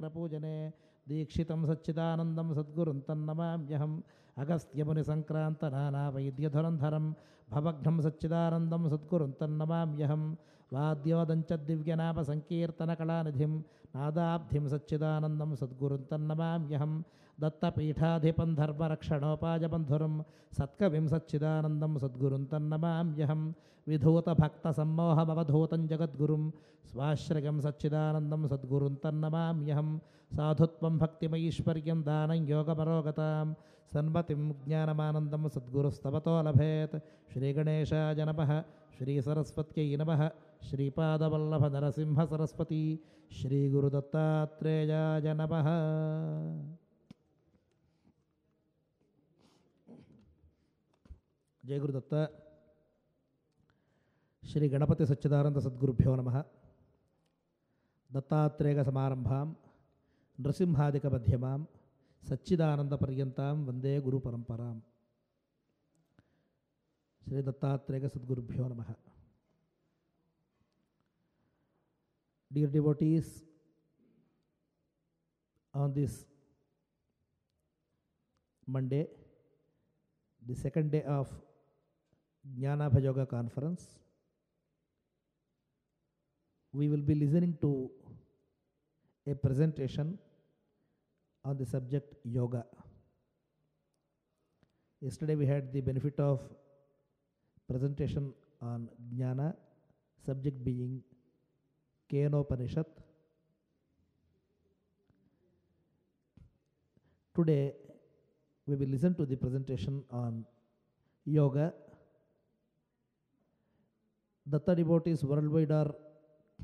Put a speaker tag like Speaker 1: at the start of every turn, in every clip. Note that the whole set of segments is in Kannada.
Speaker 1: चक्रपूजने दीक्षितं सच्चिदानन्दं सद्गुरुं भवघ्नम अगस्त्यमुनिसङ्क्रान्तनानावैद्यधुरन्धरं भवघ्नं सच्चिदानन्दं वाद्योदंच तन्नमाम्यहं वाद्योदञ्च दिव्यनापसङ्कीर्तनकलानिधिं नादाब्धिं सच्चिदानन्दं सद्गुरुं तन्नमाम्यहम् दत्तपीठाधिपं धर्मरक्षणोपायबन्धुरं सत्कविं सच्चिदानन्दं सद्गुरुं तन्नमाम्यहं विधूतभक्तसम्मोहमवधूतं जगद्गुरुं स्वाश्रयं सच्चिदानन्दं सद्गुरुं तन्नमाम्यहं साधुत्वं भक्तिमैश्वर्यं दानं योगपरोगतां सन्मतिं ज्ञानमानन्दं सद्गुरुस्तवतो लभेत् श्रीगणेशाय नमः श्रीसरस्वत्यै नमः श्रीपादवल्लभ नरसिंहसरस्वती श्रीगुरुदत्तात्रेयाय नमः जयगुरुदत्त श्री गणपति सच्चिदानंद सद्गुभ्यो नम दत्तात्रेयसमारंभा नृसींहाध्यमा सच्चिदानंदपर्यता वंदे गुरुपरंपरा श्री दत्तात्रेय सद्गुभ्यो नम dear devotees on this Monday the second day of Jnanabha Yoga Conference. We will be listening to a presentation on the subject yoga. Yesterday we had the benefit of presentation on Jnana, subject being Kenopanishad. Today we will listen to the presentation on yoga Datta devotees worldwide are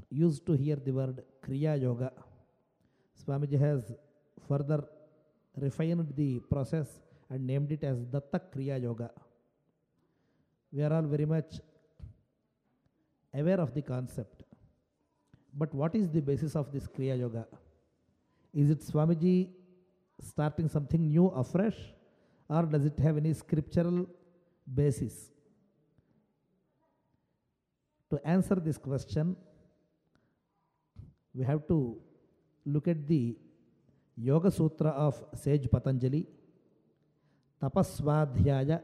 Speaker 1: used to hear the word Kriya Yoga. Swamiji has further refined the process and named it as Datta Kriya Yoga. We are all very much aware of the concept. But what is the basis of this Kriya Yoga? Is it Swamiji starting something new afresh or does it have any scriptural basis? to answer this question, we have to look at the Yoga Sutra of Sage Patanjali, Tapasvadhyaya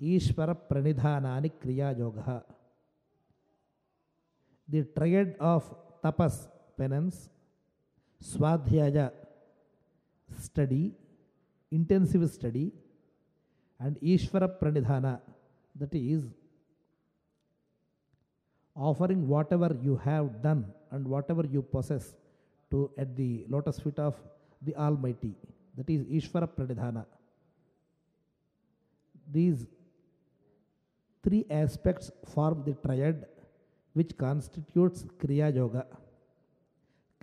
Speaker 1: Ishvara Pranidhanani Kriya Yoga. The triad of tapas, penance, swadhyaya, study, intensive study, and Ishvara Pranidhana, that is offering whatever you have done and whatever you possess to at the lotus feet of the Almighty. That is Ishvara Pradhana. These three aspects form the triad which constitutes Kriya Yoga.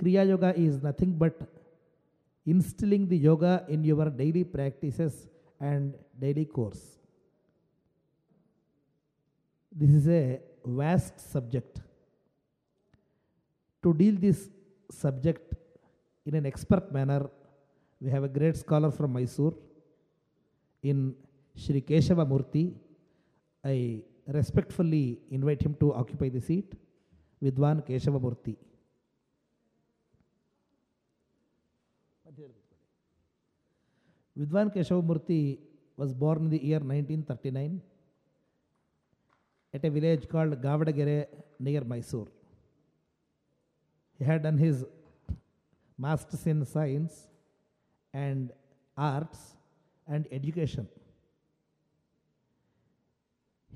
Speaker 1: Kriya Yoga is nothing but instilling the yoga in your daily practices and daily course. This is a vast subject. To deal this subject in an expert manner, we have a great scholar from Mysore in Sri Keshava Murthy. I respectfully invite him to occupy the seat, Vidwan Keshava Murthy. Vidwan Keshava Murthy was born in the year 1939 at a village called Gavadagere near Mysore. He had done his master's in science and arts and education.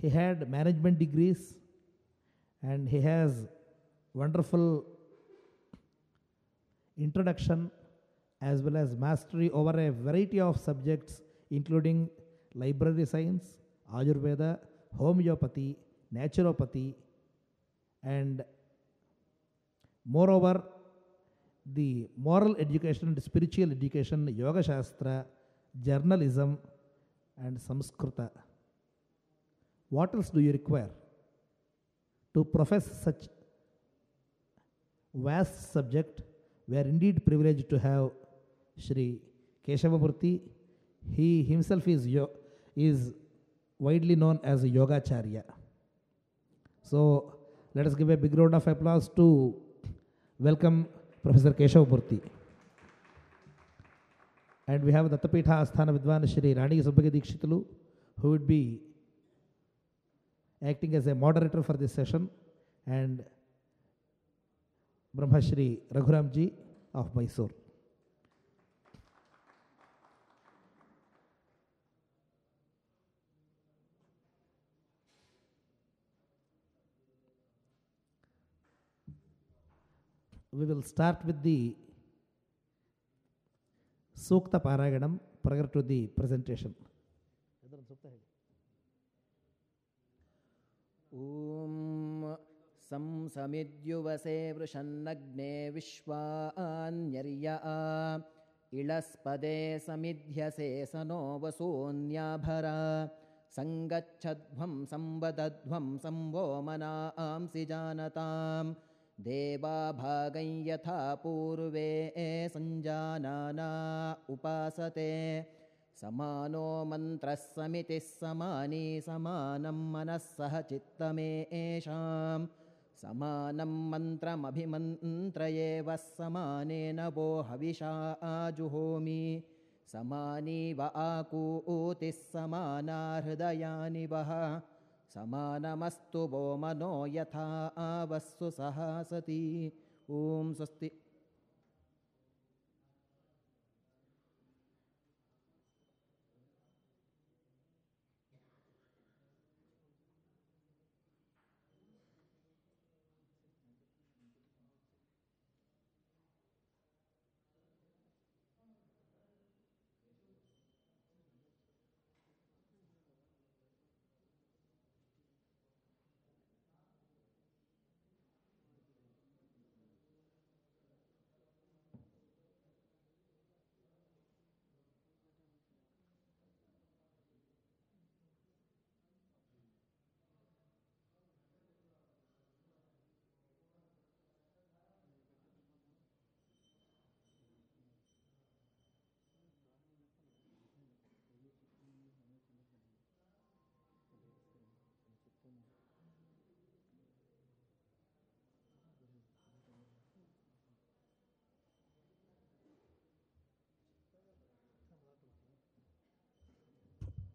Speaker 1: He had management degrees and he has wonderful introduction as well as mastery over a variety of subjects including library science, Ayurveda, homeopathy, naturopathy, and moreover, the moral education and spiritual education, Yoga Shastra, journalism, and Samskrita. What else do you require to profess such vast subject? We are indeed privileged to have Sri Keshavamurti. He himself is, is widely known as Yogacharya. So let us give a big round of applause to welcome Professor Keshav Murthy. And we have Dattapitha Asthana Vidwan Shri Rani Subhaga Dikshitalu, who would be acting as a moderator for this session, and Brahmashri Raghuramji of Mysore. यणं दिण् समिद्युवसे वृषन्नग्ने विश्वा अन्यर्य इळस्पदे समिध्यसे स नो वसून्याभरा सङ्गच्छध्वं संवदध्वं संवो मना आंसि जानताम् देवाभागं यथा पूर्वे ए सञ्जाना उपासते समानो मन्त्रः समितिः समानी समानं मनःसह चित्तमे एषां समानं मन्त्रमभिमन्त्रये वः समाने नभो हविषा आजुहोमि समानीव आकू समाना हृदयानि वः समानमस्तु वो मनो यथा आवस्सु वस्तु सहासती ॐ स्वस्ति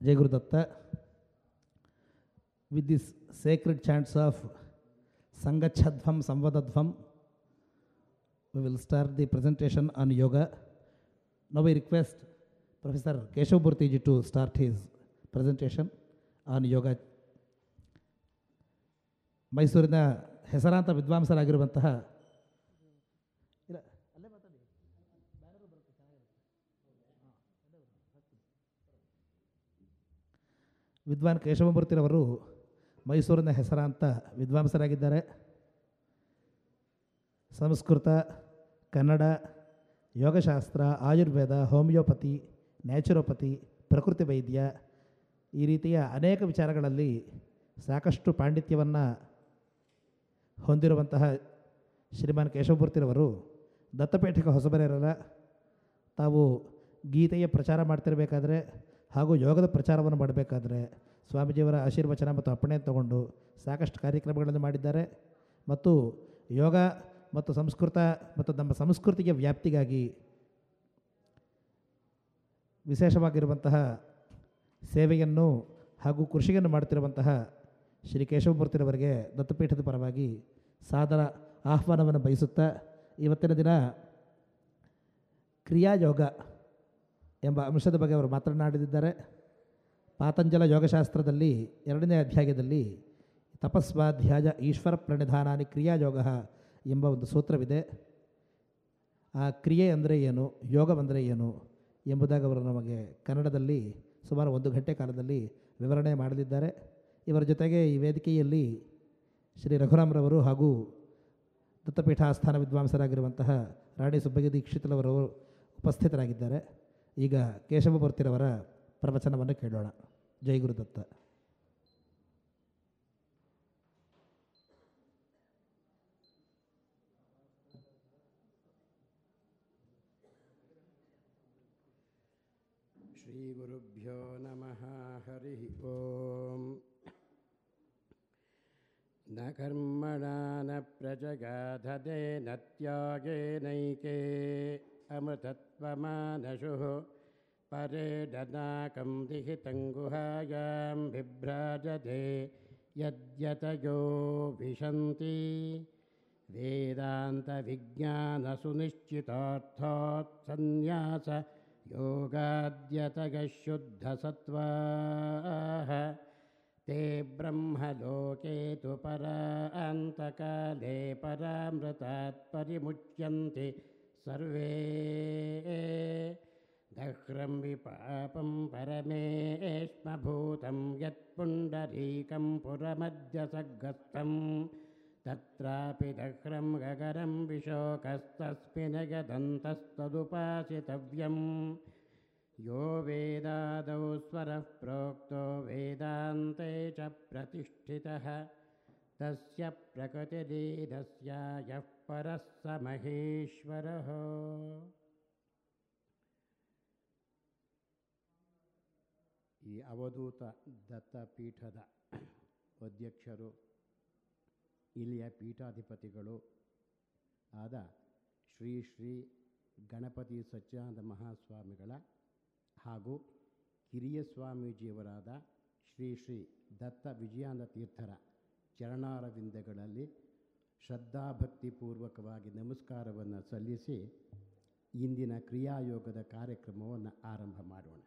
Speaker 1: Jayaguru Datta with these sacred chants of Sangachadvam Samvadadvam. We will start the presentation on yoga. Now we request Professor Keshav Burtiji to start his presentation on yoga. ಮೈಸೂರಿನ ಹೆಸರಾಂತ ವಿದ್ವಾಂಸರಾಗಿರುವಂತಹ ವಿದ್ವಾನ್ ಕೇಶವಮೂರ್ತಿರವರು ಮೈಸೂರಿನ ಹೆಸರಾಂತ ವಿದ್ವಾಂಸರಾಗಿದ್ದಾರೆ ಸಂಸ್ಕೃತ ಕನ್ನಡ ಯೋಗಶಾಸ್ತ್ರ ಆಯುರ್ವೇದ ಹೋಮಿಯೋಪತಿ ನ್ಯಾಚುರೋಪತಿ ಪ್ರಕೃತಿ ವೈದ್ಯ ಈ ರೀತಿಯ ಅನೇಕ ವಿಚಾರಗಳಲ್ಲಿ ಸಾಕಷ್ಟು ಪಾಂಡಿತ್ಯವನ್ನು ಹೊಂದಿರುವಂತಹ ಶ್ರೀಮಾನ್ ಕೇಶವಮೂರ್ತಿರವರು ದತ್ತಪೀಠಕ್ಕೆ ಹೊಸಬರೇರಲ್ಲ ತಾವು ಗೀತೆಯ ಪ್ರಚಾರ ಮಾಡ್ತಿರಬೇಕಾದ್ರೆ ಹಾಗೂ ಯೋಗದ ಪ್ರಚಾರವನ್ನು ಮಾಡಬೇಕಾದ್ರೆ ಸ್ವಾಮೀಜಿಯವರ ಆಶೀರ್ವಚನ ಮತ್ತು ಅಪ್ಪಣೆ ತಗೊಂಡು ಸಾಕಷ್ಟು ಕಾರ್ಯಕ್ರಮಗಳನ್ನು ಮಾಡಿದ್ದಾರೆ ಮತ್ತು ಯೋಗ ಮತ್ತು ಸಂಸ್ಕೃತ ಮತ್ತು ನಮ್ಮ ಸಂಸ್ಕೃತಿಗೆ ವ್ಯಾಪ್ತಿಗಾಗಿ ವಿಶೇಷವಾಗಿರುವಂತಹ ಸೇವೆಯನ್ನು ಹಾಗೂ ಕೃಷಿಯನ್ನು ಮಾಡುತ್ತಿರುವಂತಹ ಶ್ರೀ ಕೇಶವಮೂರ್ತಿರವರಿಗೆ ದತ್ತಪೀಠದ ಪರವಾಗಿ ಸಾದರ ಆಹ್ವಾನವನ್ನು ಬಯಸುತ್ತಾ ಇವತ್ತಿನ ದಿನ ಕ್ರಿಯಾಯೋಗ ಎಂಬ ಅಂಶದ ಬಗ್ಗೆ ಅವರು ಮಾತನಾಡಿದ್ದಾರೆ ಪಾತಂಜಲ ಯೋಗಶಾಸ್ತ್ರದಲ್ಲಿ ಎರಡನೇ ಅಧ್ಯಾಯದಲ್ಲಿ ತಪಸ್ವಾಧ್ಯಾಯ ಈಶ್ವರ ಕ್ರಿಯಾ ಕ್ರಿಯಾಯೋಗ ಎಂಬ ಒಂದು ಸೂತ್ರವಿದೆ ಆ ಕ್ರಿಯೆ ಅಂದರೆ ಏನು ಯೋಗ ಅಂದರೆ ಏನು ಎಂಬುದಾಗಿ ಅವರು ನಮಗೆ ಕನ್ನಡದಲ್ಲಿ ಸುಮಾರು ಒಂದು ಗಂಟೆ ಕಾಲದಲ್ಲಿ ವಿವರಣೆ ಮಾಡಲಿದ್ದಾರೆ ಇವರ ಜೊತೆಗೆ ಈ ವೇದಿಕೆಯಲ್ಲಿ ಶ್ರೀ ರಘುರಾಮ್ರವರು ಹಾಗೂ ದತ್ತಪೀಠ ಆಸ್ಥಾನ ವಿದ್ವಾಂಸರಾಗಿರುವಂತಹ ರಾಣಿ ಸುಬ್ಬಗಿ ದೀಕ್ಷಿತ್ಲವರವರು ಉಪಸ್ಥಿತರಾಗಿದ್ದಾರೆ ಈಗ ಕೇಶವಮೂರ್ತಿರವರ ಪ್ರವಚನವನ್ನು ಕೇಳೋಣ ಜೈ ಗುರುದತ್ತ
Speaker 2: श्रीगुरुभ्यो नमः हरिः ॐ न कर्मणा न प्रजगाधदे न त्यागे नैके अमृतत्वमानशुः परे दनाकं विभ्राजते गुहागां बिभ्राजते यद्यत यो विशन्ति वेदान्तज्ञानसुनिश्चितोर्थात्सन्न्यासयोगाद्यतगशुद्धसत्त्वाः ते ब्रह्मलोके तु परा अन्तकाले परिमुच्यन्ति सर्वे एह्रं विपापं परमे एश्मभूतं यत्पुण्डरीकं पुरमद्यसर्गस्थं तत्रापि दह्रं गगनं विशोकस्तस्मिन् गदन्तस्तदुपासितव्यं यो वेदादौ स्वरः प्रोक्तो वेदान्ते च प्रतिष्ठितः तस्य प्रकृतिरीदस्यायः ಪರ ಮಹೇಶ್ವರ ಈ ಅವಧೂತ ದತ್ತಪೀಠದ ಅಧ್ಯಕ್ಷರು ಇಲ್ಲಿಯ ಪೀಠಾಧಿಪತಿಗಳು ಆದ ಶ್ರೀ ಶ್ರೀ ಗಣಪತಿ ಸತ್ಯಾನಂದ ಮಹಾಸ್ವಾಮಿಗಳ ಹಾಗೂ ಕಿರಿಯ ಸ್ವಾಮೀಜಿಯವರಾದ ಶ್ರೀ ಶ್ರೀ ದತ್ತ ವಿಜಯಾನಂದ ತೀರ್ಥರ ಚರಣಾರವಿಂದಗಳಲ್ಲಿ ಶ್ರದ್ಧಾಭಕ್ತಿಪೂರ್ವಕವಾಗಿ ನಮಸ್ಕಾರವನ್ನು ಸಲ್ಲಿಸಿ ಇಂದಿನ ಕ್ರಿಯಾಯೋಗದ ಕಾರ್ಯಕ್ರಮವನ್ನು ಆರಂಭ ಮಾಡೋಣ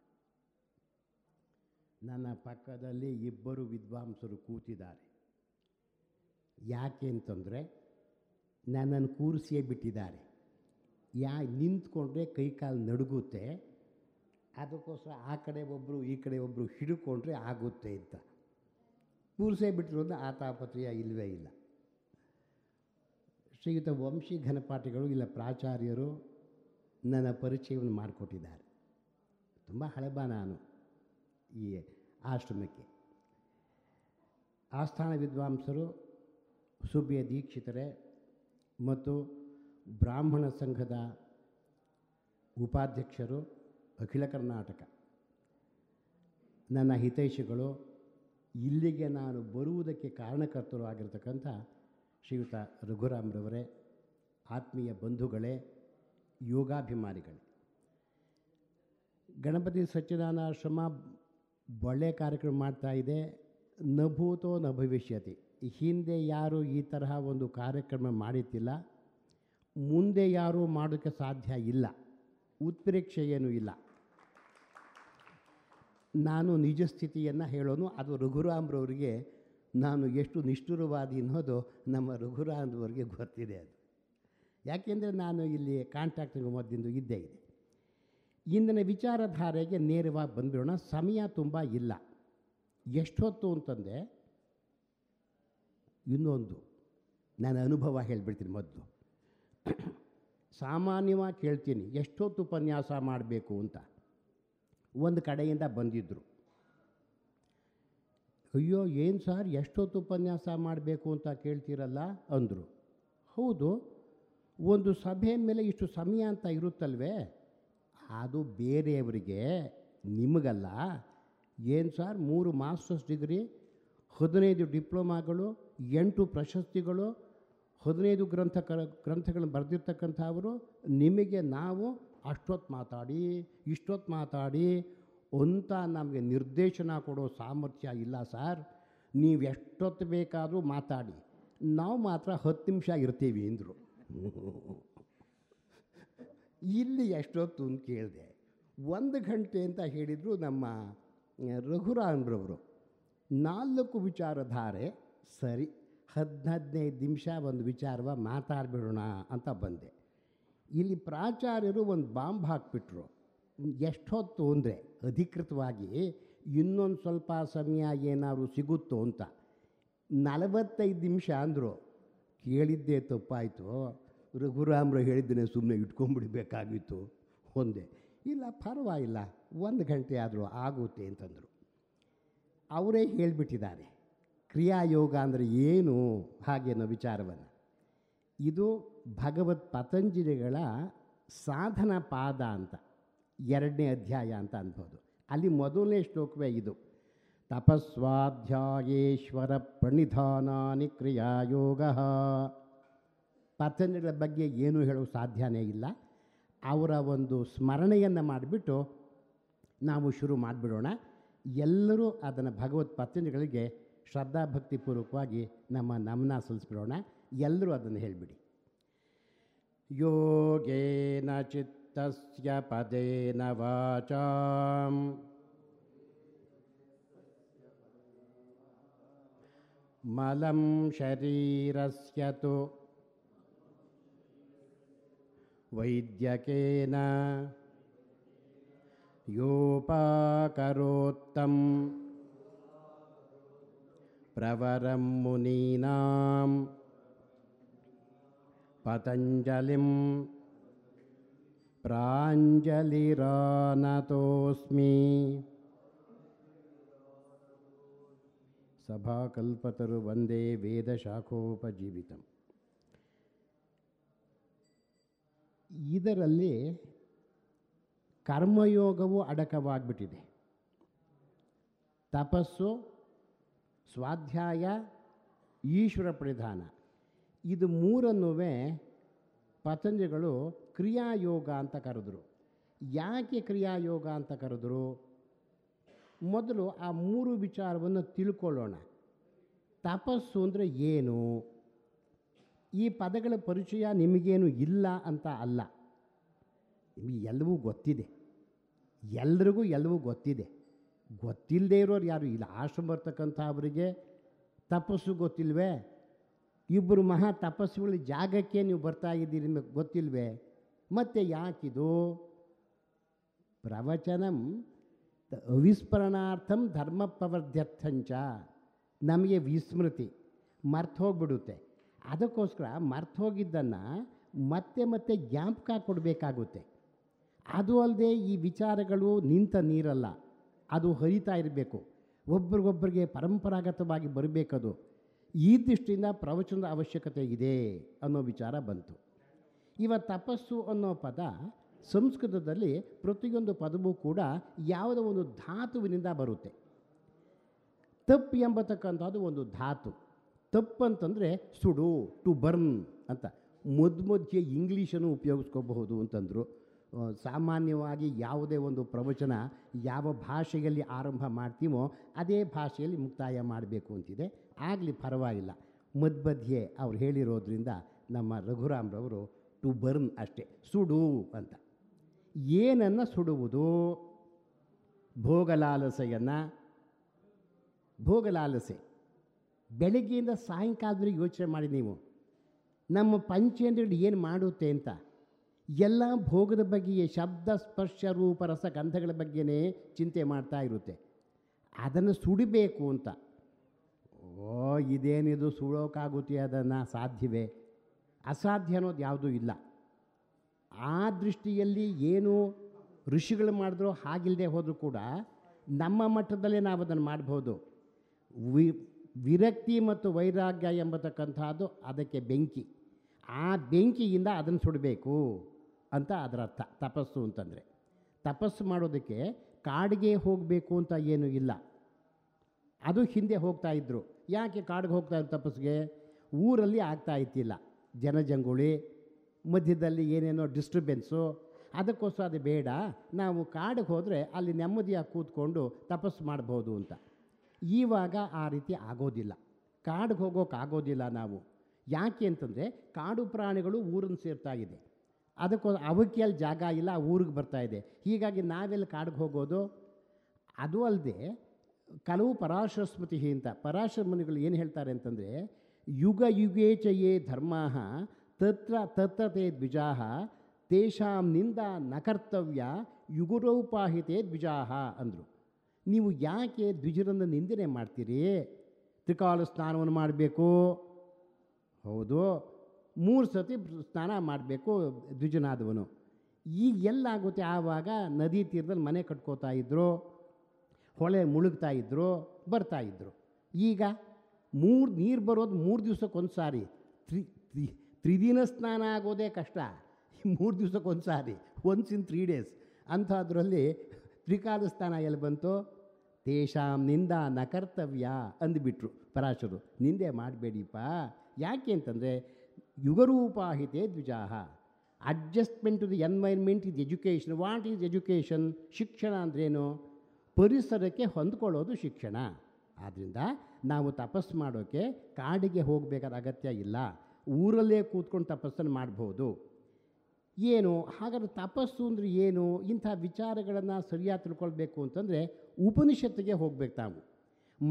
Speaker 2: ನನ್ನ ಪಕ್ಕದಲ್ಲಿ ಇಬ್ಬರು ವಿದ್ವಾಂಸರು ಕೂತಿದ್ದಾರೆ ಯಾಕೆ ಅಂತಂದರೆ ನನ್ನನ್ನು ಕೂರಿಸಿಯೇ ಬಿಟ್ಟಿದ್ದಾರೆ ಯಾ ನಿಂತ್ಕೊಂಡ್ರೆ ಕೈಕಾಲು ನಡುಗುತ್ತೆ ಅದಕ್ಕೋಸ್ಕರ ಆ ಕಡೆ ಒಬ್ಬರು ಈ ಕಡೆ ಒಬ್ಬರು ಹಿಡ್ಕೊಂಡ್ರೆ ಆಗುತ್ತೆ ಅಂತ ಕೂರಿಸೇ ಬಿಟ್ಟರು ಆ ಇಲ್ಲವೇ ಇಲ್ಲ ಶ್ರೀಯುತ ವಂಶಿ ಘನಪಾಠಿಗಳು ಇಲ್ಲ ಪ್ರಾಚಾರ್ಯರು ನನ್ನ ಪರಿಚಯವನ್ನು ಮಾಡಿಕೊಟ್ಟಿದ್ದಾರೆ ತುಂಬ ಹಳೆಬ ನಾನು ಈ ಆಶ್ರಮಕ್ಕೆ ಆಸ್ಥಾನ ವಿದ್ವಾಂಸರು ಸುಬ್ಬಿಯ ದೀಕ್ಷಿತರೇ ಮತ್ತು ಬ್ರಾಹ್ಮಣ ಸಂಘದ ಉಪಾಧ್ಯಕ್ಷರು ಅಖಿಲ ಕರ್ನಾಟಕ ನನ್ನ ಹಿತೈಷಿಗಳು ಇಲ್ಲಿಗೆ ನಾನು ಬರುವುದಕ್ಕೆ ಕಾರಣಕರ್ತರು ಆಗಿರತಕ್ಕಂಥ ಶ್ರೀಯುತ ರಘುರಾಮ್ರವರೇ ಆತ್ಮೀಯ ಬಂಧುಗಳೇ ಯೋಗಾಭಿಮಾನಿಗಳೇ ಗಣಪತಿ ಸಚ್ಚಿದಾನಾಶ್ರಮ ಒಳ್ಳೆ ಕಾರ್ಯಕ್ರಮ ಮಾಡ್ತಾ ಇದೆ ನಭೂತೋ ನ ಭವಿಷ್ಯತಿ ಹಿಂದೆ ಯಾರೂ ಈ ತರಹ ಒಂದು ಕಾರ್ಯಕ್ರಮ ಮಾಡಿತ್ತಿಲ್ಲ ಮುಂದೆ ಯಾರೂ ಮಾಡೋಕ್ಕೆ ಸಾಧ್ಯ ಇಲ್ಲ ಉತ್ಪ್ರೇಕ್ಷೆ ಏನೂ ಇಲ್ಲ ನಾನು ನಿಜ ಸ್ಥಿತಿಯನ್ನು ಹೇಳೋನು ಅದು ರಘುರಾಮ್ರವರಿಗೆ ನಾನು ಎಷ್ಟು ನಿಷ್ಠುರವಾದಿ ಅನ್ನೋದು ನಮ್ಮ ರಘುರಾಂದವರಿಗೆ ಗೊತ್ತಿದೆ ಅದು ಯಾಕೆಂದರೆ ನಾನು ಇಲ್ಲಿ ಕಾಂಟ್ಯಾಕ್ಟಿಂಗ್ ಮದ್ದಿಂದು ಇದ್ದೇ ಇದೆ ಇಂದಿನ ವಿಚಾರಧಾರೆಗೆ ನೇರವಾಗಿ ಬಂದ್ಬಿಡೋಣ ಸಮಯ ತುಂಬ ಇಲ್ಲ ಎಷ್ಟೊತ್ತು ಅಂತಂದರೆ ಇನ್ನೊಂದು ನನ್ನ ಅನುಭವ ಹೇಳಿಬಿಡ್ತೀನಿ ಮೊದಲು ಸಾಮಾನ್ಯವಾಗಿ ಕೇಳ್ತೀನಿ ಎಷ್ಟೊತ್ತು ಉಪನ್ಯಾಸ ಮಾಡಬೇಕು ಅಂತ ಒಂದು ಕಡೆಯಿಂದ ಬಂದಿದ್ದರು ಅಯ್ಯೋ ಏನು ಸಾರ್ ಎಷ್ಟೊತ್ತು ಉಪನ್ಯಾಸ ಮಾಡಬೇಕು ಅಂತ ಕೇಳ್ತೀರಲ್ಲ ಅಂದರು ಹೌದು ಒಂದು ಸಭೆ ಮೇಲೆ ಇಷ್ಟು ಸಮಯ ಅಂತ ಇರುತ್ತಲ್ವೇ ಅದು ಬೇರೆಯವರಿಗೆ ನಿಮಗಲ್ಲ ಏನು ಸರ್ ಮೂರು ಮಾಸ್ಟರ್ಸ್ ಡಿಗ್ರಿ ಹದಿನೈದು ಡಿಪ್ಲೊಮಾಗಳು ಎಂಟು ಪ್ರಶಸ್ತಿಗಳು ಹದಿನೈದು ಗ್ರಂಥಕರ ಗ್ರಂಥಗಳನ್ನು ಬರೆದಿರ್ತಕ್ಕಂಥವರು ನಿಮಗೆ ನಾವು ಅಷ್ಟೊತ್ತು ಮಾತಾಡಿ ಇಷ್ಟೊತ್ತು ಮಾತಾಡಿ ಅಂತ ನಮಗೆ ನಿರ್ದೇಶನ ಕೊಡೋ ಸಾಮರ್ಥ್ಯ ಇಲ್ಲ ಸರ್ ನೀವು ಎಷ್ಟೊತ್ತು ಬೇಕಾದರೂ ಮಾತಾಡಿ ನಾವು ಮಾತ್ರ ಹತ್ತು ನಿಮಿಷ ಇರ್ತೀವಿ ಅಂದರು ಇಲ್ಲಿ ಎಷ್ಟೊತ್ತು ಅಂತ ಕೇಳಿದೆ ಒಂದು ಗಂಟೆ ಅಂತ ಹೇಳಿದರು ನಮ್ಮ ರಘುರಾಮ್ರವರು ನಾಲ್ಕು ವಿಚಾರಧಾರೆ ಸರಿ ಹದಿನೈದು ನಿಮಿಷ ಒಂದು ವಿಚಾರವ ಮಾತಾಡ್ಬಿಡೋಣ ಅಂತ ಬಂದೆ ಇಲ್ಲಿ ಪ್ರಾಚಾರ್ಯರು ಒಂದು ಬಾಂಬ್ ಹಾಕಿಬಿಟ್ರು ಎಷ್ಟೊತ್ತು ಅಂದರೆ ಅಧಿಕೃತವಾಗಿ ಇನ್ನೊಂದು ಸ್ವಲ್ಪ ಸಮಯ ಏನಾದರೂ ಸಿಗುತ್ತೋ ಅಂತ ನಲವತ್ತೈದು ನಿಮಿಷ ಅಂದರು ಕೇಳಿದ್ದೇ ತಪ್ಪಾಯಿತು ರಘುರಾಮ್ರು ಹೇಳಿದ್ದೇನೆ ಸುಮ್ಮನೆ ಇಟ್ಕೊಂಡ್ಬಿಡ್ಬೇಕಾಗಿತ್ತು ಒಂದೇ ಇಲ್ಲ ಪರವಾಗಿಲ್ಲ ಒಂದು ಗಂಟೆ ಆದರೂ ಆಗುತ್ತೆ ಅಂತಂದರು ಅವರೇ ಹೇಳಿಬಿಟ್ಟಿದ್ದಾರೆ ಕ್ರಿಯಾಯೋಗ ಅಂದರೆ ಏನು ಹಾಗೇನೋ ವಿಚಾರವನ್ನು ಇದು ಭಗವತ್ ಪತಂಜಲಿಗಳ ಸಾಧನ ಪಾದ ಅಂತ ಎರಡನೇ ಅಧ್ಯಾಯ ಅಂತ ಅನ್ಬೋದು ಅಲ್ಲಿ ಮೊದಲನೇ ಶ್ಲೋಕವೇ ಇದು ತಪಸ್ವಾಧ್ಯಾಯೇಶ್ವರ ಪ್ರಣಿಧಾನಾನಿ ಕ್ರಿಯಾಯೋಗ ಪತಂಜಲಿಗಳ ಬಗ್ಗೆ ಏನೂ ಹೇಳೋ ಸಾಧ್ಯನೇ ಇಲ್ಲ ಅವರ ಒಂದು ಸ್ಮರಣೆಯನ್ನು ಮಾಡಿಬಿಟ್ಟು ನಾವು ಶುರು ಮಾಡಿಬಿಡೋಣ ಎಲ್ಲರೂ ಅದನ್ನು ಭಗವತ್ ಪತಂಜಲಿಗಳಿಗೆ ಶ್ರದ್ಧಾಭಕ್ತಿಪೂರ್ವಕವಾಗಿ ನಮ್ಮ ನಮನ ಸಲ್ಲಿಸ್ಬಿಡೋಣ ಎಲ್ಲರೂ ಅದನ್ನು ಹೇಳಿಬಿಡಿ ಯೋಗೇನ ಚಿತ್ तस्य पदेन वाचाम् मलं शरीरस्य तु वैद्यकेन प्रवर प्रवरं मुनीनां पतञ्जलिम् ಪ್ರಾಂಜಲಿರಾನತೋಸ್ಮಿ ಸಭಾಕಲ್ಪತರು ವಂದೇ ವೇದ ಶಾಖೋಪಜೀವಿತ ಇದರಲ್ಲಿ ಕರ್ಮಯೋಗವು ಅಡಕವಾಗಿಬಿಟ್ಟಿದೆ ತಪಸ್ಸು ಸ್ವಾಧ್ಯಾಯ ಈಶ್ವರ ಪ್ರಧಾನ ಇದು ಮೂರನ್ನುವೇ ಪತಂಜಲಿಗಳು ಕ್ರಿಯಾಯೋಗ ಅಂತ ಕರೆದ್ರು ಯಾಕೆ ಕ್ರಿಯಾಯೋಗ ಅಂತ ಕರೆದ್ರು ಮೊದಲು ಆ ಮೂರು ವಿಚಾರವನ್ನು ತಿಳ್ಕೊಳ್ಳೋಣ ತಪಸ್ಸು ಅಂದರೆ ಏನು ಈ ಪದಗಳ ಪರಿಚಯ ನಿಮಗೇನು ಇಲ್ಲ ಅಂತ ಅಲ್ಲ ನಿಮಗೆ ಎಲ್ಲವೂ ಗೊತ್ತಿದೆ ಎಲ್ರಿಗೂ ಎಲ್ಲವೂ ಗೊತ್ತಿದೆ ಗೊತ್ತಿಲ್ಲದೆ ಇರೋರು ಯಾರು ಇಲ್ಲ ಆಶ್ರಮ ಬರ್ತಕ್ಕಂಥ ಅವರಿಗೆ ತಪಸ್ಸು ಗೊತ್ತಿಲ್ವೇ ಇಬ್ಬರು ಮಹಾ ತಪಸ್ಸುಗಳ ಜಾಗಕ್ಕೆ ನೀವು ಬರ್ತಾ ಇದ್ದೀರಿ ನಿಮಗೆ ಗೊತ್ತಿಲ್ವೇ ಮತ್ತೆ ಯಾಕಿದು ಪ್ರವಚನಂ ಅವಿಸ್ಮರಣಾರ್ಥಂ ಧರ್ಮ ಪ್ರವರ್ಧ್ಯರ್ಥಂಚ ನಮಗೆ ವಿಸ್ಮೃತಿ ಹೋಗ್ಬಿಡುತ್ತೆ ಅದಕ್ಕೋಸ್ಕರ ಮರ್ತೋಗಿದ್ದನ್ನು ಮತ್ತೆ ಮತ್ತೆ ಜ್ಞಾಪಕ ಕೊಡಬೇಕಾಗುತ್ತೆ ಅದು ಅಲ್ಲದೆ ಈ ವಿಚಾರಗಳು ನಿಂತ ನೀರಲ್ಲ ಅದು ಹರಿತಾ ಇರಬೇಕು ಒಬ್ರಿಗೊಬ್ಬರಿಗೆ ಪರಂಪರಾಗತವಾಗಿ ಬರಬೇಕದು ಈ ದೃಷ್ಟಿಯಿಂದ ಪ್ರವಚನದ ಅವಶ್ಯಕತೆ ಇದೆ ಅನ್ನೋ ವಿಚಾರ ಬಂತು ಇವ ತಪಸ್ಸು ಅನ್ನೋ ಪದ ಸಂಸ್ಕೃತದಲ್ಲಿ ಪ್ರತಿಯೊಂದು ಪದವೂ ಕೂಡ ಯಾವುದೋ ಒಂದು ಧಾತುವಿನಿಂದ ಬರುತ್ತೆ ತಪ್ಪು ಎಂಬತಕ್ಕಂಥದ್ದು ಒಂದು ಧಾತು ಅಂತಂದರೆ ಸುಡು ಟು ಬರ್ನ್ ಅಂತ ಮುದ್ದು ಮಧ್ಯೆ ಇಂಗ್ಲೀಷನ್ನು ಉಪಯೋಗಿಸ್ಕೋಬಹುದು ಅಂತಂದರು ಸಾಮಾನ್ಯವಾಗಿ ಯಾವುದೇ ಒಂದು ಪ್ರವಚನ ಯಾವ ಭಾಷೆಯಲ್ಲಿ ಆರಂಭ ಮಾಡ್ತೀವೋ ಅದೇ ಭಾಷೆಯಲ್ಲಿ ಮುಕ್ತಾಯ ಮಾಡಬೇಕು ಅಂತಿದೆ ಆಗಲಿ ಪರವಾಗಿಲ್ಲ ಮಧ್ಯ ಮಧ್ಯೆ ಅವ್ರು ಹೇಳಿರೋದ್ರಿಂದ ನಮ್ಮ ರಘುರಾಮ್ರವರು ಟು ಬರ್ನ್ ಅಷ್ಟೇ ಸುಡು ಅಂತ ಏನನ್ನು ಸುಡುವುದು ಭೋಗಲಾಲಸೆಯನ್ನು ಭೋಗಲಾಲಸೆ ಬೆಳಗ್ಗೆಯಿಂದ ಸಾಯಂಕಾಲದವರೆಗೆ ಯೋಚನೆ ಮಾಡಿ ನೀವು ನಮ್ಮ ಪಂಚೇಂದ್ರಗಳು ಏನು ಮಾಡುತ್ತೆ ಅಂತ ಎಲ್ಲ ಭೋಗದ ಬಗ್ಗೆಯೇ ಶಬ್ದ ಸ್ಪರ್ಶ ರೂಪ ರಸ ಗಂಧಗಳ ಬಗ್ಗೆಯೇ ಚಿಂತೆ ಮಾಡ್ತಾ ಇರುತ್ತೆ ಅದನ್ನು ಸುಡಿಬೇಕು ಅಂತ ಓ ಇದೇನಿದು ಸುಳೋಕಾಗುತ್ತೆ ಅದನ್ನು ಸಾಧ್ಯವೇ ಅಸಾಧ್ಯ ಅನ್ನೋದು ಯಾವುದೂ ಇಲ್ಲ ಆ ದೃಷ್ಟಿಯಲ್ಲಿ ಏನು ಋಷಿಗಳು ಮಾಡಿದ್ರು ಹಾಗಿಲ್ಲದೆ ಹೋದರೂ ಕೂಡ ನಮ್ಮ ಮಟ್ಟದಲ್ಲೇ ನಾವು ಅದನ್ನು ಮಾಡ್ಬೋದು ವಿ ವಿರಕ್ತಿ ಮತ್ತು ವೈರಾಗ್ಯ ಎಂಬತಕ್ಕಂಥದ್ದು ಅದಕ್ಕೆ ಬೆಂಕಿ ಆ ಬೆಂಕಿಯಿಂದ ಅದನ್ನು ಸುಡಬೇಕು ಅಂತ ಅದರ ಅರ್ಥ ತಪಸ್ಸು ಅಂತಂದರೆ ತಪಸ್ಸು ಮಾಡೋದಕ್ಕೆ ಕಾಡಿಗೆ ಹೋಗಬೇಕು ಅಂತ ಏನೂ ಇಲ್ಲ ಅದು ಹಿಂದೆ ಹೋಗ್ತಾ ಇದ್ದರು ಯಾಕೆ ಕಾಡಿಗೆ ಹೋಗ್ತಾ ಇದ್ದ ತಪಸ್ಸಿಗೆ ಊರಲ್ಲಿ ಆಗ್ತಾ ಇತ್ತಿಲ್ಲ ಜನಜಂಗುಳಿ ಮಧ್ಯದಲ್ಲಿ ಏನೇನೋ ಡಿಸ್ಟರ್ಬೆನ್ಸು ಅದಕ್ಕೋಸ್ಕರ ಅದು ಬೇಡ ನಾವು ಕಾಡಿಗೆ ಹೋದರೆ ಅಲ್ಲಿ ನೆಮ್ಮದಿಯಾಗಿ ಕೂತ್ಕೊಂಡು ತಪಸ್ಸು ಮಾಡ್ಬೋದು ಅಂತ ಈವಾಗ ಆ ರೀತಿ ಆಗೋದಿಲ್ಲ ಕಾಡಿಗೆ ಹೋಗೋಕ್ಕಾಗೋದಿಲ್ಲ ನಾವು ಯಾಕೆ ಅಂತಂದರೆ ಕಾಡು ಪ್ರಾಣಿಗಳು ಊರನ್ನು ಸೇರ್ತಾ ಇದೆ ಅದಕ್ಕೋ ಅವಕ್ಕೆ ಅಲ್ಲಿ ಜಾಗ ಇಲ್ಲ ಊರಿಗೆ ಬರ್ತಾ ಇದೆ ಹೀಗಾಗಿ ನಾವೆಲ್ಲಿ ಕಾಡಿಗೆ ಹೋಗೋದು ಅದು ಅಲ್ಲದೆ ಕಲವು ಪರಾಶರ ಸ್ಮೃತಿ ಅಂತ ಪರಾಶರ ಮುನಿಗಳು ಏನು ಹೇಳ್ತಾರೆ ಅಂತಂದರೆ ಯುಗ ಯುಗೇಚಯೇ ಯೇ ತತ್ರ ತತ್ರ ತೇ ದ್ವಿಜಾ ತೇಷಾಂ ನಿಂದ ಕರ್ತವ್ಯ ಯುಗುರೋಪಾಹಿತೇ ದ್ವಿಜಾಹ ಅಂದರು ನೀವು ಯಾಕೆ ದ್ವಿಜರನ್ನು ನಿಂದನೆ ಮಾಡ್ತೀರಿ ತ್ರಿಕಾಲು ಸ್ನಾನವನ್ನು ಮಾಡಬೇಕು ಹೌದು ಮೂರು ಸತಿ ಸ್ನಾನ ಮಾಡಬೇಕು ದ್ವಿಜನಾದವನು ಈಗ ಎಲ್ಲಾಗುತ್ತೆ ಆವಾಗ ನದಿ ತೀರದಲ್ಲಿ ಮನೆ ಕಟ್ಕೋತಾ ಇದ್ದರು ಹೊಳೆ ಮುಳುಗ್ತಾ ಇದ್ದರು ಬರ್ತಾಯಿದ್ರು ಈಗ ಮೂರು ನೀರು ಬರೋದು ಮೂರು ದಿವ್ಸಕ್ಕೊಂದು ಸಾರಿ ತ್ರಿ ತ್ರಿದಿನ ಸ್ನಾನ ಆಗೋದೇ ಕಷ್ಟ ಮೂರು ದಿವ್ಸಕ್ಕೊಂದು ಸಾರಿ ಒನ್ಸ್ ಇನ್ ತ್ರೀ ಡೇಸ್ ಅಂಥದ್ರಲ್ಲಿ ತ್ರಿಕಾಲ ಸ್ನಾನ ಎಲ್ಲಿ ಬಂತು ತೇಷಾಂ ನಿಂದ ನ ಕರ್ತವ್ಯ ಅಂದುಬಿಟ್ರು ಪರಾಶರು ನಿಂದೆ ಮಾಡಬೇಡಿಪ್ಪ ಯಾಕೆ ಅಂತಂದರೆ ಯುಗರೂಪಾಹಿತೆ ದ್ವಿಜಾಹ adjustment to the environment is education what is education ಶಿಕ್ಷಣ ಅಂದ್ರೇನು ಪರಿಸರಕ್ಕೆ ಹೊಂದ್ಕೊಳ್ಳೋದು ಶಿಕ್ಷಣ ಆದ್ದರಿಂದ ನಾವು ತಪಸ್ಸು ಮಾಡೋಕ್ಕೆ ಕಾಡಿಗೆ ಹೋಗಬೇಕಾದ ಅಗತ್ಯ ಇಲ್ಲ ಊರಲ್ಲೇ ಕೂತ್ಕೊಂಡು ತಪಸ್ಸನ್ನು ಮಾಡ್ಬೋದು ಏನು ಹಾಗಾದ್ರೆ ತಪಸ್ಸು ಅಂದರೆ ಏನು ಇಂಥ ವಿಚಾರಗಳನ್ನು ಸರಿಯಾಗಿ ತಿಳ್ಕೊಳ್ಬೇಕು ಅಂತಂದರೆ ಉಪನಿಷತ್ತಿಗೆ ಹೋಗ್ಬೇಕು ತಾವು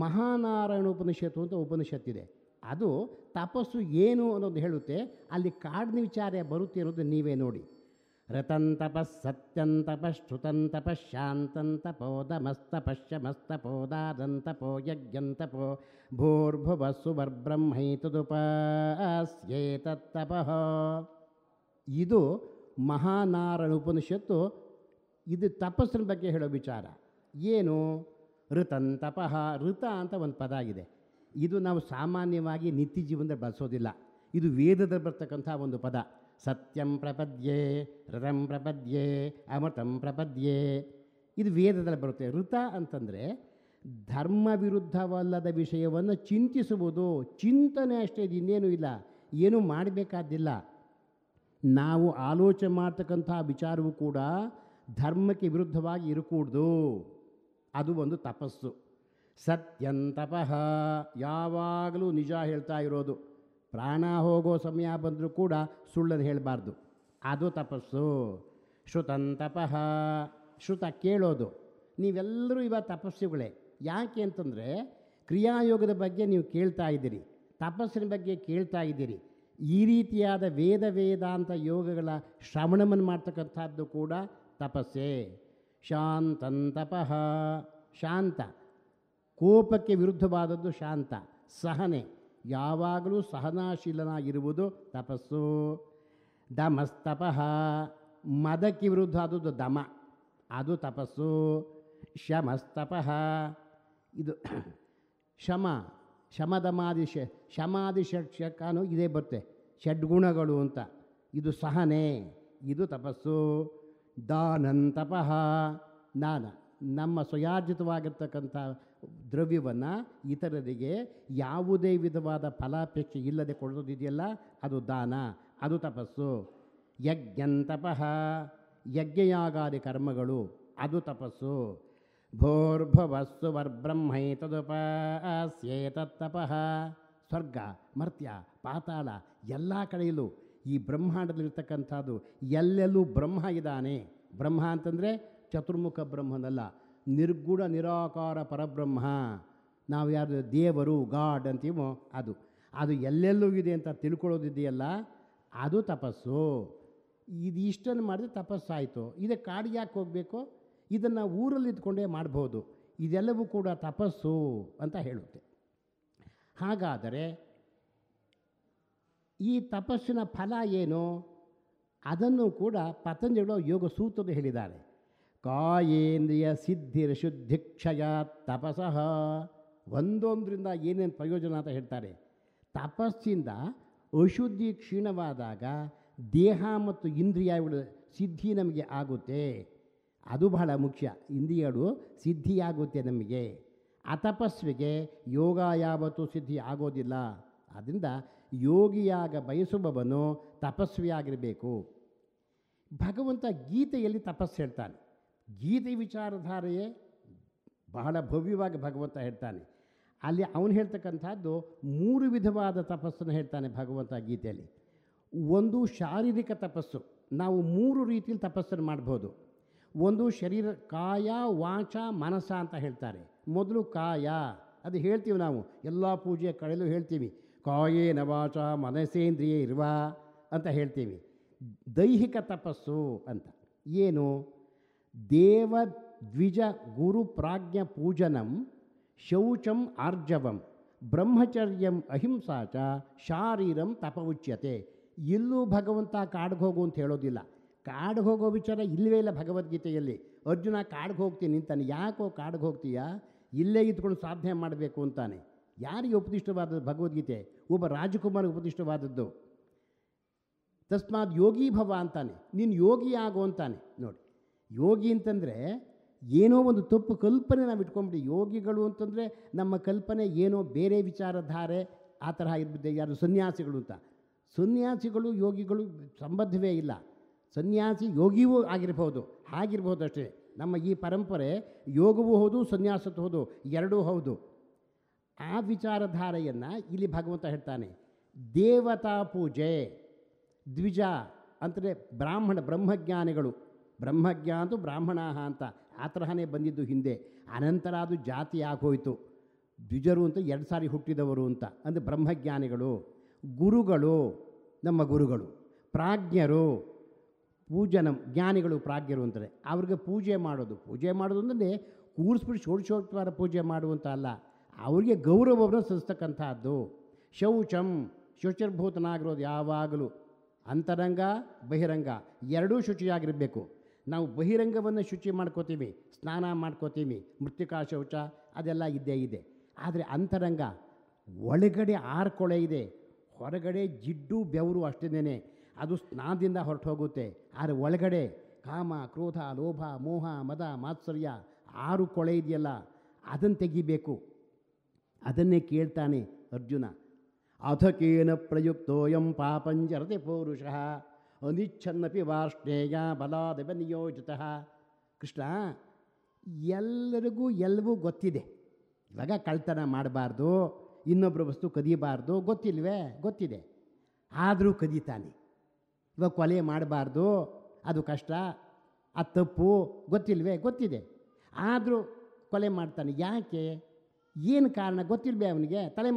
Speaker 2: ಮಹಾನಾರಾಯಣ ಉಪನಿಷತ್ತು ಅಂತ ಉಪನಿಷತ್ತಿದೆ ಅದು ತಪಸ್ಸು ಏನು ಅನ್ನೋದು ಹೇಳುತ್ತೆ ಅಲ್ಲಿ ಕಾಡಿನ ವಿಚಾರ ಬರುತ್ತೆ ಅನ್ನೋದು ನೀವೇ ನೋಡಿ ಋತಂತಪಃ ಸತ್ಯಂತಪಃ ಶಾಂತಂತಪೋದಮಸ್ತಪಶ್ಯಮಸ್ತಪೋದಾದಂತಪೋ ಯಜ್ಞಂತಪೋ ಭೂರ್ಭುವಸ್ಸು ಬರ್ಬ್ರಹ್ಮೈತುದುಪಾಸ್ಯೇತತ್ತಪಃ ಇದು ಮಹಾನಾರಾಯಣ ಉಪನಿಷತ್ತು ಇದು ತಪಸ್ಸಿನ ಬಗ್ಗೆ ಹೇಳೋ ವಿಚಾರ ಏನು ಋತಂತಪಃ ಋತ ಅಂತ ಒಂದು ಪದ ಆಗಿದೆ ಇದು ನಾವು ಸಾಮಾನ್ಯವಾಗಿ ನಿತ್ಯ ಜೀವನದಲ್ಲಿ ಬಳಸೋದಿಲ್ಲ ಇದು ವೇದದಲ್ಲಿ ಬರ್ತಕ್ಕಂಥ ಒಂದು ಪದ ಸತ್ಯಂ ಪ್ರಪದ್ಯೆ ರಥಂ ಪ್ರಪದ್ಯೆ ಅಮೃತಂ ಪ್ರಪದ್ಯೆ ಇದು ವೇದದಲ್ಲಿ ಬರುತ್ತೆ ಋತ ಅಂತಂದರೆ ಧರ್ಮ ವಿರುದ್ಧವಲ್ಲದ ವಿಷಯವನ್ನು ಚಿಂತಿಸುವುದು ಚಿಂತನೆ ಅಷ್ಟೇ ಇನ್ನೇನೂ ಇಲ್ಲ ಏನೂ ಮಾಡಬೇಕಾದ್ದಿಲ್ಲ ನಾವು ಆಲೋಚನೆ ಮಾಡ್ತಕ್ಕಂಥ ವಿಚಾರವೂ ಕೂಡ ಧರ್ಮಕ್ಕೆ ವಿರುದ್ಧವಾಗಿ ಇರಕೂಡ್ದು ಅದು ಒಂದು ತಪಸ್ಸು ಸತ್ಯಂತಪ ಯಾವಾಗಲೂ ನಿಜ ಹೇಳ್ತಾ ಇರೋದು ಪ್ರಾಣ ಹೋಗೋ ಸಮಯ ಬಂದರೂ ಕೂಡ ಸುಳ್ಳನ್ನು ಹೇಳಬಾರ್ದು ಅದು ತಪಸ್ಸು ಶ್ರುತಂತಪಃ ಶ್ರುತ ಕೇಳೋದು ನೀವೆಲ್ಲರೂ ಇವಾಗ ತಪಸ್ಸುಗಳೇ ಯಾಕೆ ಅಂತಂದರೆ ಕ್ರಿಯಾಯೋಗದ ಬಗ್ಗೆ ನೀವು ಕೇಳ್ತಾ ಇದ್ದೀರಿ ತಪಸ್ಸಿನ ಬಗ್ಗೆ ಕೇಳ್ತಾ ಇದ್ದೀರಿ ಈ ರೀತಿಯಾದ ವೇದ ವೇದಾಂತ ಯೋಗಗಳ ಶ್ರವಣವನ್ನು ಮಾಡ್ತಕ್ಕಂಥದ್ದು ಕೂಡ ತಪಸ್ಸೇ ತಪಃ ಶಾಂತ ಕೋಪಕ್ಕೆ ವಿರುದ್ಧವಾದದ್ದು ಶಾಂತ ಸಹನೆ ಯಾವಾಗಲೂ ಸಹನಾಶೀಲನಾಗಿರುವುದು ತಪಸ್ಸು ದಮಸ್ತಪಃ ಮದಕ್ಕೆ ವಿರುದ್ಧ ಆದದ್ದು ದಮ ಅದು ತಪಸ್ಸು ಶಮಸ್ತಪ ಇದು ಶಮ ಶಮದಮಾದಿ ಶ ಶಮಾದಿ ಷಟ್ಷಕನೂ ಇದೇ ಬರುತ್ತೆ ಷಡ್ಗುಣಗಳು ಅಂತ ಇದು ಸಹನೆ ಇದು ತಪಸ್ಸು ದಾನಂತಪ ದಾನ ನಮ್ಮ ಸ್ವಯಾರ್ಜಿತವಾಗಿರ್ತಕ್ಕಂಥ ದ್ರವ್ಯವನ್ನು ಇತರರಿಗೆ ಯಾವುದೇ ವಿಧವಾದ ಫಲಾಪೇಕ್ಷೆ ಇಲ್ಲದೆ ಕೊಡೋದಿದೆಯಲ್ಲ ಅದು ದಾನ ಅದು ತಪಸ್ಸು ಯಜ್ಞಂತಪಃ ಯಜ್ಞಯಾಗಾದಿ ಕರ್ಮಗಳು ಅದು ತಪಸ್ಸು ಭೋರ್ಭವಸ್ಸು ವರ್ಬ್ರಹ್ಮೈತದುಪಸ್ಯೇತತ್ತಪಃ ಸ್ವರ್ಗ ಮರ್ತ್ಯ ಪಾತಾಳ ಎಲ್ಲ ಕಡೆಯಲ್ಲೂ ಈ ಬ್ರಹ್ಮಾಂಡದಲ್ಲಿರ್ತಕ್ಕಂಥದ್ದು ಎಲ್ಲೆಲ್ಲೂ ಬ್ರಹ್ಮ ಇದ್ದಾನೆ ಬ್ರಹ್ಮ ಅಂತಂದರೆ ಚತುರ್ಮುಖ ಬ್ರಹ್ಮನಲ್ಲ ನಿರ್ಗುಣ ನಿರಾಕಾರ ಪರಬ್ರಹ್ಮ ನಾವು ಯಾರು ದೇವರು ಗಾಡ್ ಅಂತೀವೋ ಅದು ಅದು ಎಲ್ಲೆಲ್ಲೂ ಇದೆ ಅಂತ ತಿಳ್ಕೊಳ್ಳೋದಿದೆಯಲ್ಲ ಅದು ತಪಸ್ಸು ಇದು ಇಷ್ಟನ್ನು ಮಾಡಿದ್ರೆ ಆಯಿತು ಇದಕ್ಕೆ ಕಾಡಿಗೆ ಯಾಕೆ ಹೋಗಬೇಕು ಇದನ್ನು ಊರಲ್ಲಿ ಇದ್ಕೊಂಡೇ ಮಾಡ್ಬೋದು ಇದೆಲ್ಲವೂ ಕೂಡ ತಪಸ್ಸು ಅಂತ ಹೇಳುತ್ತೆ ಹಾಗಾದರೆ ಈ ತಪಸ್ಸಿನ ಫಲ ಏನು ಅದನ್ನು ಕೂಡ ಪತಂಜಲಿ ಯೋಗ ಸೂತ್ರದ ಹೇಳಿದ್ದಾರೆ ಕಾಯೇಂದ್ರಿಯ ಕ್ಷಯ ತಪಸಃ ಒಂದೊಂದರಿಂದ ಏನೇನು ಪ್ರಯೋಜನ ಅಂತ ಹೇಳ್ತಾರೆ ತಪಸ್ಸಿಂದ ಅಶುದ್ಧಿ ಕ್ಷೀಣವಾದಾಗ ದೇಹ ಮತ್ತು ಇಂದ್ರಿಯಗಳು ಸಿದ್ಧಿ ನಮಗೆ ಆಗುತ್ತೆ ಅದು ಬಹಳ ಮುಖ್ಯ ಇಂದ್ರಿಯಗಳು ಸಿದ್ಧಿಯಾಗುತ್ತೆ ನಮಗೆ ಅತಪಸ್ವಿಗೆ ಯೋಗ ಯಾವತ್ತೂ ಸಿದ್ಧಿ ಆಗೋದಿಲ್ಲ ಆದ್ದರಿಂದ ಯೋಗಿಯಾಗ ಬಯಸುವವನು ತಪಸ್ವಿಯಾಗಿರಬೇಕು ಭಗವಂತ ಗೀತೆಯಲ್ಲಿ ತಪಸ್ಸು ಹೇಳ್ತಾನೆ ಗೀತೆ ವಿಚಾರಧಾರೆಯೇ ಬಹಳ ಭವ್ಯವಾಗಿ ಭಗವಂತ ಹೇಳ್ತಾನೆ ಅಲ್ಲಿ ಅವನು ಹೇಳ್ತಕ್ಕಂಥದ್ದು ಮೂರು ವಿಧವಾದ ತಪಸ್ಸನ್ನು ಹೇಳ್ತಾನೆ ಭಗವಂತ ಗೀತೆಯಲ್ಲಿ ಒಂದು ಶಾರೀರಿಕ ತಪಸ್ಸು ನಾವು ಮೂರು ರೀತಿಯಲ್ಲಿ ತಪಸ್ಸನ್ನು ಮಾಡ್ಬೋದು ಒಂದು ಶರೀರ ಕಾಯ ವಾಚ ಮನಸ ಅಂತ ಹೇಳ್ತಾರೆ ಮೊದಲು ಕಾಯ ಅದು ಹೇಳ್ತೀವಿ ನಾವು ಎಲ್ಲ ಪೂಜೆಯ ಕಳೆಯಲು ಹೇಳ್ತೀವಿ ಕಾಯೇ ನವಾಚ ಮನಸೇಂದ್ರಿಯೇ ಇರುವ ಅಂತ ಹೇಳ್ತೀವಿ ದೈಹಿಕ ತಪಸ್ಸು ಅಂತ ಏನು ದೇವ ದ್ವಿಜ ಗುರು ಪ್ರಾಜ್ಞ ಪೂಜನಂ ಶೌಚಂ ಆರ್ಜವಂ ಬ್ರಹ್ಮಚರ್ಯಂ ಅಹಿಂಸಾಚ ಶಾರೀರಂ ಉಚ್ಯತೆ ಇಲ್ಲೂ ಭಗವಂತ ಕಾಡ್ಗೆ ಹೋಗು ಅಂತ ಹೇಳೋದಿಲ್ಲ ಕಾಡ್ಗೆ ಹೋಗೋ ವಿಚಾರ ಇಲ್ಲವೇ ಇಲ್ಲ ಭಗವದ್ಗೀತೆಯಲ್ಲಿ ಅರ್ಜುನ ಕಾಡ್ಗೆ ಹೋಗ್ತೀನಿ ಅಂತಾನೆ ಯಾಕೋ ಕಾಡ್ಗೆ ಹೋಗ್ತೀಯಾ ಇಲ್ಲೇ ಇದ್ಕೊಂಡು ಸಾಧನೆ ಮಾಡಬೇಕು ಅಂತಾನೆ ಯಾರಿಗೆ ಉಪದಿಷ್ಟವಾದದ್ದು ಭಗವದ್ಗೀತೆ ಒಬ್ಬ ರಾಜಕುಮಾರ್ ಉಪದಿಷ್ಟವಾದದ್ದು ತಸ್ಮಾತ್ ಯೋಗಿ ಭವ ಅಂತಾನೆ ನೀನು ಯೋಗಿ ಆಗು ಅಂತಾನೆ ನೋಡಿ ಯೋಗಿ ಅಂತಂದರೆ ಏನೋ ಒಂದು ತಪ್ಪು ಕಲ್ಪನೆ ನಾವು ಇಟ್ಕೊಂಬಿಡಿ ಯೋಗಿಗಳು ಅಂತಂದರೆ ನಮ್ಮ ಕಲ್ಪನೆ ಏನೋ ಬೇರೆ ವಿಚಾರಧಾರೆ ಆ ಥರ ಇರ್ಬಿದ್ದೆ ಯಾರು ಸನ್ಯಾಸಿಗಳು ಅಂತ ಸನ್ಯಾಸಿಗಳು ಯೋಗಿಗಳು ಸಂಬಂಧವೇ ಇಲ್ಲ ಸನ್ಯಾಸಿ ಯೋಗಿಯೂ ಆಗಿರ್ಬೋದು ಆಗಿರ್ಬೋದು ಅಷ್ಟೇ ನಮ್ಮ ಈ ಪರಂಪರೆ ಯೋಗವೂ ಹೌದು ಸನ್ಯಾಸದ ಹೌದು ಎರಡೂ ಹೌದು ಆ ವಿಚಾರಧಾರೆಯನ್ನು ಇಲ್ಲಿ ಭಗವಂತ ಹೇಳ್ತಾನೆ ದೇವತಾ ಪೂಜೆ ದ್ವಿಜ ಅಂದರೆ ಬ್ರಾಹ್ಮಣ ಬ್ರಹ್ಮಜ್ಞಾನಿಗಳು ಬ್ರಹ್ಮಜ್ಞ ಅಂತ ಬ್ರಾಹ್ಮಣ ಅಂತ ಆ ತರಹನೇ ಬಂದಿದ್ದು ಹಿಂದೆ ಅನಂತರ ಅದು ಜಾತಿ ಆಗೋಯಿತು ದ್ವಿಜರು ಅಂತ ಎರಡು ಸಾರಿ ಹುಟ್ಟಿದವರು ಅಂತ ಅಂದರೆ ಬ್ರಹ್ಮಜ್ಞಾನಿಗಳು ಗುರುಗಳು ನಮ್ಮ ಗುರುಗಳು ಪ್ರಾಜ್ಞರು ಪೂಜನ ಜ್ಞಾನಿಗಳು ಪ್ರಾಜ್ಞರು ಅಂತಾರೆ ಅವ್ರಿಗೆ ಪೂಜೆ ಮಾಡೋದು ಪೂಜೆ ಮಾಡೋದು ಅಂದರೆ ಕೂರಿಸ್ಬಿಟ್ಟು ಷೋಡಶೋತ್ವಾರ ಪೂಜೆ ಮಾಡುವಂಥ ಅಲ್ಲ ಅವ್ರಿಗೆ ಗೌರವವನ್ನು ಸಲ್ಲಿಸ್ತಕ್ಕಂಥದ್ದು ಶೌಚಂ ಶುಚಿರ್ಭೂತನಾಗಿರೋದು ಯಾವಾಗಲೂ ಅಂತರಂಗ ಬಹಿರಂಗ ಎರಡೂ ಶುಚಿಯಾಗಿರಬೇಕು ನಾವು ಬಹಿರಂಗವನ್ನು ಶುಚಿ ಮಾಡ್ಕೋತೀವಿ ಸ್ನಾನ ಮಾಡ್ಕೋತೀವಿ ಮೃತ್ತಿಕಾ ಶೌಚ ಅದೆಲ್ಲ ಇದ್ದೇ ಇದೆ ಆದರೆ ಅಂತರಂಗ ಒಳಗಡೆ ಆರು ಕೊಳೆ ಇದೆ ಹೊರಗಡೆ ಜಿಡ್ಡು ಬೆವರು ಅಷ್ಟೇನೆ ಅದು ಸ್ನಾನದಿಂದ ಹೊರಟು ಹೋಗುತ್ತೆ ಆದರೆ ಒಳಗಡೆ ಕಾಮ ಕ್ರೋಧ ಲೋಭ ಮೋಹ ಮದ ಮಾತ್ಸರ್ಯ ಆರು ಕೊಳೆ ಇದೆಯಲ್ಲ ಅದನ್ನು ತೆಗಿಬೇಕು ಅದನ್ನೇ ಕೇಳ್ತಾನೆ ಅರ್ಜುನ ಅಧಕೇನ ಪ್ರಯುಕ್ತೋಯಂ ಪಾಪಂಜರತೆ ಪೌರುಷ ಅನಿಚ್ಛನ್ನಪಿ ವಾರ್ಷ್ಣೇಯ ಬಲಾದವ ನಿಯೋಜಿತ ಕೃಷ್ಣ ಎಲ್ಲರಿಗೂ ಎಲ್ಲವೂ ಗೊತ್ತಿದೆ ಇವಾಗ ಕಳ್ತನ ಮಾಡಬಾರ್ದು ಇನ್ನೊಬ್ಬರ ವಸ್ತು ಕದಿಯಬಾರ್ದು ಗೊತ್ತಿಲ್ವೇ ಗೊತ್ತಿದೆ ಆದರೂ ಕದೀತಾನೆ ಇವಾಗ ಕೊಲೆ ಮಾಡಬಾರ್ದು ಅದು ಕಷ್ಟ ಆ ತಪ್ಪು ಗೊತ್ತಿಲ್ವೇ ಗೊತ್ತಿದೆ ಆದರೂ ಕೊಲೆ ಮಾಡ್ತಾನೆ ಯಾಕೆ ಏನು ಕಾರಣ ಗೊತ್ತಿಲ್ವೇ ಅವನಿಗೆ ತಲೆ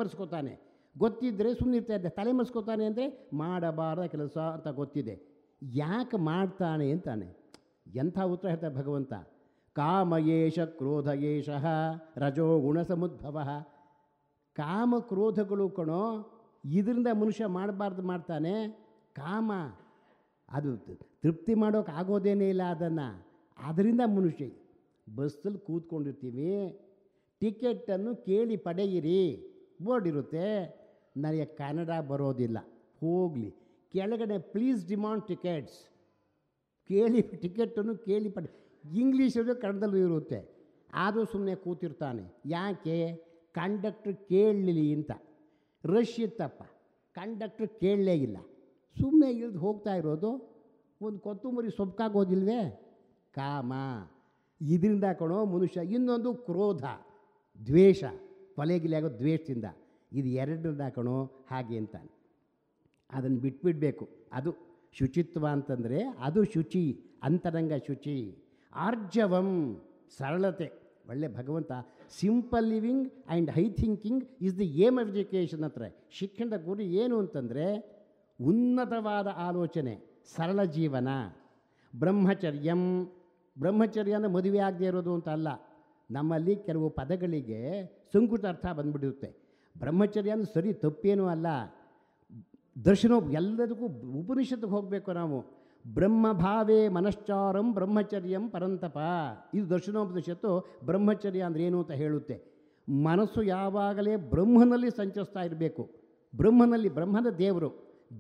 Speaker 2: ಗೊತ್ತಿದ್ದರೆ ಸುಮ್ಮನಿರ್ತಾ ಇದ್ದೆ ತಲೆ ಮರೆಸ್ಕೋತಾನೆ ಅಂದರೆ ಮಾಡಬಾರದ ಕೆಲಸ ಅಂತ ಗೊತ್ತಿದೆ ಯಾಕೆ ಮಾಡ್ತಾನೆ ಅಂತಾನೆ ಎಂಥ ಉತ್ತರ ಹೇಳ್ತಾರೆ ಭಗವಂತ ಕ್ರೋಧ ಕ್ರೋಧಯೇಷ ರಜೋ ಗುಣ ಸಮದ್ಭವ ಕಾಮ ಕ್ರೋಧಗಳು ಕಣೋ ಇದರಿಂದ ಮನುಷ್ಯ ಮಾಡಬಾರ್ದು ಮಾಡ್ತಾನೆ ಕಾಮ ಅದು ತೃಪ್ತಿ ಮಾಡೋಕೆ ಆಗೋದೇನೇ ಇಲ್ಲ ಅದನ್ನು ಅದರಿಂದ ಮನುಷ್ಯ ಬಸ್ಸಲ್ಲಿ ಕೂತ್ಕೊಂಡಿರ್ತೀವಿ ಟಿಕೆಟನ್ನು ಕೇಳಿ ಪಡೆಯಿರಿ ಬೋರ್ಡ್ ಇರುತ್ತೆ ನನಗೆ ಕನ್ನಡ ಬರೋದಿಲ್ಲ ಹೋಗಲಿ ಕೆಳಗಡೆ ಪ್ಲೀಸ್ ಡಿಮಾಂಡ್ ಟಿಕೆಟ್ಸ್ ಕೇಳಿ ಟಿಕೆಟನ್ನು ಕೇಳಿ ಪಡಿ ಇಂಗ್ಲೀಷಲ್ಲೂ ಕನ್ನಡದಲ್ಲೂ ಇರುತ್ತೆ ಆದರೂ ಸುಮ್ಮನೆ ಕೂತಿರ್ತಾನೆ ಯಾಕೆ ಕಂಡಕ್ಟ್ರ್ ಕೇಳಲಿ ಅಂತ ರಶ್ ಇತ್ತಪ್ಪ ಕಂಡಕ್ಟ್ರ್ ಕೇಳಲೇ ಇಲ್ಲ ಸುಮ್ಮನೆ ಇಳಿದು ಹೋಗ್ತಾ ಇರೋದು ಒಂದು ಕೊತ್ತಂಬರಿ ಸೊಪ್ಪಾಗೋದಿಲ್ವೇ ಕಾಮ ಇದರಿಂದ ಕಣೋ ಮನುಷ್ಯ ಇನ್ನೊಂದು ಕ್ರೋಧ ದ್ವೇಷ ಕೊಲೆಗಿಲೆ ಆಗೋ ದ್ವೇಷದಿಂದ ಇದು ಎರಡನ್ನ ಹಾಕೋಣ ಹಾಗೆ ಅಂತಾನೆ ಅದನ್ನು ಬಿಟ್ಬಿಡಬೇಕು ಅದು ಶುಚಿತ್ವ ಅಂತಂದರೆ ಅದು ಶುಚಿ ಅಂತರಂಗ ಶುಚಿ ಆರ್ಜವಂ ಸರಳತೆ ಒಳ್ಳೆ ಭಗವಂತ simple living and high thinking is the aim of education ಹತ್ರ ಶಿಕ್ಷಣದ ಗುರಿ ಏನು ಅಂತಂದರೆ ಉನ್ನತವಾದ ಆಲೋಚನೆ ಸರಳ ಜೀವನ ಬ್ರಹ್ಮಚರ್ಯಂ ಬ್ರಹ್ಮಚರ್ಯ ಅಂದರೆ ಮದುವೆ ಆಗದೆ ಇರೋದು ಅಂತ ಅಲ್ಲ ನಮ್ಮಲ್ಲಿ ಕೆಲವು ಪದಗಳಿಗೆ ಸಂಕುಟ ಅರ್ಥ ಬಂದ್ಬಿಡುತ್ತೆ ಬ್ರಹ್ಮಚರ್ಯ ಅಂದ್ರೆ ಸರಿ ತಪ್ಪೇನೂ ಅಲ್ಲ ದರ್ಶನ ಎಲ್ಲದಕ್ಕೂ ಉಪನಿಷತ್ತಿಗೆ ಹೋಗಬೇಕು ನಾವು ಬ್ರಹ್ಮಭಾವೇ ಮನಶ್ಚಾರಂ ಬ್ರಹ್ಮಚರ್ಯಂ ಪರಂತಪ ಇದು ದರ್ಶನೋಪನಿಷತ್ತು ಬ್ರಹ್ಮಚರ್ಯ ಅಂದರೆ ಏನು ಅಂತ ಹೇಳುತ್ತೆ ಮನಸ್ಸು ಯಾವಾಗಲೇ ಬ್ರಹ್ಮನಲ್ಲಿ ಸಂಚರಿಸ್ತಾ ಇರಬೇಕು ಬ್ರಹ್ಮನಲ್ಲಿ ಬ್ರಹ್ಮದ ದೇವರು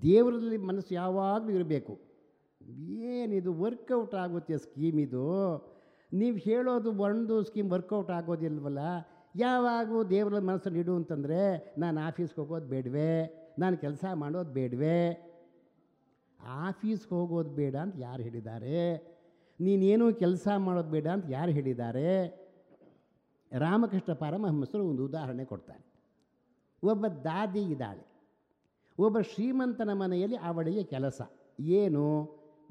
Speaker 2: ದೇವರಲ್ಲಿ ಮನಸ್ಸು ಯಾವಾಗಲೂ ಇರಬೇಕು ಏನಿದು ವರ್ಕೌಟ್ ಆಗುತ್ತೆ ಸ್ಕೀಮ್ ಇದು ನೀವು ಹೇಳೋದು ಒಂದು ಸ್ಕೀಮ್ ವರ್ಕೌಟ್ ಆಗೋದಿಲ್ವಲ್ಲ ಯಾವಾಗೂ ದೇವರ ಮನಸ್ಸಲ್ಲಿ ಇಡು ಅಂತಂದರೆ ನಾನು ಆಫೀಸ್ಗೆ ಹೋಗೋದು ಬೇಡವೇ ನಾನು ಕೆಲಸ ಮಾಡೋದು ಬೇಡವೆ ಆಫೀಸ್ಗೆ ಹೋಗೋದು ಬೇಡ ಅಂತ ಯಾರು ಹೇಳಿದ್ದಾರೆ ನೀನೇನು ಕೆಲಸ ಮಾಡೋದು ಬೇಡ ಅಂತ ಯಾರು ಹೇಳಿದ್ದಾರೆ ರಾಮಕೃಷ್ಣ ಪರಮಹಂಸರು ಒಂದು ಉದಾಹರಣೆ ಕೊಡ್ತಾರೆ ಒಬ್ಬ ದಾದಿ ಇದ್ದಾಳೆ ಒಬ್ಬ ಶ್ರೀಮಂತನ ಮನೆಯಲ್ಲಿ ಅವಳಿಗೆ ಕೆಲಸ ಏನು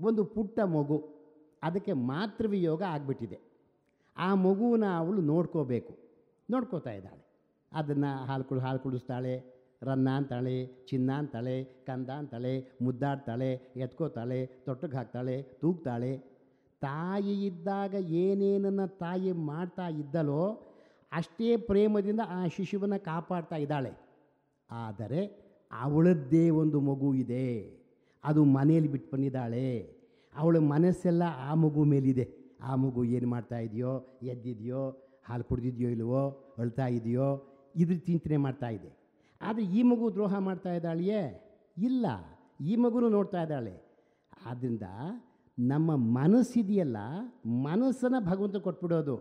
Speaker 2: ಒಂದು ಪುಟ್ಟ ಮಗು ಅದಕ್ಕೆ ಮಾತೃವಿಯೋಗ ಆಗಿಬಿಟ್ಟಿದೆ ಆ ಮಗುವನ್ನ ಅವಳು ನೋಡ್ಕೋಬೇಕು ನೋಡ್ಕೋತಾ ಇದ್ದಾಳೆ ಅದನ್ನು ಹಾಲು ಕುಡಿ ಹಾಲು ಕುಡಿಸ್ತಾಳೆ ರನ್ನ ಅಂತಾಳೆ ಚಿನ್ನ ಅಂತಾಳೆ ಕಂದ ಅಂತಾಳೆ ಮುದ್ದಾಡ್ತಾಳೆ ಎತ್ಕೋತಾಳೆ ತೊಟ್ಟಕ್ಕೆ ಹಾಕ್ತಾಳೆ ತೂಗ್ತಾಳೆ ತಾಯಿ ಇದ್ದಾಗ ಏನೇನನ್ನು ತಾಯಿ ಮಾಡ್ತಾ ಇದ್ದಲೋ ಅಷ್ಟೇ ಪ್ರೇಮದಿಂದ ಆ ಶಿಶುವನ್ನು ಕಾಪಾಡ್ತಾ ಇದ್ದಾಳೆ ಆದರೆ ಅವಳದ್ದೇ ಒಂದು ಮಗು ಇದೆ ಅದು ಮನೆಯಲ್ಲಿ ಬಿಟ್ಟು ಬಂದಿದ್ದಾಳೆ ಅವಳ ಮನಸ್ಸೆಲ್ಲ ಆ ಮಗು ಮೇಲಿದೆ ಆ ಮಗು ಏನು ಮಾಡ್ತಾ ಇದೆಯೋ ಎದ್ದಿದೆಯೋ ಹಾಲು ಕುಡ್ದಿದೆಯೋ ಇಲ್ಲವೋ ಅಳ್ತಾ ಇದೆಯೋ ಇದ್ರ ಚಿಂತನೆ ಮಾಡ್ತಾ ಇದೆ ಆದರೆ ಈ ಮಗು ದ್ರೋಹ ಮಾಡ್ತಾ ಇದ್ದಾಳೆಯೇ ಇಲ್ಲ ಈ ಮಗುನು ನೋಡ್ತಾ ಇದ್ದಾಳೆ ಆದ್ದರಿಂದ ನಮ್ಮ ಮನಸ್ಸಿದೆಯಲ್ಲ ಮನಸ್ಸನ್ನು ಭಗವಂತ ಕೊಟ್ಬಿಡೋದು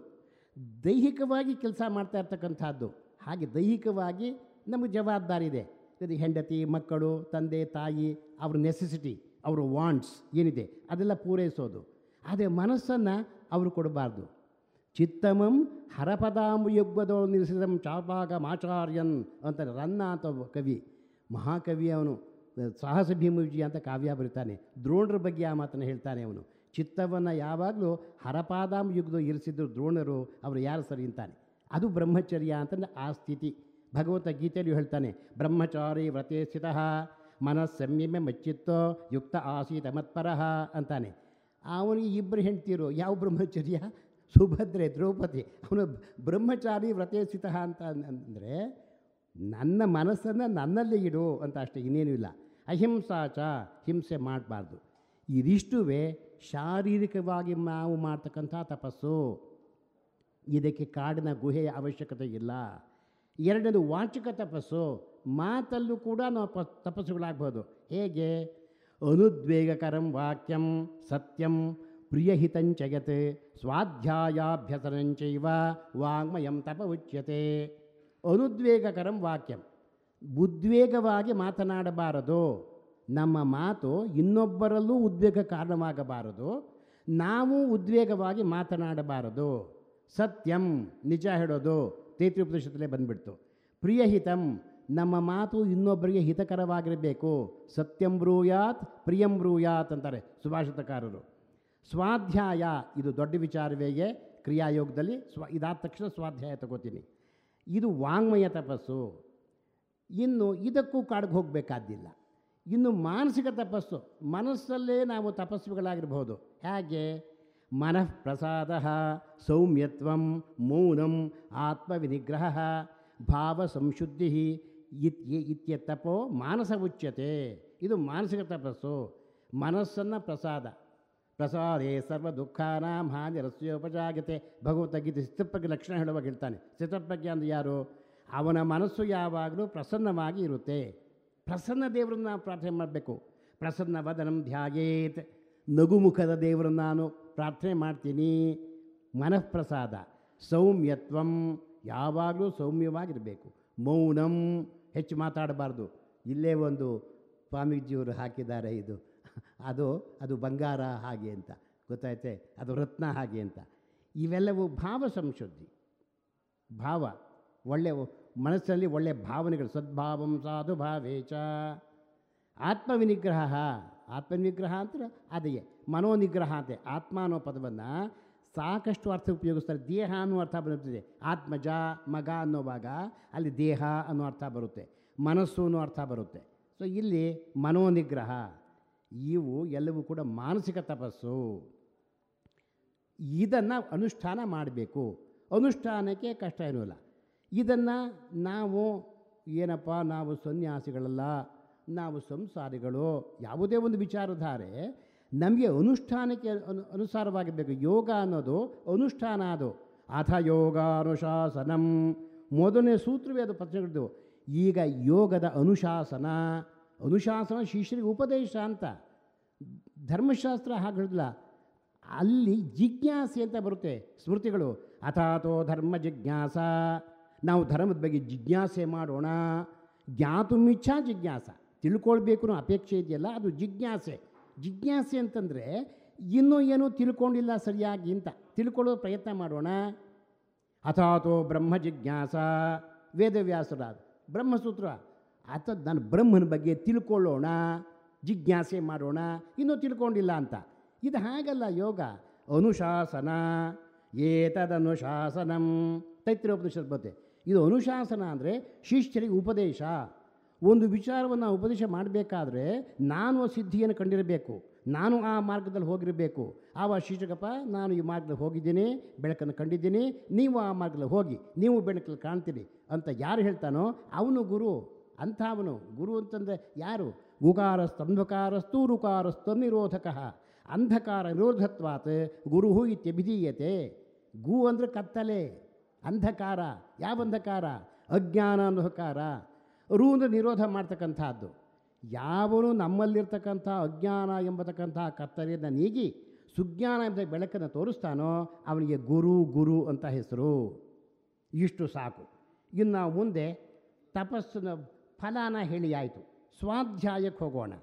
Speaker 2: ದೈಹಿಕವಾಗಿ ಕೆಲಸ ಮಾಡ್ತಾ ಇರ್ತಕ್ಕಂಥದ್ದು ಹಾಗೆ ದೈಹಿಕವಾಗಿ ನಮಗೆ ಜವಾಬ್ದಾರಿ ಇದೆ ಹೆಂಡತಿ ಮಕ್ಕಳು ತಂದೆ ತಾಯಿ ಅವ್ರ ನೆಸೆಸಿಟಿ ಅವ್ರ ವಾಂಟ್ಸ್ ಏನಿದೆ ಅದೆಲ್ಲ ಪೂರೈಸೋದು ಆದರೆ ಮನಸ್ಸನ್ನು ಅವರು ಕೊಡಬಾರ್ದು ಚಿತ್ತಮಂ ಹರಪದಾಂಬು ಎಬ್ಬದೋ ನಿಲ್ಲಿಸಿದಂ ಚಾಪಾಗ ಮಾಚಾರ್ಯನ್ ಅಂತ ರನ್ನ ಅಂತ ಒಬ್ಬ ಕವಿ ಮಹಾಕವಿ ಅವನು ಸಾಹಸ ಭೀಮುಜಿ ಅಂತ ಕಾವ್ಯ ಬರೀತಾನೆ ದ್ರೋಣರ ಬಗ್ಗೆ ಆ ಮಾತನ್ನು ಹೇಳ್ತಾನೆ ಅವನು ಚಿತ್ತವನ್ನು ಯಾವಾಗಲೂ ಹರಪಾದಾಂಬು ಯುಗದು ಇರಿಸಿದ್ರು ದ್ರೋಣರು ಅವರು ಯಾರು ಸರಿ ಅಂತಾನೆ ಅದು ಬ್ರಹ್ಮಚರ್ಯ ಅಂತಂದರೆ ಆ ಸ್ಥಿತಿ ಭಗವಂತ ಹೇಳ್ತಾನೆ ಬ್ರಹ್ಮಚಾರಿ ವ್ರತೆ ಸ್ಥಿತ ಮನಸ್ಸಂಯಮೆ ಮಚ್ಚಿತ್ತೋ ಯುಕ್ತ ಆಸೀತ ಮತ್ಪರಹ ಅಂತಾನೆ ಅವನಿಗೆ ಇಬ್ಬರು ಹೆಂಡ್ತಿರು ಯಾವ ಬ್ರಹ್ಮಚರ್ಯ ಸುಭದ್ರೆ ದ್ರೌಪದಿ ಅವನು ಬ್ರಹ್ಮಚಾರಿ ವ್ರತೇಸಿತ ಅಂತ ಅಂದರೆ ನನ್ನ ಮನಸ್ಸನ್ನು ನನ್ನಲ್ಲಿ ಇಡು ಅಂತ ಅಷ್ಟೇ ಇನ್ನೇನೂ ಇಲ್ಲ ಅಹಿಂಸಾಚ ಹಿಂಸೆ ಮಾಡಬಾರ್ದು ಇದಿಷ್ಟುವೇ ಶಾರೀರಿಕವಾಗಿ ನಾವು ಮಾಡ್ತಕ್ಕಂಥ ತಪಸ್ಸು ಇದಕ್ಕೆ ಕಾಡಿನ ಗುಹೆಯ ಅವಶ್ಯಕತೆ ಇಲ್ಲ ಎರಡನೇದು ವಾಚಿಕ ತಪಸ್ಸು ಮಾತಲ್ಲೂ ಕೂಡ ನಾವು ಪ ತಪಸ್ಸುಗಳಾಗ್ಬೋದು ಹೇಗೆ ಅನುದ್ವೇಗಕರಂ ವಾಕ್ಯಂ ಸತ್ಯಂ ಪ್ರಿಯಹಿತಂ ಜಗತ್ ಸ್ವಾಧ್ಯಾಯಾಭ್ಯಸನಂಚೈವ ವಾಂಗ್ಮಯಂ ತಪ ಉಚ್ಯತೆ ಅನುದ್ವೇಗಕರಂ ವಾಕ್ಯಂ ಉದ್ವೇಗವಾಗಿ ಮಾತನಾಡಬಾರದು ನಮ್ಮ ಮಾತು ಇನ್ನೊಬ್ಬರಲ್ಲೂ ಉದ್ವೇಗ ಕಾರಣವಾಗಬಾರದು ನಾವು ಉದ್ವೇಗವಾಗಿ ಮಾತನಾಡಬಾರದು ಸತ್ಯಂ ನಿಜ ಹೇಳೋದು ಉಪದೇಶದಲ್ಲೇ ಬಂದುಬಿಡ್ತು ಪ್ರಿಯಹಿತಂ ನಮ್ಮ ಮಾತು ಇನ್ನೊಬ್ಬರಿಗೆ ಹಿತಕರವಾಗಿರಬೇಕು ಸತ್ಯಂ ಬ್ರೂಯಾತ್ ಪ್ರಿಯಂ ಬ್ರೂಯಾತ್ ಅಂತಾರೆ ಸುಭಾಷಿತಕಾರರು ಸ್ವಾಧ್ಯಾಯ ಇದು ದೊಡ್ಡ ವಿಚಾರವೇಗೆ ಕ್ರಿಯಾಯೋಗದಲ್ಲಿ ಸ್ವ ಇದಾದ ತಕ್ಷಣ ಸ್ವಾಧ್ಯಾಯ ತಗೋತೀನಿ ಇದು ವಾಂಗ್ಮಯ ತಪಸ್ಸು ಇನ್ನು ಇದಕ್ಕೂ ಕಾಡಿಗೆ ಹೋಗಬೇಕಾದ್ದಿಲ್ಲ ಇನ್ನು ಮಾನಸಿಕ ತಪಸ್ಸು ಮನಸ್ಸಲ್ಲೇ ನಾವು ತಪಸ್ವಿಗಳಾಗಿರ್ಬೋದು ಹೇಗೆ ಮನಃಪ್ರಸಾದ ಪ್ರಸಾದ ಸೌಮ್ಯತ್ವಂ ಮೌನಂ ಆತ್ಮವಿನಿಗ್ರಹ ಭಾವ ಸಂಶುದ್ಧಿ ಇತ್ ಇತ್ಯ ತಪೋ ಮಾನಸ ಉಚ್ಯತೆ ಇದು ಮಾನಸಿಕ ತಪಸ್ಸು ಮನಸ್ಸನ್ನು ಪ್ರಸಾದ ಪ್ರಸಾದೇ ಸರ್ವ ದುಃಖಾನಾಂ ಹಾನಿ ರಸ್ಯೋಪಜಾಗತೆ ಭಗವದ್ಗೀತೆ ಸ್ಥಿತಪ್ರಜ್ಞ ಲಕ್ಷಣ ಹೇಳುವಾಗ ಹೇಳ್ತಾನೆ ಸ್ಥಿತಪ್ರಜ್ಞ ಅಂದರೆ ಯಾರು ಅವನ ಮನಸ್ಸು ಯಾವಾಗಲೂ ಪ್ರಸನ್ನವಾಗಿ ಇರುತ್ತೆ ಪ್ರಸನ್ನ ದೇವರನ್ನು ನಾವು ಪ್ರಾರ್ಥನೆ ಮಾಡಬೇಕು ಪ್ರಸನ್ನ ವದನಂ ಧ್ಯಾಯೇತ್ ನಗುಮುಖದ ದೇವರನ್ನು ನಾನು ಪ್ರಾರ್ಥನೆ ಮಾಡ್ತೀನಿ ಮನಃಪ್ರಸಾದ ಸೌಮ್ಯತ್ವಂ ಯಾವಾಗಲೂ ಸೌಮ್ಯವಾಗಿರಬೇಕು ಮೌನಂ ಹೆಚ್ಚು ಮಾತಾಡಬಾರ್ದು ಇಲ್ಲೇ ಒಂದು ಸ್ವಾಮೀಜಿಯವರು ಹಾಕಿದ್ದಾರೆ ಇದು ಅದು ಅದು ಬಂಗಾರ ಹಾಗೆ ಅಂತ ಗೊತ್ತಾಯ್ತೆ ಅದು ರತ್ನ ಹಾಗೆ ಅಂತ ಇವೆಲ್ಲವೂ ಭಾವ ಸಂಶುದ್ಧಿ ಭಾವ ಒಳ್ಳೆ ಮನಸ್ಸಲ್ಲಿ ಒಳ್ಳೆಯ ಭಾವನೆಗಳು ಸದ್ಭಾವಂ ಸಾಧು ಭಾವೇಚ ಆತ್ಮವಿನಿಗ್ರಹ ಆತ್ಮನಿಗ್ರಹ ಅಂದರೆ ಅದೇ ಮನೋನಿಗ್ರಹ ಅಂತೆ ಆತ್ಮ ಅನ್ನೋ ಪದವನ್ನು ಸಾಕಷ್ಟು ಅರ್ಥ ಉಪಯೋಗಿಸ್ತಾರೆ ದೇಹ ಅನ್ನೋ ಅರ್ಥ ಬರುತ್ತದೆ ಆತ್ಮಜ ಮಗ ಅನ್ನೋವಾಗ ಅಲ್ಲಿ ದೇಹ ಅನ್ನೋ ಅರ್ಥ ಬರುತ್ತೆ ಮನಸ್ಸು ಅನ್ನೋ ಅರ್ಥ ಬರುತ್ತೆ ಸೊ ಇಲ್ಲಿ ಮನೋನಿಗ್ರಹ ಇವು ಎಲ್ಲವೂ ಕೂಡ ಮಾನಸಿಕ ತಪಸ್ಸು ಇದನ್ನು ಅನುಷ್ಠಾನ ಮಾಡಬೇಕು ಅನುಷ್ಠಾನಕ್ಕೆ ಕಷ್ಟ ಏನೂ ಇಲ್ಲ ಇದನ್ನು ನಾವು ಏನಪ್ಪ ನಾವು ಸನ್ಯಾಸಿಗಳಲ್ಲ ನಾವು ಸಂಸಾರಿಗಳು ಯಾವುದೇ ಒಂದು ವಿಚಾರಧಾರೆ ನಮಗೆ ಅನುಷ್ಠಾನಕ್ಕೆ ಅನು ಅನುಸಾರವಾಗಿರಬೇಕು ಯೋಗ ಅನ್ನೋದು ಅನುಷ್ಠಾನ ಅದು ಅಥ ಯೋಗಾನುಶಾಸನಂ ಮೊದಲನೇ ಸೂತ್ರವೇ ಅದು ಪ್ರಶ್ನೆಗಳಿದ್ದು ಈಗ ಯೋಗದ ಅನುಶಾಸನ ಅನುಶಾಸನ ಶಿಷ್ಯರಿಗೆ ಉಪದೇಶ ಅಂತ ಧರ್ಮಶಾಸ್ತ್ರ ಹಾಕಿಲ್ಲ ಅಲ್ಲಿ ಜಿಜ್ಞಾಸೆ ಅಂತ ಬರುತ್ತೆ ಸ್ಮೃತಿಗಳು ಅಥಾತೋ ಧರ್ಮ ಜಿಜ್ಞಾಸ ನಾವು ಧರ್ಮದ ಬಗ್ಗೆ ಜಿಜ್ಞಾಸೆ ಮಾಡೋಣ ಜ್ಞಾತುಮಿಚ್ಛಾ ಜಿಜ್ಞಾಸ ತಿಳ್ಕೊಳ್ಬೇಕು ಅಪೇಕ್ಷೆ ಇದೆಯಲ್ಲ ಅದು ಜಿಜ್ಞಾಸೆ ಜಿಜ್ಞಾಸೆ ಅಂತಂದರೆ ಇನ್ನೂ ಏನೂ ತಿಳ್ಕೊಂಡಿಲ್ಲ ಸರಿಯಾಗಿ ಅಂತ ತಿಳ್ಕೊಳ್ಳೋ ಪ್ರಯತ್ನ ಮಾಡೋಣ ಅಥಾತೋ ಬ್ರಹ್ಮ ಜಿಜ್ಞಾಸ ವೇದವ್ಯಾಸರ ಬ್ರಹ್ಮಸೂತ್ರ ಅಥವಾ ನಾನು ಬ್ರಹ್ಮನ ಬಗ್ಗೆ ತಿಳ್ಕೊಳ್ಳೋಣ ಜಿಜ್ಞಾಸೆ ಮಾಡೋಣ ಇನ್ನೂ ತಿಳ್ಕೊಂಡಿಲ್ಲ ಅಂತ ಇದು ಹಾಗಲ್ಲ ಯೋಗ ಅನುಶಾಸನ ಏತದನುಶಾಸನಂ ಉಪನಿಷತ್ ಬರುತ್ತೆ ಇದು ಅನುಶಾಸನ ಅಂದರೆ ಶಿಷ್ಯರಿಗೆ ಉಪದೇಶ ಒಂದು ವಿಚಾರವನ್ನು ಉಪದೇಶ ಮಾಡಬೇಕಾದ್ರೆ ನಾನು ಸಿದ್ಧಿಯನ್ನು ಕಂಡಿರಬೇಕು ನಾನು ಆ ಮಾರ್ಗದಲ್ಲಿ ಹೋಗಿರಬೇಕು ಆವ ಶಿಷ್ಯಕಪ್ಪ ನಾನು ಈ ಮಾರ್ಗದಲ್ಲಿ ಹೋಗಿದ್ದೀನಿ ಬೆಳಕನ್ನು ಕಂಡಿದ್ದೀನಿ ನೀವು ಆ ಮಾರ್ಗದಲ್ಲಿ ಹೋಗಿ ನೀವು ಬೆಳಕಲ್ಲಿ ಕಾಣ್ತೀರಿ ಅಂತ ಯಾರು ಹೇಳ್ತಾನೋ ಅವನು ಗುರು ಅಂಥವನು ಗುರು ಅಂತಂದರೆ ಯಾರು ಅಂಧಕಾರಸ್ತು ರುಕಾರಸ್ತು ನಿರೋಧಕ ಅಂಧಕಾರ ನಿರೋಧತ್ವಾತ್ ಗುರು ಇತ್ಯಭಿಧೀಯತೆ ಗು ಅಂದರೆ ಕತ್ತಲೆ ಅಂಧಕಾರ ಯಾವ ಅಂಧಕಾರ ಅಜ್ಞಾನ ಅಂಧಕಾರ ರು ಅಂದರೆ ನಿರೋಧ ಮಾಡ್ತಕ್ಕಂಥದ್ದು ಯಾವನು ನಮ್ಮಲ್ಲಿರ್ತಕ್ಕಂಥ ಅಜ್ಞಾನ ಎಂಬತಕ್ಕಂಥ ಕತ್ತಲೆಯನ್ನು ನೀಗಿ ಸುಜ್ಞಾನ ಎಂಬ ಬೆಳಕನ್ನು ತೋರಿಸ್ತಾನೋ ಅವನಿಗೆ ಗುರು ಗುರು ಅಂತ ಹೆಸರು ಇಷ್ಟು ಸಾಕು ಇನ್ನು ಮುಂದೆ ತಪಸ್ಸನ್ನು ಫಲಾನ ಹೇಳಿ ಆಯಿತು ಸ್ವಾಧ್ಯಾಯಕ್ಕೆ ಹೋಗೋಣ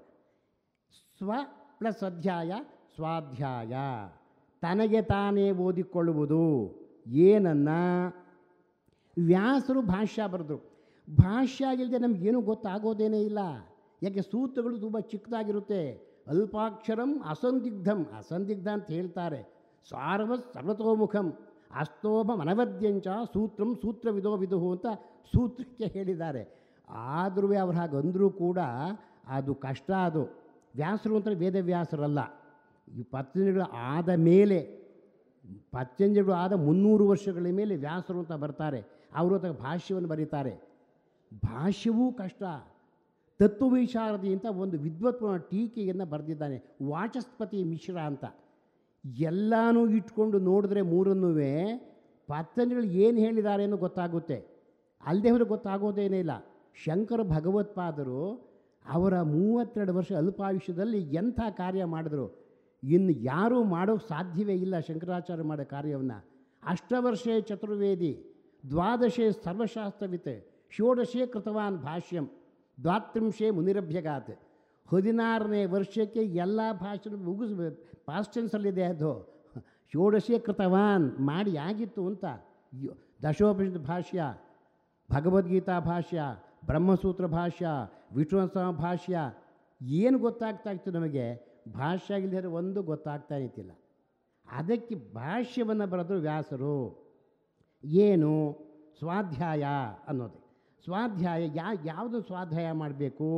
Speaker 2: ಸ್ವ ಪ್ಲಸ್ ಅಧ್ಯಾಯ ಸ್ವಾಧ್ಯಾಯ ತನಗೆ ತಾನೇ ಓದಿಕೊಳ್ಳುವುದು ಏನನ್ನ ವ್ಯಾಸರು ಭಾಷ್ಯ ಬರೆದರು ಭಾಷ್ಯ ಇಲ್ಲದೆ ನಮಗೇನು ಗೊತ್ತಾಗೋದೇನೇ ಇಲ್ಲ ಯಾಕೆ ಸೂತ್ರಗಳು ತುಂಬ ಚಿಕ್ಕದಾಗಿರುತ್ತೆ ಅಲ್ಪಾಕ್ಷರಂ ಅಸಂದಿಗ್ಧಂ ಅಸಂದಿಗ್ಧ ಅಂತ ಹೇಳ್ತಾರೆ ಸಾರ್ವ ಸರ್ವತೋಮುಖಂ ಅಸ್ತೋಭ ಅನವದ್ಯಂಚ ಸೂತ್ರಂ ಸೂತ್ರವಿದೋ ವಿಧು ಅಂತ ಸೂತ್ರಕ್ಕೆ ಹೇಳಿದ್ದಾರೆ ಆದರೂ ಅವ್ರು ಹಾಗೆ ಅಂದರೂ ಕೂಡ ಅದು ಕಷ್ಟ ಅದು ವ್ಯಾಸರು ಅಂತ ವೇದವ್ಯಾಸರಲ್ಲ ಈ ಪತಂಜಲಿಗಳು ಆದ ಮೇಲೆ ಪತಂಜಲಿಗಳು ಆದ ಮುನ್ನೂರು ವರ್ಷಗಳ ಮೇಲೆ ವ್ಯಾಸರು ಅಂತ ಬರ್ತಾರೆ ಅವರು ಅಂತ ಭಾಷ್ಯವನ್ನು ಬರೀತಾರೆ ಭಾಷ್ಯವೂ ಕಷ್ಟ ತತ್ವ ಅಂತ ಒಂದು ವಿದ್ವತ್ಪೂರ್ಣ ಟೀಕೆಯನ್ನು ಬರೆದಿದ್ದಾನೆ ವಾಚಸ್ಪತಿ ಮಿಶ್ರ ಅಂತ ಎಲ್ಲನೂ ಇಟ್ಕೊಂಡು ನೋಡಿದ್ರೆ ಮೂರನ್ನೂ ಪತಂಜಲಿಗಳು ಏನು ಹೇಳಿದ್ದಾರೆ ಅನ್ನೋ ಗೊತ್ತಾಗುತ್ತೆ ಅಲ್ಲದೆ ಹೋದ್ರೆ ಗೊತ್ತಾಗೋದೇನೇ ಇಲ್ಲ ಶಂಕರ ಭಗವತ್ಪಾದರು ಅವರ ಮೂವತ್ತೆರಡು ವರ್ಷ ಅಲ್ಪಾಯುಷ್ಯದಲ್ಲಿ ಎಂಥ ಕಾರ್ಯ ಮಾಡಿದ್ರು ಇನ್ನು ಯಾರೂ ಮಾಡೋ ಸಾಧ್ಯವೇ ಇಲ್ಲ ಶಂಕರಾಚಾರ್ಯ ಮಾಡೋ ಕಾರ್ಯವನ್ನು ಅಷ್ಟವರ್ಷೇ ಚತುರ್ವೇದಿ ದ್ವಾದಶೇ ಸರ್ವಶಾಸ್ತ್ರವಿತೆ ಷೋಡಶೇ ಕೃತವಾನ್ ಭಾಷ್ಯಂ ದ್ವಾತ್ರಿಂಶೇ ಮುನಿರಭ್ಯಗಾತ್ ಹದಿನಾರನೇ ವರ್ಷಕ್ಕೆ ಎಲ್ಲ ಭಾಷೆ ಮುಗಿಸ್ ಪಾಸ್ಟೆನ್ಸಲ್ಲಿದೆ ಅದು ಷೋಡಶೇ ಕೃತವಾನ್ ಮಾಡಿ ಆಗಿತ್ತು ಅಂತ ದಶೋಪನಿಷತ್ ಭಾಷ್ಯ ಭಗವದ್ಗೀತಾ ಭಾಷ್ಯ ಬ್ರಹ್ಮಸೂತ್ರ ಭಾಷ್ಯ ವಿಷ್ಣು ಭಾಷ್ಯ ಏನು ಗೊತ್ತಾಗ್ತಾ ಇತ್ತು ನಮಗೆ ಭಾಷ್ಯ ಇಲ್ಲದೆ ಒಂದು ಗೊತ್ತಾಗ್ತಾ ಇರ್ತಿಲ್ಲ ಅದಕ್ಕೆ ಭಾಷ್ಯವನ್ನು ಬರೆದ್ರು ವ್ಯಾಸರು ಏನು ಸ್ವಾಧ್ಯಾಯ ಅನ್ನೋದು ಸ್ವಾಧ್ಯಾಯ ಯಾ ಯಾವುದು ಸ್ವಾಧ್ಯಾಯ ಮಾಡಬೇಕು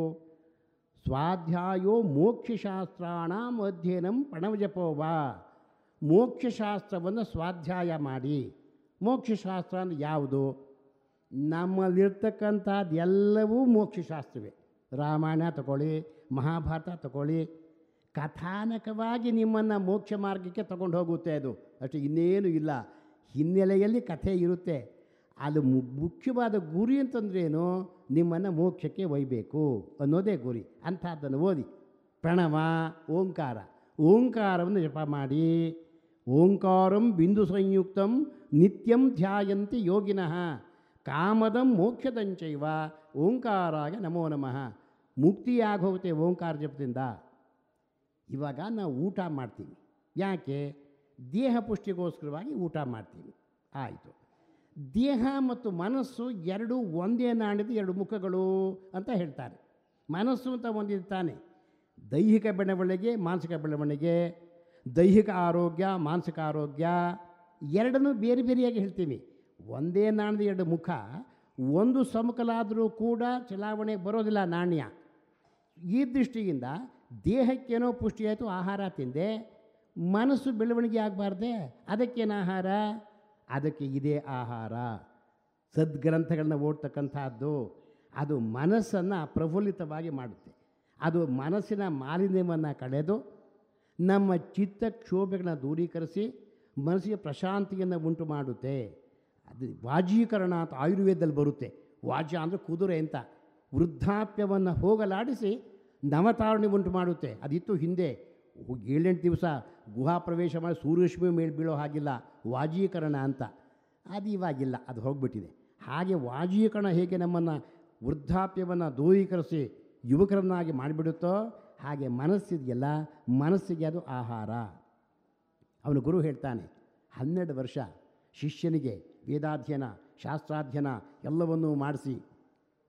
Speaker 2: ಸ್ವಾಧ್ಯಾಯೋ ಮೋಕ್ಷಶಾಸ್ತ್ರಾಣ ಅಧ್ಯಯನ ಪ್ರಣವಜಪೋವ ಮೋಕ್ಷಶಾಸ್ತ್ರವನ್ನು ಸ್ವಾಧ್ಯಾಯ ಮಾಡಿ ಮೋಕ್ಷಶಾಸ್ತ್ರ ಅಂದರೆ ಯಾವುದು ನಮ್ಮಲ್ಲಿರ್ತಕ್ಕಂಥದ್ದು ಎಲ್ಲವೂ ಮೋಕ್ಷಶಾಸ್ತ್ರವೇ ರಾಮಾಯಣ ತಗೊಳ್ಳಿ ಮಹಾಭಾರತ ತಗೊಳ್ಳಿ ಕಥಾನಕವಾಗಿ ನಿಮ್ಮನ್ನು ಮೋಕ್ಷ ಮಾರ್ಗಕ್ಕೆ ತಗೊಂಡು ಹೋಗುತ್ತೆ ಅದು ಅಷ್ಟೇ ಇನ್ನೇನು ಇಲ್ಲ ಹಿನ್ನೆಲೆಯಲ್ಲಿ ಕಥೆ ಇರುತ್ತೆ ಅದು ಮುಖ್ಯವಾದ ಗುರಿ ಅಂತಂದ್ರೇನು ನಿಮ್ಮನ್ನು ಮೋಕ್ಷಕ್ಕೆ ಒಯ್ಬೇಕು ಅನ್ನೋದೇ ಗುರಿ ಅಂಥದ್ದನ್ನು ಓದಿ ಪ್ರಣವ ಓಂಕಾರ ಓಂಕಾರವನ್ನು ಜಪ ಮಾಡಿ ಓಂಕಾರಂ ಬಿಂದು ಸಂಯುಕ್ತಂ ನಿತ್ಯಂ ಧ್ಯಾಯಂತಿ ಯೋಗಿನಃ ಕಾಮದಂ ಮೋಕ್ಷದಂಚೈವ ಓಂಕಾರಾಗ ನಮೋ ನಮಃ ಹೋಗುತ್ತೆ ಓಂಕಾರ ಜಪದಿಂದ ಇವಾಗ ನಾವು ಊಟ ಮಾಡ್ತೀವಿ ಯಾಕೆ ದೇಹ ಪುಷ್ಟಿಗೋಸ್ಕರವಾಗಿ ಊಟ ಮಾಡ್ತೀವಿ ಆಯಿತು ದೇಹ ಮತ್ತು ಮನಸ್ಸು ಎರಡು ಒಂದೇ ನಾಣ್ಯದ ಎರಡು ಮುಖಗಳು ಅಂತ ಹೇಳ್ತಾರೆ ಮನಸ್ಸು ಅಂತ ಒಂದಿದೆ ತಾನೆ ದೈಹಿಕ ಬೆಳವಣಿಗೆ ಮಾನಸಿಕ ಬೆಳವಣಿಗೆ ದೈಹಿಕ ಆರೋಗ್ಯ ಮಾನಸಿಕ ಆರೋಗ್ಯ ಎರಡನ್ನೂ ಬೇರೆ ಬೇರೆಯಾಗಿ ಹೇಳ್ತೀವಿ ಒಂದೇ ನಾಣ್ಯದ ಎರಡು ಮುಖ ಒಂದು ಸಮಕಲಾದರೂ ಕೂಡ ಚಲಾವಣೆಗೆ ಬರೋದಿಲ್ಲ ನಾಣ್ಯ ಈ ದೃಷ್ಟಿಯಿಂದ ದೇಹಕ್ಕೇನೋ ಪುಷ್ಟಿಯಾಯಿತು ಆಹಾರ ತಿಂದೆ ಮನಸ್ಸು ಬೆಳವಣಿಗೆ ಆಗಬಾರ್ದೆ ಅದಕ್ಕೇನು ಆಹಾರ ಅದಕ್ಕೆ ಇದೇ ಆಹಾರ ಸದ್ಗ್ರಂಥಗಳನ್ನ ಓಡ್ತಕ್ಕಂಥದ್ದು ಅದು ಮನಸ್ಸನ್ನು ಪ್ರಫುಲ್ಲಿತವಾಗಿ ಮಾಡುತ್ತೆ ಅದು ಮನಸ್ಸಿನ ಮಾಲಿನ್ಯವನ್ನು ಕಳೆದು ನಮ್ಮ ಚಿತ್ತ ಕ್ಷೋಭೆಗಳನ್ನ ದೂರೀಕರಿಸಿ ಮನಸ್ಸಿಗೆ ಪ್ರಶಾಂತಿಯನ್ನು ಉಂಟು ಮಾಡುತ್ತೆ ಅದು ವಾಜೀಕರಣ ಅಂತ ಆಯುರ್ವೇದದಲ್ಲಿ ಬರುತ್ತೆ ವಾಜ್ಯ ಅಂದರೆ ಕುದುರೆ ಅಂತ ವೃದ್ಧಾಪ್ಯವನ್ನು ಹೋಗಲಾಡಿಸಿ ನವತಾರಣೆ ಉಂಟು ಮಾಡುತ್ತೆ ಅದಿತ್ತು ಹಿಂದೆ ಏಳೆಂಟು ದಿವಸ ಗುಹಾ ಪ್ರವೇಶ ಮಾಡಿ ಸೂರ್ಯಶ್ಮಿ ಮೇಲೆ ಬೀಳೋ ಹಾಗಿಲ್ಲ ವಾಜೀಕರಣ ಅಂತ ಅದು ಇವಾಗಿಲ್ಲ ಅದು ಹೋಗಿಬಿಟ್ಟಿದೆ ಹಾಗೆ ವಾಜೀಕರಣ ಹೇಗೆ ನಮ್ಮನ್ನು ವೃದ್ಧಾಪ್ಯವನ್ನು ದೂರೀಕರಿಸಿ ಯುವಕರನ್ನಾಗಿ ಮಾಡಿಬಿಡುತ್ತೋ ಹಾಗೆ ಮನಸ್ಸಿದೆಯಲ್ಲ ಮನಸ್ಸಿಗೆ ಅದು ಆಹಾರ ಅವನು ಗುರು ಹೇಳ್ತಾನೆ ಹನ್ನೆರಡು ವರ್ಷ ಶಿಷ್ಯನಿಗೆ ವೇದಾಧ್ಯಯನ ಶಾಸ್ತ್ರಾಧ್ಯಯನ ಎಲ್ಲವನ್ನೂ ಮಾಡಿಸಿ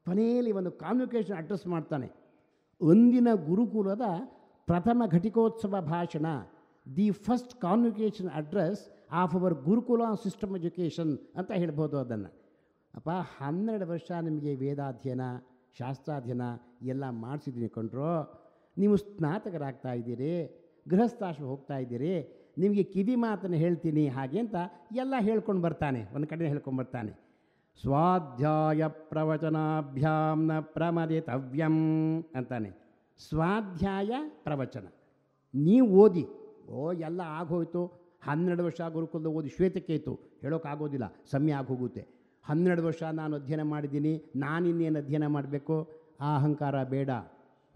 Speaker 2: ಕೊನೆಯಲ್ಲಿ ಒಂದು ಕಾನ್ವಿಕೇಷನ್ ಅಡ್ರೆಸ್ ಮಾಡ್ತಾನೆ ಒಂದಿನ ಗುರುಕುಲದ ಪ್ರಥಮ ಘಟಿಕೋತ್ಸವ ಭಾಷಣ the first convocation address of our gurukula system education ಅಂತ ಹೇಳ್ಬೋದು ಅದನ್ನು ಅಪ್ಪ ಹನ್ನೆರಡು ವರ್ಷ ನಿಮಗೆ ವೇದಾಧ್ಯಯನ ಶಾಸ್ತ್ರಾಧ್ಯಯನ ಎಲ್ಲ ಮಾಡಿಸಿದ್ದೀನಿ ಕಂಡ್ರೋ ನೀವು ಸ್ನಾತಕರಾಗ್ತಾ ಇದ್ದೀರಿ ಗೃಹಸ್ಥಾಶ್ರಮ ಹೋಗ್ತಾ ಇದ್ದೀರಿ ನಿಮಗೆ ಕಿವಿ ಮಾತನ್ನು ಹೇಳ್ತೀನಿ ಹಾಗೆ ಅಂತ ಎಲ್ಲ ಹೇಳ್ಕೊಂಡು ಬರ್ತಾನೆ ಒಂದು ಕಡೆ ಹೇಳ್ಕೊಂಡು ಬರ್ತಾನೆ ಸ್ವಾಧ್ಯಾಯ ಪ್ರವಚನಾಭ್ಯಾಮ್ನ ಪ್ರಮದಿತವ್ಯಂ ಅಂತಾನೆ ಸ್ವಾಧ್ಯಾಯ ಪ್ರವಚನ ನೀವು ಓದಿ ಓ ಎಲ್ಲ ಆಗೋಯ್ತು ಹನ್ನೆರಡು ವರ್ಷ ಗುರುಕುಲದ ಓದಿ ಶ್ವೇತಕ್ಕೆ ಇತ್ತು ಹೇಳೋಕ್ಕಾಗೋದಿಲ್ಲ ಸಮಯ ಆಗೋಗುತ್ತೆ ಹನ್ನೆರಡು ವರ್ಷ ನಾನು ಅಧ್ಯಯನ ಮಾಡಿದ್ದೀನಿ ನಾನಿನ್ನೇನು ಅಧ್ಯಯನ ಮಾಡಬೇಕು ಆ ಅಹಂಕಾರ ಬೇಡ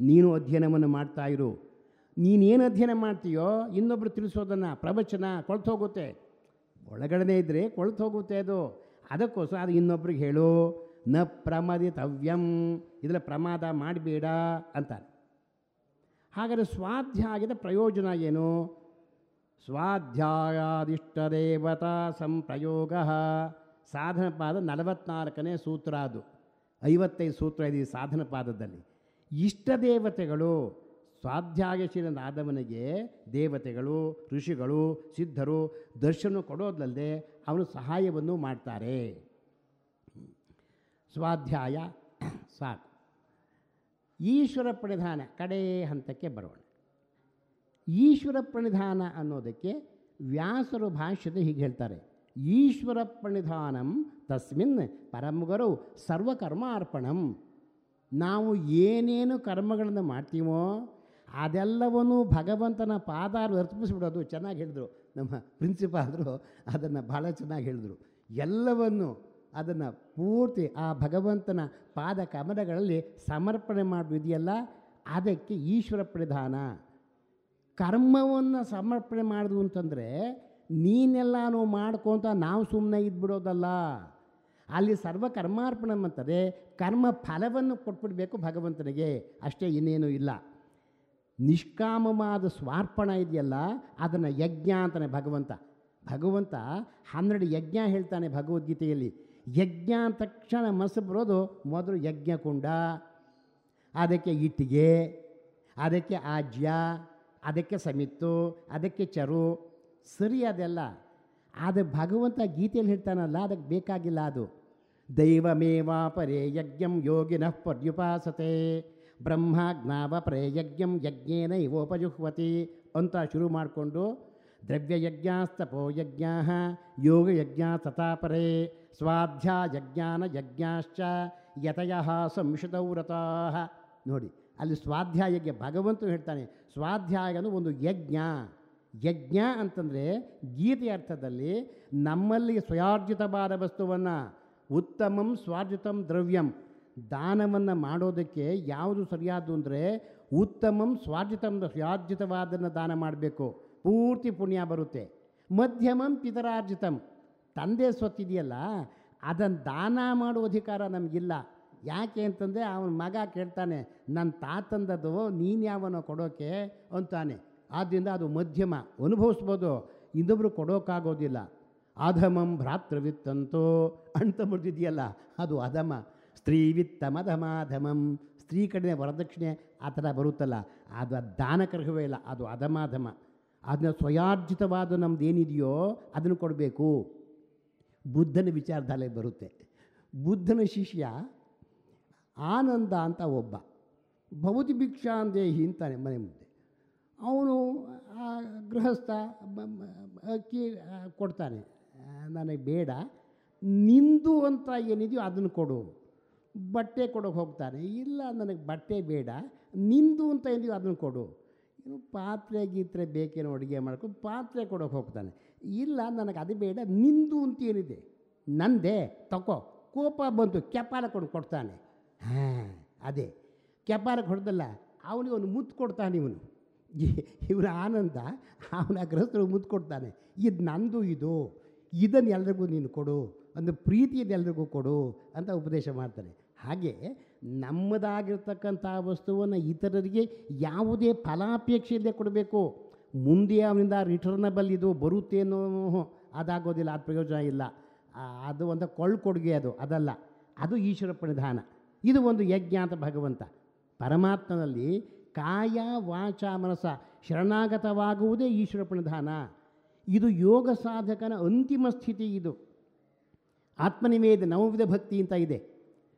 Speaker 2: ನೀನು ಅಧ್ಯಯನವನ್ನು ಮಾಡ್ತಾಯಿರು ನೀನೇನು ಅಧ್ಯಯನ ಮಾಡ್ತೀಯೋ ಇನ್ನೊಬ್ಬರು ತಿಳಿಸೋದನ್ನು ಪ್ರವಚನ ಕೊಳ್ತು ಹೋಗುತ್ತೆ ಒಳಗಡೆ ಇದ್ದರೆ ಕೊಳ್ತು ಹೋಗುತ್ತೆ ಅದು ಅದಕ್ಕೋಸ್ಕರ ಅದು ಇನ್ನೊಬ್ರಿಗೆ ಹೇಳು ನ ಪ್ರಮದಿತವ್ಯಂ ಇದರ ಪ್ರಮಾದ ಮಾಡಬೇಡ ಅಂತಾರೆ ಹಾಗಾದರೆ ಸ್ವಾಧ್ಯಾಯದ ಪ್ರಯೋಜನ ಏನು ಸ್ವಾಧ್ಯಾಯಾದಿಷ್ಟದೇವತಾ ಸಂಪ್ರಯೋಗ ಸಾಧನ ಪಾದ ನಲವತ್ನಾಲ್ಕನೇ ಸೂತ್ರ ಅದು ಐವತ್ತೈದು ಸೂತ್ರ ಇದೆ ಸಾಧನಪಾದದಲ್ಲಿ ಇಷ್ಟ ದೇವತೆಗಳು ಸ್ವಾಧ್ಯಾಯಶೀಲನಾದವನಿಗೆ ದೇವತೆಗಳು ಋಷಿಗಳು ಸಿದ್ಧರು ದರ್ಶನ ಕೊಡೋದಲ್ಲದೆ ಅವನು ಸಹಾಯವನ್ನು ಮಾಡ್ತಾರೆ ಸ್ವಾಧ್ಯಾಯ ಸಾಕು ಈಶ್ವರ ಪ್ರಣಿಧಾನ ಕಡೆ ಹಂತಕ್ಕೆ ಬರೋಣ ಈಶ್ವರ ಪ್ರಣಿಧಾನ ಅನ್ನೋದಕ್ಕೆ ವ್ಯಾಸರು ಭಾಷ್ಯದ ಹೀಗೆ ಹೇಳ್ತಾರೆ ಈಶ್ವರ ಪ್ರಣಿಧಾನಂ ತಸ್ಮಿನ್ ಪರಮಗರು ಸರ್ವಕರ್ಮ ಅರ್ಪಣಂ ನಾವು ಏನೇನು ಕರ್ಮಗಳನ್ನು ಮಾಡ್ತೀವೋ ಅದೆಲ್ಲವನ್ನೂ ಭಗವಂತನ ಪಾದಾರು ಅರ್ಪಿಸಿಬಿಡೋದು ಚೆನ್ನಾಗಿ ಹೇಳಿದ್ರು ನಮ್ಮ ಪ್ರಿನ್ಸಿಪಾಲ್ರು ಅದನ್ನು ಭಾಳ ಚೆನ್ನಾಗಿ ಹೇಳಿದ್ರು ಎಲ್ಲವನ್ನು ಅದನ್ನು ಪೂರ್ತಿ ಆ ಭಗವಂತನ ಪಾದ ಕಮಲಗಳಲ್ಲಿ ಸಮರ್ಪಣೆ ಮಾಡಿದೆಯಲ್ಲ ಅದಕ್ಕೆ ಈಶ್ವರ ಪ್ರಧಾನ ಕರ್ಮವನ್ನು ಸಮರ್ಪಣೆ ಮಾಡೋದು ಅಂತಂದರೆ ನೀನೆಲ್ಲಾನು ಮಾಡ್ಕೊತ ನಾವು ಸುಮ್ಮನೆ ಇದ್ಬಿಡೋದಲ್ಲ ಅಲ್ಲಿ ಸರ್ವ ಕರ್ಮಾರ್ಪಣೆ ಅಂತಾರೆ ಕರ್ಮ ಫಲವನ್ನು ಕೊಟ್ಬಿಡಬೇಕು ಭಗವಂತನಿಗೆ ಅಷ್ಟೇ ಇನ್ನೇನೂ ಇಲ್ಲ ನಿಷ್ಕಾಮವಾದ ಸ್ವಾರ್ಪಣ ಇದೆಯಲ್ಲ ಅದನ್ನು ಯಜ್ಞ ಅಂತಾನೆ ಭಗವಂತ ಭಗವಂತ ಹನ್ನೆರಡು ಯಜ್ಞ ಹೇಳ್ತಾನೆ ಭಗವದ್ಗೀತೆಯಲ್ಲಿ ಯಜ್ಞ ಅಂದ ತಕ್ಷಣ ಮನಸ್ಸು ಬರೋದು ಮೊದಲು ಯಜ್ಞಕುಂಡ ಅದಕ್ಕೆ ಇಟ್ಟಿಗೆ ಅದಕ್ಕೆ ಆಜ್ಯ ಅದಕ್ಕೆ ಸಮಿತ್ತು ಅದಕ್ಕೆ ಚರು ಸರಿ ಅದೆಲ್ಲ ಅದು ಭಗವಂತ ಗೀತೆಯಲ್ಲಿ ಹೇಳ್ತಾನಲ್ಲ ಅದಕ್ಕೆ ಬೇಕಾಗಿಲ್ಲ ಅದು ಪರೇ ಯಜ್ಞಂ ಯೋಗಿನಃ ಪರ್ಯುಪಾಸತೆ ಬ್ರಹ್ಮಜ್ಞಾವ ಪ್ರಯಜ್ಞಂ ಯಜ್ಞೇನ ಇವೋಪಜುಹ್ವತಿ ಅಂತ ಶುರು ಮಾಡಿಕೊಂಡು ದ್ರವ್ಯಯಜ್ಞಾಸ್ತಪೋ ಯಜ್ಞಾ ಯೋಗಯಜ್ಞ ತಥಾಪರೇ ಸ್ವಾಧ್ಯಾಯಜ್ಞಾನ ಯಜ್ಞಾಶ್ಚ ಯತಯ ಸಂಶುತೌ ನೋಡಿ ಅಲ್ಲಿ ಸ್ವಾಧ್ಯಾಯಜ್ಞ ಭಗವಂತನು ಹೇಳ್ತಾನೆ ಸ್ವಾಧ್ಯಾಯನು ಒಂದು ಯಜ್ಞ ಯಜ್ಞ ಅಂತಂದರೆ ಗೀತೆಯ ಅರ್ಥದಲ್ಲಿ ನಮ್ಮಲ್ಲಿ ಸ್ವಯಾರ್ಜಿತವಾದ ವಸ್ತುವನ್ನು ಉತ್ತಮಂ ಸ್ವಾರ್ಜಿತಂ ದ್ರವ್ಯಂ ದಾನವನ್ನು ಮಾಡೋದಕ್ಕೆ ಯಾವುದು ಸರಿಯಾದ್ದು ಅಂದರೆ ಉತ್ತಮಂ ಸ್ವಾರ್ಜಿತಂ ಸ್ವಾರ್ಜಿತವಾದನ್ನು ದಾನ ಮಾಡಬೇಕು ಪೂರ್ತಿ ಪುಣ್ಯ ಬರುತ್ತೆ ಮಧ್ಯಮಂ ಪಿತರಾರ್ಜಿತಂ ತಂದೆ ಸ್ವತ್ತಿದೆಯಲ್ಲ ಅದನ್ನು ದಾನ ಮಾಡೋ ಅಧಿಕಾರ ನಮಗಿಲ್ಲ ಯಾಕೆ ಅಂತಂದರೆ ಅವನ ಮಗ ಕೇಳ್ತಾನೆ ನನ್ನ ತಾತಂದದ್ದು ನೀನು ಕೊಡೋಕೆ ಅಂತಾನೆ ಆದ್ದರಿಂದ ಅದು ಮಧ್ಯಮ ಅನುಭವಿಸ್ಬೋದು ಇನ್ನೊಬ್ರು ಕೊಡೋಕ್ಕಾಗೋದಿಲ್ಲ ಅಧಮಂ ಭ್ರಾತೃವಿತ್ತಂತೋ ಅಂತ ಬರ್ದಿದೆಯಲ್ಲ ಅದು ಅಧಮ ವಿತ್ತ ಮಧ ಮಾಧಮಂ ಸ್ತ್ರೀ ಕಡೆಯ ವರದಕ್ಷಿಣೆ ಆ ಥರ ಬರುತ್ತಲ್ಲ ಅದು ದಾನ ಕರ್ಹವೇ ಇಲ್ಲ ಅದು ಅಧಮಾಧಮ ಅದನ್ನ ಸ್ವಯಾರ್ಜಿತವಾದ ನಮ್ದು ಏನಿದೆಯೋ ಅದನ್ನು ಕೊಡಬೇಕು ಬುದ್ಧನ ವಿಚಾರಧಾರೆ ಬರುತ್ತೆ ಬುದ್ಧನ ಶಿಷ್ಯ ಆನಂದ ಅಂತ ಒಬ್ಬ ಭೌತಿ ಭಿಕ್ಷಾ ದೇಹಿ ಅಂತಾನೆ ಮನೆ ಮುಂದೆ ಅವನು ಗೃಹಸ್ಥ ಅಕ್ಕಿ ಕೊಡ್ತಾನೆ ನನಗೆ ಬೇಡ ನಿಂದು ಅಂತ ಏನಿದೆಯೋ ಅದನ್ನು ಕೊಡು ಬಟ್ಟೆ ಕೊಡೋಕೆ ಹೋಗ್ತಾನೆ ಇಲ್ಲ ನನಗೆ ಬಟ್ಟೆ ಬೇಡ ನಿಂದು ಅಂತ ಹೇಳಿ ಅದನ್ನು ಕೊಡು ಇನ್ನು ಪಾತ್ರೆ ಗೀತ್ರೆ ಬೇಕೇನೋ ಅಡುಗೆ ಮಾಡ್ಕೊಂಡು ಪಾತ್ರೆ ಕೊಡೋಕೆ ಹೋಗ್ತಾನೆ ಇಲ್ಲ ನನಗೆ ಅದು ಬೇಡ ನಿಂದು ಅಂತ ಏನಿದೆ ನಂದೇ ತಕೋ ಕೋಪ ಬಂತು ಕೆಪಾರ ಕೊಂಡು ಕೊಡ್ತಾನೆ ಹಾಂ ಅದೇ ಕೆಪಾರ ಹೊಡೆದಲ್ಲ ಅವನಿಗೆ ಒಂದು ಮುತ್ತು ಕೊಡ್ತಾನೆ ಇವನು ಇವನ ಆನಂದ ಅವನ ಗೃಹಸ್ಥರು ಮುತ್ತು ಕೊಡ್ತಾನೆ ಇದು ನಂದು ಇದು ಇದನ್ನು ಎಲ್ರಿಗೂ ನೀನು ಕೊಡು ಒಂದು ಪ್ರೀತಿಯನ್ನು ಎಲ್ರಿಗೂ ಕೊಡು ಅಂತ ಉಪದೇಶ ಮಾಡ್ತಾನೆ ಹಾಗೆ ನಮ್ಮದಾಗಿರ್ತಕ್ಕಂಥ ವಸ್ತುವನ್ನು ಇತರರಿಗೆ ಯಾವುದೇ ಫಲಾಪೇಕ್ಷೆ ಕೊಡಬೇಕು ಮುಂದೆ ಅವನಿಂದ ರಿಟರ್ನಬಲ್ ಇದು ಬರುತ್ತೇನೋ ಅದಾಗೋದಿಲ್ಲ ಅದು ಪ್ರಯೋಜನ ಇಲ್ಲ ಅದು ಒಂದು ಕೊಳ್ಳು ಕೊಡುಗೆ ಅದು ಅದಲ್ಲ ಅದು ಈಶ್ವರ ಪ್ರಧಾನ ಇದು ಒಂದು ಯಜ್ಞ ಅಂತ ಭಗವಂತ ಪರಮಾತ್ಮನಲ್ಲಿ ಕಾಯ ವಾಚ ಮನಸ ಶರಣಾಗತವಾಗುವುದೇ ಈಶ್ವರ ಪ್ರಧಾನ ಇದು ಯೋಗ ಸಾಧಕನ ಅಂತಿಮ ಸ್ಥಿತಿ ಇದು ಆತ್ಮನಿವೇದ ನವವಿಧ ಭಕ್ತಿ ಅಂತ ಇದೆ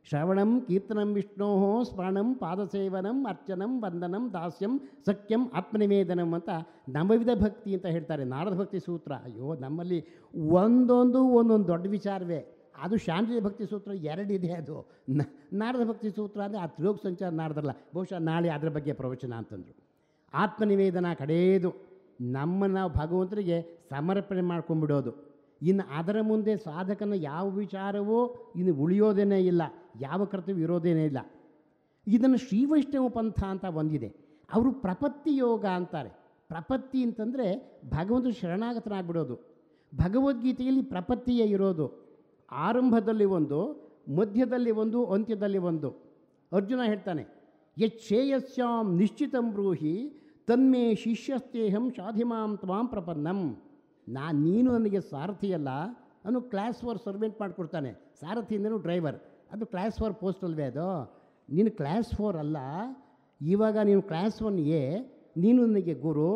Speaker 2: ಶ್ರವಣಂ ಕೀರ್ತನಂ ವಿಷ್ಣೋ ಸ್ಮರಣಂ ಪಾದಸೇವನಂ ಅರ್ಚನಂ ವಂದನಂ ದಾಸ್ಯಂ ಸಖ್ಯಂ ಆತ್ಮನಿವೇದನಂ ಅಂತ ನವವಿಧ ಭಕ್ತಿ ಅಂತ ಹೇಳ್ತಾರೆ ನಾರದ ಭಕ್ತಿ ಸೂತ್ರ ಅಯ್ಯೋ ನಮ್ಮಲ್ಲಿ ಒಂದೊಂದು ಒಂದೊಂದು ದೊಡ್ಡ ವಿಚಾರವೇ ಅದು ಶಾಂತಿಯ ಭಕ್ತಿ ಸೂತ್ರ ಎರಡಿದೆ ಅದು ನಾರದ ಭಕ್ತಿ ಸೂತ್ರ ಅಂದರೆ ಆ ತ್ರಿಲೋಕ ಸಂಚಾರ ನಾರದಲ್ಲ ಬಹುಶಃ ನಾಳೆ ಅದರ ಬಗ್ಗೆ ಪ್ರವಚನ ಅಂತಂದರು ಆತ್ಮನಿವೇದನ ಕಡೆಯದು ನಮ್ಮ ನಾವು ಭಗವಂತರಿಗೆ ಸಮರ್ಪಣೆ ಮಾಡ್ಕೊಂಡ್ಬಿಡೋದು ಇನ್ನು ಅದರ ಮುಂದೆ ಸಾಧಕನ ಯಾವ ವಿಚಾರವೂ ಇನ್ನು ಉಳಿಯೋದೇನೇ ಇಲ್ಲ ಯಾವ ಕರ್ತವ್ಯ ಇರೋದೇನೇ ಇಲ್ಲ ಇದನ್ನು ಶ್ರೀವೈಷ್ಣವ ಪಂಥ ಅಂತ ಬಂದಿದೆ ಅವರು ಪ್ರಪತ್ತಿ ಯೋಗ ಅಂತಾರೆ ಪ್ರಪತ್ತಿ ಅಂತಂದರೆ ಭಗವಂತ ಶರಣಾಗತನಾಗ್ಬಿಡೋದು ಭಗವದ್ಗೀತೆಯಲ್ಲಿ ಪ್ರಪತ್ತಿಯೇ ಇರೋದು ಆರಂಭದಲ್ಲಿ ಒಂದು ಮಧ್ಯದಲ್ಲಿ ಒಂದು ಅಂತ್ಯದಲ್ಲಿ ಒಂದು ಅರ್ಜುನ ಹೇಳ್ತಾನೆ ಯೇಯಸ್ಯಾಂ ನಿಶ್ಚಿತಂ ಬ್ರೂಹಿ ತನ್ಮೇ ಶಿಷ್ಯಸ್ತೇಹಂ ಶಾಧಿಮಾಂ ತ್ವಾಂ ಪ್ರಪನ್ನಂ ನಾ ನೀನು ನನಗೆ ಸಾರಥಿಯಲ್ಲ ನಾನು ಕ್ಲಾಸ್ ಫೋರ್ ಸರ್ವೆಂಟ್ ಮಾಡಿಕೊಡ್ತಾನೆ ಸಾರಥಿ ಅಂದ್ರೂ ಡ್ರೈವರ್ ಅದು ಕ್ಲಾಸ್ ಫೋರ್ ಪೋಸ್ಟ್ ಅಲ್ವೇ ಅದು ನೀನು ಕ್ಲಾಸ್ ಫೋರ್ ಅಲ್ಲ ಇವಾಗ ನೀನು ಕ್ಲಾಸ್ ಒನ್ ಎ ನೀನು ನನಗೆ ಗುರು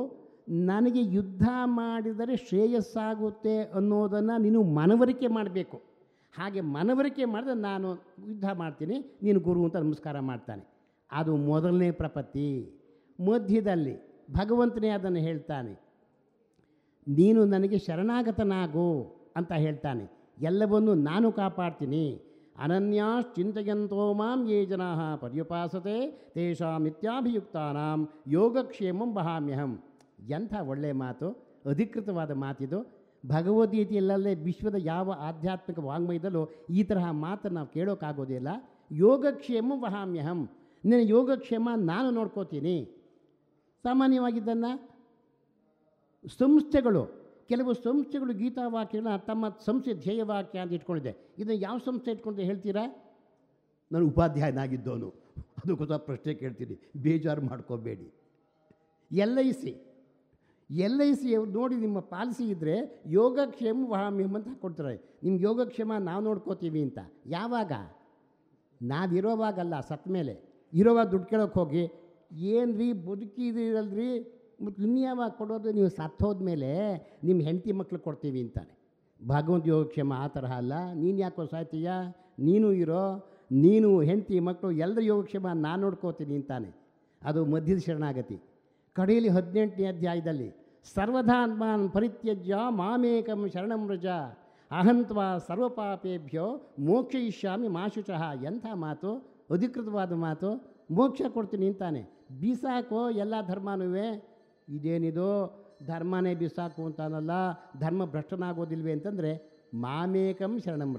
Speaker 2: ನನಗೆ ಯುದ್ಧ ಮಾಡಿದರೆ ಶ್ರೇಯಸ್ಸಾಗುತ್ತೆ ಅನ್ನೋದನ್ನು ನೀನು ಮನವರಿಕೆ ಮಾಡಬೇಕು ಹಾಗೆ ಮನವರಿಕೆ ಮಾಡಿದ್ರೆ ನಾನು ಯುದ್ಧ ಮಾಡ್ತೀನಿ ನೀನು ಗುರು ಅಂತ ನಮಸ್ಕಾರ ಮಾಡ್ತಾನೆ ಅದು ಮೊದಲನೇ ಪ್ರಪತ್ತಿ ಮಧ್ಯದಲ್ಲಿ ಭಗವಂತನೇ ಅದನ್ನು ಹೇಳ್ತಾನೆ ನೀನು ನನಗೆ ಶರಣಾಗತನಾಗು ಅಂತ ಹೇಳ್ತಾನೆ ಎಲ್ಲವನ್ನು ನಾನು ಕಾಪಾಡ್ತೀನಿ ಅನನ್ಯಾಶ್ಚಿಂತೆಯಂತೋ ಮಾಂ ಯೇ ಜನಾ ಪರ್ಯುಪಾಸತೆ ತೇಷಾಮಿತ್ಯಾಭಿಯುಕ್ತಾನಾಂ ಯೋಗಕ್ಷೇಮಂ ವಹಾಮ್ಯಹಂ ಎಂಥ ಒಳ್ಳೆಯ ಮಾತು ಅಧಿಕೃತವಾದ ಮಾತಿದು ಭಗವದ್ಗೀತೆಯಲ್ಲದೆ ವಿಶ್ವದ ಯಾವ ಆಧ್ಯಾತ್ಮಿಕ ವಾಂಗ್ಮಯದಲ್ಲೂ ಈ ತರಹ ಮಾತನ್ನು ನಾವು ಕೇಳೋಕ್ಕಾಗೋದಿಲ್ಲ ಯೋಗಕ್ಷೇಮ ವಹಾಮ್ಯಹಂ ನಿನ್ನ ಯೋಗಕ್ಷೇಮ ನಾನು ನೋಡ್ಕೋತೀನಿ ಸಾಮಾನ್ಯವಾಗಿದ್ದನ್ನು ಸಂಸ್ಥೆಗಳು ಕೆಲವು ಸಂಸ್ಥೆಗಳು ಗೀತಾವಾಕ್ಯಗಳನ್ನ ತಮ್ಮ ಸಂಸ್ಥೆ ಧ್ಯೇಯವಾಕ್ಯ ಅಂತ ಇಟ್ಕೊಂಡಿದೆ ಇದನ್ನು ಯಾವ ಸಂಸ್ಥೆ ಇಟ್ಕೊಂಡು ಹೇಳ್ತೀರಾ ನಾನು ಉಪಾಧ್ಯಾಯನಾಗಿದ್ದವನು ಅದಕ್ಕೋಸ್ಕರ ಪ್ರಶ್ನೆ ಕೇಳ್ತೀನಿ ಬೇಜಾರು ಮಾಡ್ಕೋಬೇಡಿ L I C L I C ನೋಡಿ ನಿಮ್ಮ ಪಾಲಿಸಿ ಇದ್ದರೆ ಯೋಗಕ್ಷೇಮ ವಾಮ್ಯಮ್ ಅಂತ ಹಾಕ್ಕೊಡ್ತಾರೆ ನಿಮ್ಮ ಯೋಗಕ್ಷೇಮ ನಾವು ನೋಡ್ಕೋತೀವಿ ಅಂತ ಯಾವಾಗ ನಾವಿರೋವಾಗಲ್ಲ ಸತ್ತ ಮೇಲೆ ಇರೋವಾಗ ದುಡ್ಡು ಕೇಳೋಕ್ಕೆ ಹೋಗಿ ಏನು ರೀ ಬದುಕಿದಿರಲ್ರಿ ಮತ್ತು ಕೊಡೋದು ನೀವು ಮೇಲೆ ನಿಮ್ಮ ಹೆಂಡತಿ ಮಕ್ಕಳು ಕೊಡ್ತೀವಿ ಅಂತಾನೆ ಭಗವಂತ ಯೋಗಕ್ಷೇಮ ಆ ತರಹ ಅಲ್ಲ ನೀನು ಯಾಕೋ ಸಾಯ್ತೀಯ ನೀನು ಇರೋ ನೀನು ಹೆಂಡತಿ ಮಕ್ಕಳು ಎಲ್ಲರ ಯೋಗಕ್ಷೇಮ ನಾನು ನೋಡ್ಕೋತೀನಿ ಅಂತಾನೆ ಅದು ಮಧ್ಯದ ಶರಣಾಗತಿ ಕಡೆಯಲ್ಲಿ ಹದಿನೆಂಟನೇ ಅಧ್ಯಾಯದಲ್ಲಿ ಸರ್ವಧಾನ್ಮಾನ್ ಪರಿತ್ಯಜ್ಯ ಮಾಮೇಕಂ ಶರಣಂ ರಜ ಅಹಂತ್ವ ಸರ್ವಪಾಪೇಭ್ಯೋ ಇಷ್ಯಾಮಿ ಮಾಶುಚಃ ಎಂಥ ಮಾತು ಅಧಿಕೃತವಾದ ಮಾತು ಮೋಕ್ಷ ಕೊಡ್ತೀನಿ ಅಂತಾನೆ ಬೀಸಾಕೋ ಎಲ್ಲ ಧರ್ಮನೂ ಇದೇನಿದು ಧರ್ಮನೇ ಬಿಸಾಕು ಅಂತಾನಲ್ಲ ಧರ್ಮ ಭ್ರಷ್ಟನಾಗೋದಿಲ್ವೇ ಅಂತಂದರೆ ಮಾಮೇಕಂ ಶರಣಂ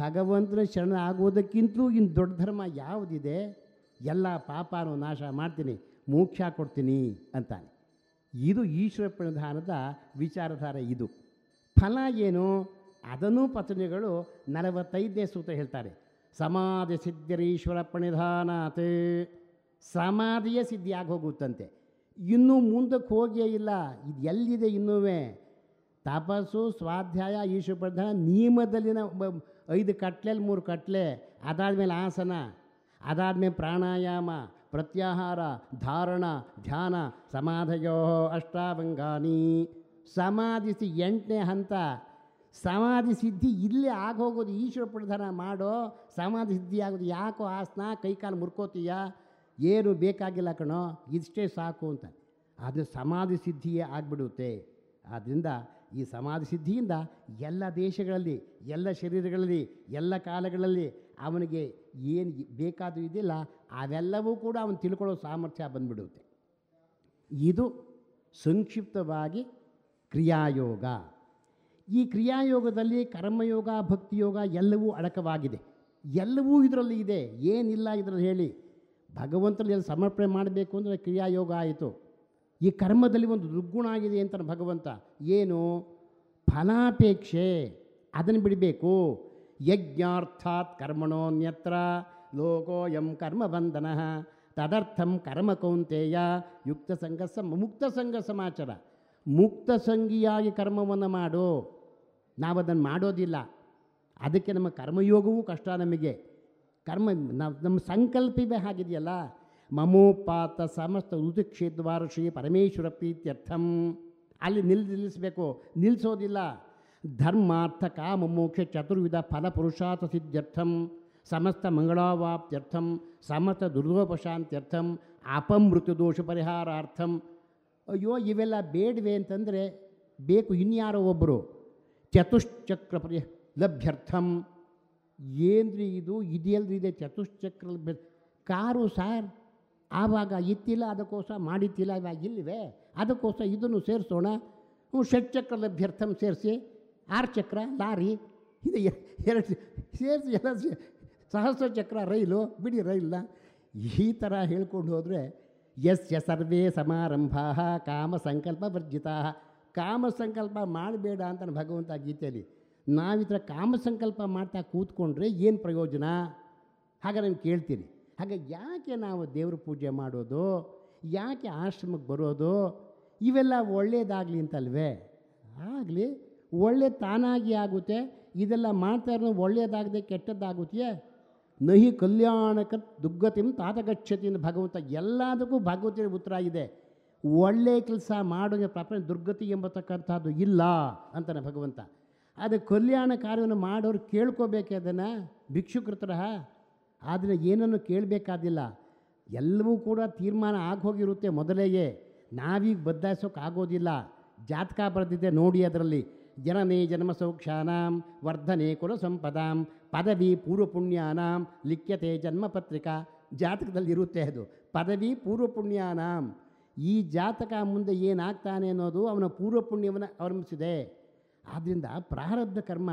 Speaker 2: ಭಗವಂತನ ಶರಣ ಆಗೋದಕ್ಕಿಂತಲೂ ಇನ್ನು ದೊಡ್ಡ ಧರ್ಮ ಯಾವುದಿದೆ ಎಲ್ಲ ಪಾಪನೂ ನಾಶ ಮಾಡ್ತೀನಿ ಮೋಕ್ಷ ಕೊಡ್ತೀನಿ ಅಂತಾನೆ ಇದು ಈಶ್ವರ ಪ್ರಧಾನದ ವಿಚಾರಧಾರೆ ಇದು ಫಲ ಏನು ಅದನ್ನು ಪತ್ನಿಗಳು ನಲವತ್ತೈದನೇ ಸೂತ್ರ ಹೇಳ್ತಾರೆ ಸಮಾಧಿ ಸಿದ್ಧರೀಶ್ವರ ಪ್ರಣಿಧಾನಾತ್ ಸಮಾಧಿಯೇ ಸಿದ್ಧಿಯಾಗಿ ಹೋಗುತ್ತಂತೆ ಇನ್ನೂ ಮುಂದಕ್ಕೆ ಹೋಗೇ ಇಲ್ಲ ಇದು ಎಲ್ಲಿದೆ ಇನ್ನೂ ತಪಸ್ಸು ಸ್ವಾಧ್ಯಾಯ ಈಶ್ವಪ್ರಧಾನ ನಿಯಮದಲ್ಲಿನ ಐದು ಕಟ್ಲೆಯಲ್ಲಿ ಮೂರು ಕಟ್ಲೆ ಅದಾದಮೇಲೆ ಆಸನ ಅದಾದಮೇಲೆ ಪ್ರಾಣಾಯಾಮ ಪ್ರತ್ಯಾಹಾರ ಧಾರಣ ಧ್ಯಾನ ಸಮಾಧಯೋ ಅಷ್ಟಾಭಂಗಾನಿ ಸಮಾಧಿಸಿ ಎಂಟನೇ ಹಂತ ಸಮಾಧಿ ಸಿದ್ಧಿ ಇಲ್ಲೇ ಆಗೋಗೋದು ಈಶ್ವರ ಪ್ರಧಾನ ಮಾಡೋ ಸಮಾಧಿ ಸಿದ್ಧಿ ಆಗೋದು ಯಾಕೋ ಆಸನ ಕೈಕಾಲು ಮುರ್ಕೋತೀಯಾ ಏನು ಬೇಕಾಗಿಲ್ಲ ಕಣೋ ಇಷ್ಟೇ ಸಾಕು ಅಂತ ಅದು ಸಮಾಧಿ ಸಿದ್ಧಿಯೇ ಆಗಿಬಿಡುತ್ತೆ ಆದ್ದರಿಂದ ಈ ಸಮಾಧಿ ಸಿದ್ಧಿಯಿಂದ ಎಲ್ಲ ದೇಶಗಳಲ್ಲಿ ಎಲ್ಲ ಶರೀರಗಳಲ್ಲಿ ಎಲ್ಲ ಕಾಲಗಳಲ್ಲಿ ಅವನಿಗೆ ಏನು ಬೇಕಾದರೂ ಇದಿಲ್ಲ ಅವೆಲ್ಲವೂ ಕೂಡ ಅವನು ತಿಳ್ಕೊಳ್ಳೋ ಸಾಮರ್ಥ್ಯ ಬಂದ್ಬಿಡುತ್ತೆ ಇದು ಸಂಕ್ಷಿಪ್ತವಾಗಿ ಕ್ರಿಯಾಯೋಗ ಈ ಕ್ರಿಯಾಯೋಗದಲ್ಲಿ ಕರ್ಮಯೋಗ ಭಕ್ತಿಯೋಗ ಎಲ್ಲವೂ ಅಡಕವಾಗಿದೆ ಎಲ್ಲವೂ ಇದರಲ್ಲಿ ಇದೆ ಏನಿಲ್ಲ ಇದರಲ್ಲಿ ಹೇಳಿ ಭಗವಂತನಲ್ಲಿ ಸಮರ್ಪಣೆ ಮಾಡಬೇಕು ಅಂದರೆ ಕ್ರಿಯಾಯೋಗ ಆಯಿತು ಈ ಕರ್ಮದಲ್ಲಿ ಒಂದು ದುರ್ಗುಣ ಆಗಿದೆ ಅಂತ ಭಗವಂತ ಏನು ಫಲಾಪೇಕ್ಷೆ ಅದನ್ನು ಬಿಡಬೇಕು ಯಜ್ಞಾರ್ಥಾತ್ ಕರ್ಮಣೋನ್ಯತ್ರ ಲೋಕೋಯಂ ಕರ್ಮ ಬಂಧನ ತದರ್ಥಂ ಕರ್ಮ ಕೌಂತೆಯ ಯುಕ್ತ ಸಂಘಸ ಮುಕ್ತ ಸಂಘ ಸಮಾಚಾರ ಮುಕ್ತ ಸಂಘಿಯಾಗಿ ಕರ್ಮವನ್ನು ಮಾಡು ನಾವು ಅದನ್ನು ಮಾಡೋದಿಲ್ಲ ಅದಕ್ಕೆ ನಮ್ಮ ಕರ್ಮಯೋಗವೂ ಕಷ್ಟ ನಮಗೆ ಕರ್ಮ ನಾವು ನಮ್ಮ ಸಂಕಲ್ಪವೇ ಹಾಗಿದೆಯಲ್ಲ ಮಮೋಪಾತ ಸಮಸ್ತ ಋತುಕ್ಷೇದ್ವಾರ ಶ್ರೀ ಪರಮೇಶ್ವರ ಪ್ರೀತ್ಯರ್ಥಂ ಅಲ್ಲಿ ನಿಲ್ ನಿಲ್ಲಿಸಬೇಕು ನಿಲ್ಲಿಸೋದಿಲ್ಲ ಧರ್ಮಾರ್ಥ ಕಾಮ ಮೋಕ್ಷ ಚತುರ್ವಿಧ ಫಲ ಪುರುಷಾರ್ಥ ಸಮಸ್ತ ಮಂಗಳಾವಾಪ್ತ್ಯರ್ಥಂ ಸಮಸ್ತ ದುರ್ದೋಪಶಾಂತ್ಯರ್ಥಂ ಅಪಮೃತು ದೋಷ ಪರಿಹಾರಾರ್ಥಂ ಅಯ್ಯೋ ಇವೆಲ್ಲ ಬೇಡವೆ ಅಂತಂದರೆ ಬೇಕು ಇನ್ಯಾರೋ ಒಬ್ಬರು ಚತುಶ್ಚಕ್ರ ಪರಿ ಲಭ್ಯರ್ಥಂ ಏನ್ರಿ ಇದು ಇದೆ ಚತುಶ್ಚಕ್ರ ಕಾರು ಸಾರ್ ಆವಾಗ ಇತ್ತಿಲ್ಲ ಅದಕ್ಕೋಸ್ಕರ ಮಾಡಿತ್ತಿಲ್ಲ ಇವಾಗ ಇಲ್ಲಿವೆ ಅದಕ್ಕೋಸ್ಕರ ಇದನ್ನು ಸೇರಿಸೋಣ ಹ್ಞೂ ಷಟ್ಚಕ್ರ ಲಭ್ಯರ್ಥಂ ಸೇರಿಸಿ ಆರು ಚಕ್ರ ಲಾರಿ ಇದು ಎರಡು ಸೇರಿಸಿ ಎಲ್ಲ ಸಹಸ್ರ ಚಕ್ರ ರೈಲು ಬಿಡಿ ರೈಲ್ನ ಈ ಥರ ಹೇಳ್ಕೊಂಡು ಹೋದರೆ ಎಸ್ ಯ ಸರ್ವೇ ಸಮಾರಂಭ ಕಾಮ ಸಂಕಲ್ಪ ವರ್ಜಿತ ಕಾಮ ಸಂಕಲ್ಪ ಮಾಡಬೇಡ ಅಂತ ಭಗವಂತ ಗೀತೆಯಲ್ಲಿ ನಾವಿದ್ರ ಕಾಮ ಸಂಕಲ್ಪ ಕಾಮಸಂಕಲ್ಪ ಮಾಡ್ತಾ ಕೂತ್ಕೊಂಡ್ರೆ ಏನು ಪ್ರಯೋಜನ ಹಾಗೆ ನಾನು ಕೇಳ್ತೀನಿ ಹಾಗೆ ಯಾಕೆ ನಾವು ದೇವ್ರ ಪೂಜೆ ಮಾಡೋದು ಯಾಕೆ ಆಶ್ರಮಕ್ಕೆ ಬರೋದು ಇವೆಲ್ಲ ಒಳ್ಳೆಯದಾಗಲಿ ಅಂತಲ್ವೇ ಆಗಲಿ ಒಳ್ಳೆ ತಾನಾಗಿ ಆಗುತ್ತೆ ಇದೆಲ್ಲ ಮಾಡ್ತಾ ಇರೋ ಒಳ್ಳೆಯದಾಗದೆ ಕೆಟ್ಟದ್ದಾಗುತ್ತೆಯೇ ನಹಿ ಕಲ್ಯಾಣಕ ದುಗ್ಗತಿಂ ತಾತಗಚ್ಚತಿ ಭಗವಂತ ಎಲ್ಲದಕ್ಕೂ ಭಗವತಿಯ ಉತ್ತರ ಇದೆ ಒಳ್ಳೆ ಕೆಲಸ ಮಾಡೋಂಗೆ ಪ್ರಪಂಚ ದುರ್ಗತಿ ಎಂಬತಕ್ಕಂಥದ್ದು ಇಲ್ಲ ಅಂತಾನೆ ಭಗವಂತ ಅದು ಕಲ್ಯಾಣ ಕಾರ್ಯವನ್ನು ಮಾಡೋರು ಕೇಳ್ಕೋಬೇಕೆ ಅದನ್ನು ಭಿಕ್ಷುಕೃತರ ಆದರೆ ಏನನ್ನು ಕೇಳಬೇಕಾದಿಲ್ಲ ಎಲ್ಲವೂ ಕೂಡ ತೀರ್ಮಾನ ಆಗೋಗಿರುತ್ತೆ ಮೊದಲೇ ನಾವೀಗ ಬದಲಾಯಿಸೋಕ್ಕಾಗೋದಿಲ್ಲ ಜಾತಕ ಬರೆದಿದೆ ನೋಡಿ ಅದರಲ್ಲಿ ಜನನೇ ಜನ್ಮ ವರ್ಧನೆ ಕುಲ ಸಂಪದಾಂ ಪದವಿ ಪೂರ್ವಪುಣ್ಯಾನಾಂ ಲಿಖ್ಯತೆ ಜನ್ಮಪತ್ರಿಕಾ ಪತ್ರಿಕಾ ಜಾತಕದಲ್ಲಿ ಇರುತ್ತೆ ಅದು ಪದವಿ ಪುಣ್ಯಾನಾಂ ಈ ಜಾತಕ ಮುಂದೆ ಏನಾಗ್ತಾನೆ ಅನ್ನೋದು ಅವನ ಪೂರ್ವಪುಣ್ಯವನ್ನು ಅವಲಂಬಿಸಿದೆ ಆದ್ದರಿಂದ ಪ್ರಾರಬ್ಧ ಕರ್ಮ